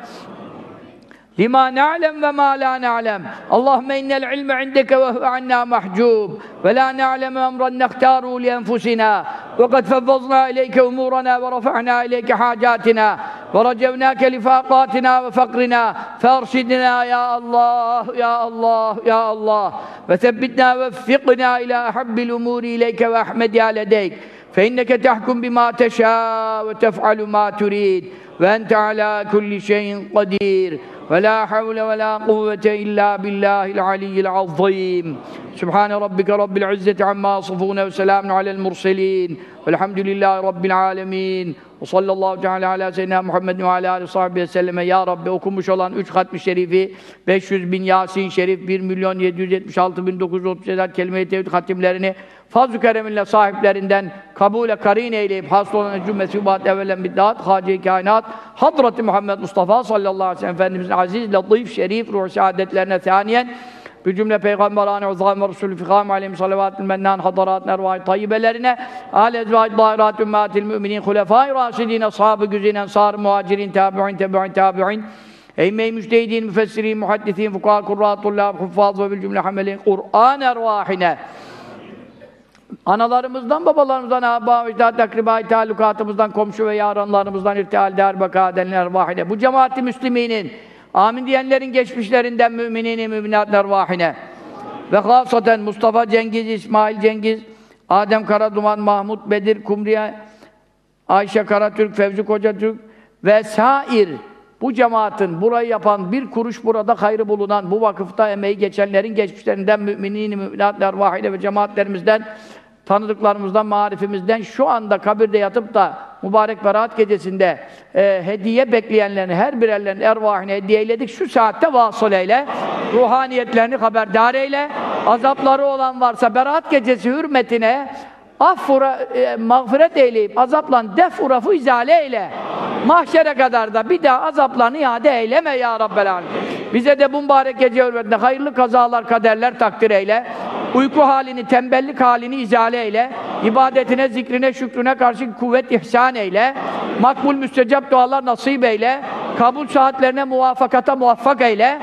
لما نعلم وما لا نعلم. اللهم إن العلم عندك وهو عنا محجوب. ولا نعلم أمرا نختاره لأنفسنا. وقد فضضنا إليك أمورنا ورفعنا إليك حاجاتنا. ورجوناك لفاقاتنا وفقرنا. فأرشدنا يا الله يا الله يا الله. وثبتنا وفقنا إلى أحب الأمور إليك وأحمدها لديك. فإنك تحكم بما تشاء وتفعل ما تريد. وأنت على كل شيء قدير. ve la havle ve la kuvvete illa billahil aliyyil azim. Subhan rabbike rabbil izzeti amma yasifun ve selamun alel murselin. Velhamdülillahi rabbil alamin. Ve sallallahu teala ala seyyidina Muhammed ve ala alihi sahbihi selleme ya Rabbi okumuş olan 3 hatmi şerifi 500 bin Yasin şerif 1 milyon 776 bin 937 kelime-i tevhid hatimlerini fazl-ı kereminle sahiplerinden kabule karin eyleyip hasıl olan cümlesi übat evvelen biddat hacı kainat Hazreti Muhammed Mustafa sallallahu aleyhi ve sellem Efendimizin aziz, latif, şerif, ruh saadetlerine thaniyen bir cümle peygamberane uzam ve resulü fikam aleyhim salavatül mennan hadarat nervai tayyibelerine âle ezvâid dâirât ümmâtil müminin hulefâi râşidîn ashâb-ı güzîn ensâr muhacirin tâbi'in tâbi'in tâbi'in Eyyme-i müçtehidin, müfessirin, muhaddisin, fukâ, kurrâ, tullâb, huffâz ve bil cümle hamelin Kur'an ervâhine analarımızdan, babalarımızdan, âbâ, icdâd, akribâ, talukatımızdan, komşu ve yaranlarımızdan, irtihal, der, bekâ, denilen ervâhine bu cemaati müsliminin Amin diyenlerin geçmişlerinden müminin müminat ervahine ve hasaten Mustafa Cengiz, İsmail Cengiz, Adem Karaduman, Mahmut Bedir, Kumriye, Ayşe Karatürk, Fevzi Kocatürk ve sair bu cemaatin burayı yapan bir kuruş burada hayrı bulunan bu vakıfta emeği geçenlerin geçmişlerinden müminin müminat ervahine ve cemaatlerimizden tanıdıklarımızdan, marifimizden şu anda kabirde yatıp da mübarek berat gecesinde e, hediye bekleyenlerin her birerlerinin ervahine hediye eyledik. Şu saatte vasıl eyle. Ruhaniyetlerini haberdar eyle. Azapları olan varsa berat gecesi hürmetine affura, e, mağfiret eyleyip azaplan def urafı izale eyle. Mahşere kadar da bir daha azaplarını iade eyleme ya Rabbel Alemin. Bize de bu mübarek gece hürmetine hayırlı kazalar, kaderler takdir eyle. Uyku halini, tembellik halini izale eyle. İbadetine, zikrine, şükrüne karşı kuvvet ihsan eyle. Makbul müstecap dualar nasip eyle. Kabul saatlerine muvafakata muvaffak eyle.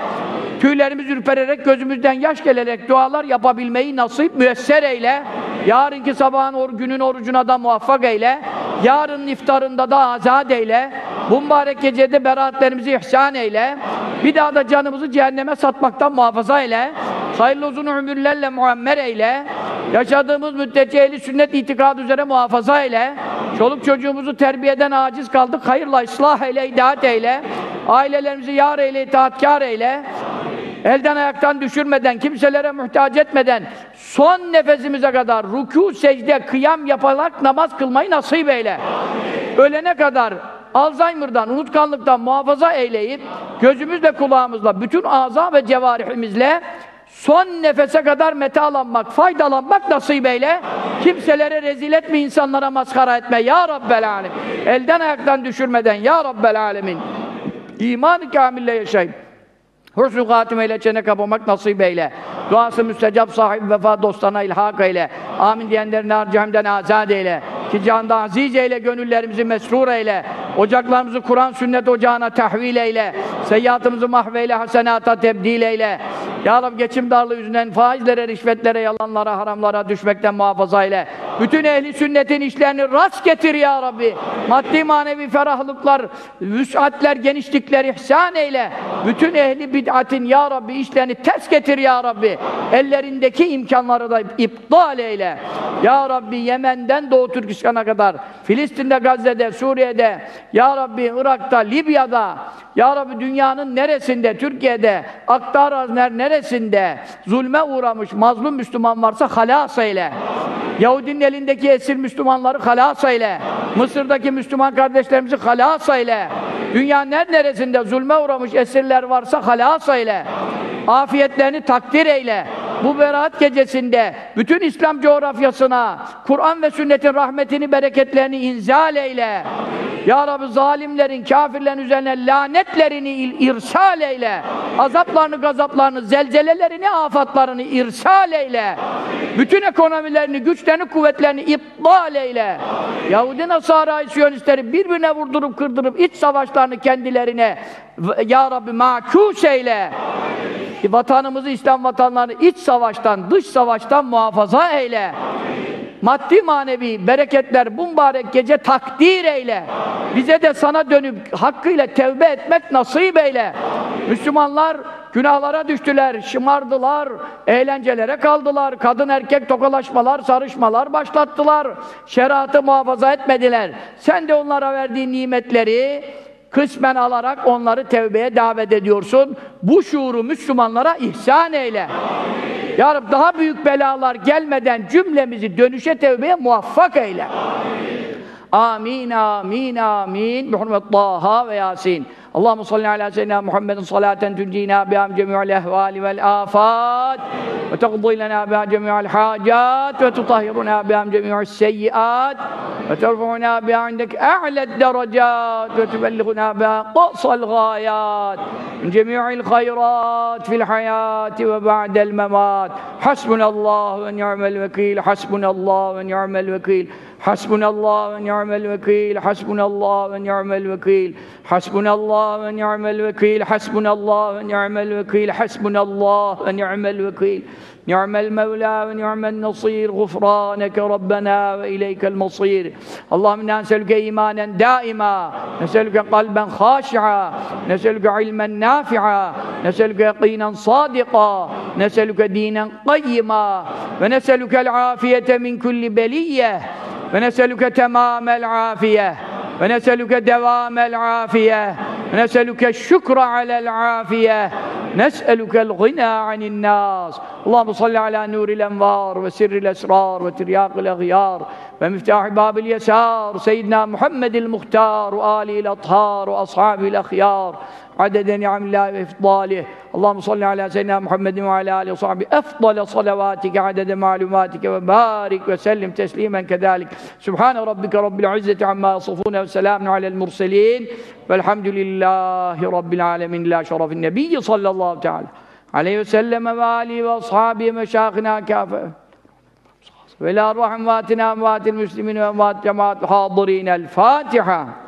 Tüylerimiz ürpererek, gözümüzden yaş gelerek dualar yapabilmeyi nasip müesser eyle. Yarınki sabahın or günün orucuna da muvaffak eyle. Yarın iftarında da azat eyle. Bu mübarek gecede beraatlerimizi ihsan eyle. Bir daha da canımızı cehenneme satmaktan muhafaza eyle. Hayırlı uzun ömürlerle muammer eyle. Yaşadığımız müddetçe ehli sünnet itikadı üzere muhafaza eyle. Çoluk çocuğumuzu terbiyeden aciz kaldık. Hayırla ıslah eyle, itaat eyle. Ailelerimizi yar eyle, itaatkar eyle. Elden ayaktan düşürmeden, kimselere muhtaç etmeden son nefesimize kadar rükû, secde, kıyam yaparak namaz kılmayı nasip eyle. Ölene kadar Alzheimer'dan, unutkanlıktan muhafaza eyleyip gözümüzle, kulağımızla, bütün ağza ve cevarihimizle son nefese kadar metalanmak, faydalanmak nasip eyle. Kimselere rezil etme, insanlara maskara etme. Ya Rabbel Alem. Elden ayaktan düşürmeden. Ya Rabbel Alemin. İman-ı kamille yaşayıp husnü hatimeyle çene kapamak nasip eyle. Duası müstecap sahip vefa dostlarına ilhak eyle. Amin diyenlerin harcamden azad eyle. Ki canda aziz eyle, gönüllerimizi mesrur eyle. Ocaklarımızı Kur'an sünnet ocağına tahvil eyle. Seyyiatımızı mahveyle, hasenata tebdil eyle. Ya Rabbi geçim darlığı yüzünden faizlere, rişvetlere, yalanlara, haramlara düşmekten muhafaza eyle. Bütün ehli sünnetin işlerini rast getir ya Rabbi. Maddi manevi ferahlıklar, vüsatler, genişlikler ihsan eyle. Bütün ehli bid'atin ya Rabbi işlerini ters getir ya Rabbi. Ellerindeki imkanları da iptal eyle. Ya Rabbi Yemen'den Doğu Türkistan'a kadar, Filistin'de, Gazze'de, Suriye'de, Ya Rabbi Irak'ta, Libya'da, Ya Rabbi dünyanın neresinde, Türkiye'de, Aktarazner neresinde zulme uğramış mazlum Müslüman varsa halas eyle. Yahudinin elindeki esir Müslümanları halas eyle. Mısır'daki Müslüman kardeşlerimizi halas eyle. Dünyanın her neresinde zulme uğramış esirler varsa halas eyle. Afiyetlerini takdir eyle. Bu beraat gecesinde bütün İslam coğrafyasına Kur'an ve sünnetin rahmetini, bereketlerini inzal eyle. Ya Rabbi zalimlerin, kafirlerin üzerine lanetlerini irsal eyle. Azaplarını, gazaplarını, zelzelelerini, afatlarını irsal eyle. Bütün ekonomilerini, güçlerini, kuvvetlerini iptal eyle. Yahudi Nasara Siyonistleri birbirine vurdurup kırdırıp iç savaşlarını kendilerine Ya Rabbi makus eyle. Vatanımızı, İslam vatanlarını iç savaştan, dış savaştan muhafaza eyle. Maddi manevi bereketler bu mübarek gece takdir eyle. Bize de sana dönüp hakkıyla tevbe etmek nasip eyle. Müslümanlar günahlara düştüler, şımardılar, eğlencelere kaldılar, kadın erkek tokalaşmalar, sarışmalar başlattılar, şeriatı muhafaza etmediler. Sen de onlara verdiğin nimetleri kısmen alarak onları tevbeye davet ediyorsun. Bu şuuru Müslümanlara ihsan eyle. Amin. Ya Rabbi daha büyük belalar gelmeden cümlemizi dönüşe tevbeye muvaffak eyle. Amin, amin, amin. amin. Hurmet Taha ve Yasin. اللهم صل على سيدنا محمد صلاة تنجينا بها من جميع الأهوال والآفات وتقضي لنا بها جميع الحاجات وتطهرنا بها من جميع السيئات وترفعنا بها عندك أعلى الدرجات وتبلغنا بها قص الغايات من جميع الخيرات في الحياة وبعد الممات. حسبنا الله ونعم الوكيل حسبنا الله ونعم الوكيل حسبنا الله ونعم الوكيل حسبنا الله ونعم الوكيل حسبنا الله ونعم الوكيل حسبنا الله ونعم الوكيل حسبنا الله ونعم الوكيل. نعم المولى ونعم النصير غفرانك ربنا وإليك المصير. اللهم إنا نسألك إيمانا دائما نسألك قلبا خاشعا نسألك علما نافعا نسألك يقينا صادقا نسألك دينا قيما ونسألك العافية من كل بلية ونسألك تمام العافية. ونسألك دوام العافية. ونسألك الشكر على العافية. نسألك الغنى عن الناس. اللهم صل على نور الأنوار وسر الأسرار وترياق الأغيار ومفتاح باب اليسار. سيدنا محمد المختار وآله الأطهار وأصحابه الأخيار. عدد نعم الله وإفضاله اللهم صل على سيدنا محمد وعلى آله وصحبه أفضل صلواتك عدد معلوماتك وبارك وسلم تسليما كذلك. سبحان ربك رب العزة عما يصفون وسلام على المرسلين. والحمد لله رب العالمين. لا شرف النبي صلى الله تعالى عليه وسلم وآله وأصحابه مشايخنا كافة. وإلى أرواح أمواتنا أموات المسلمين وأموات جماعة الحاضرين. الفاتحة.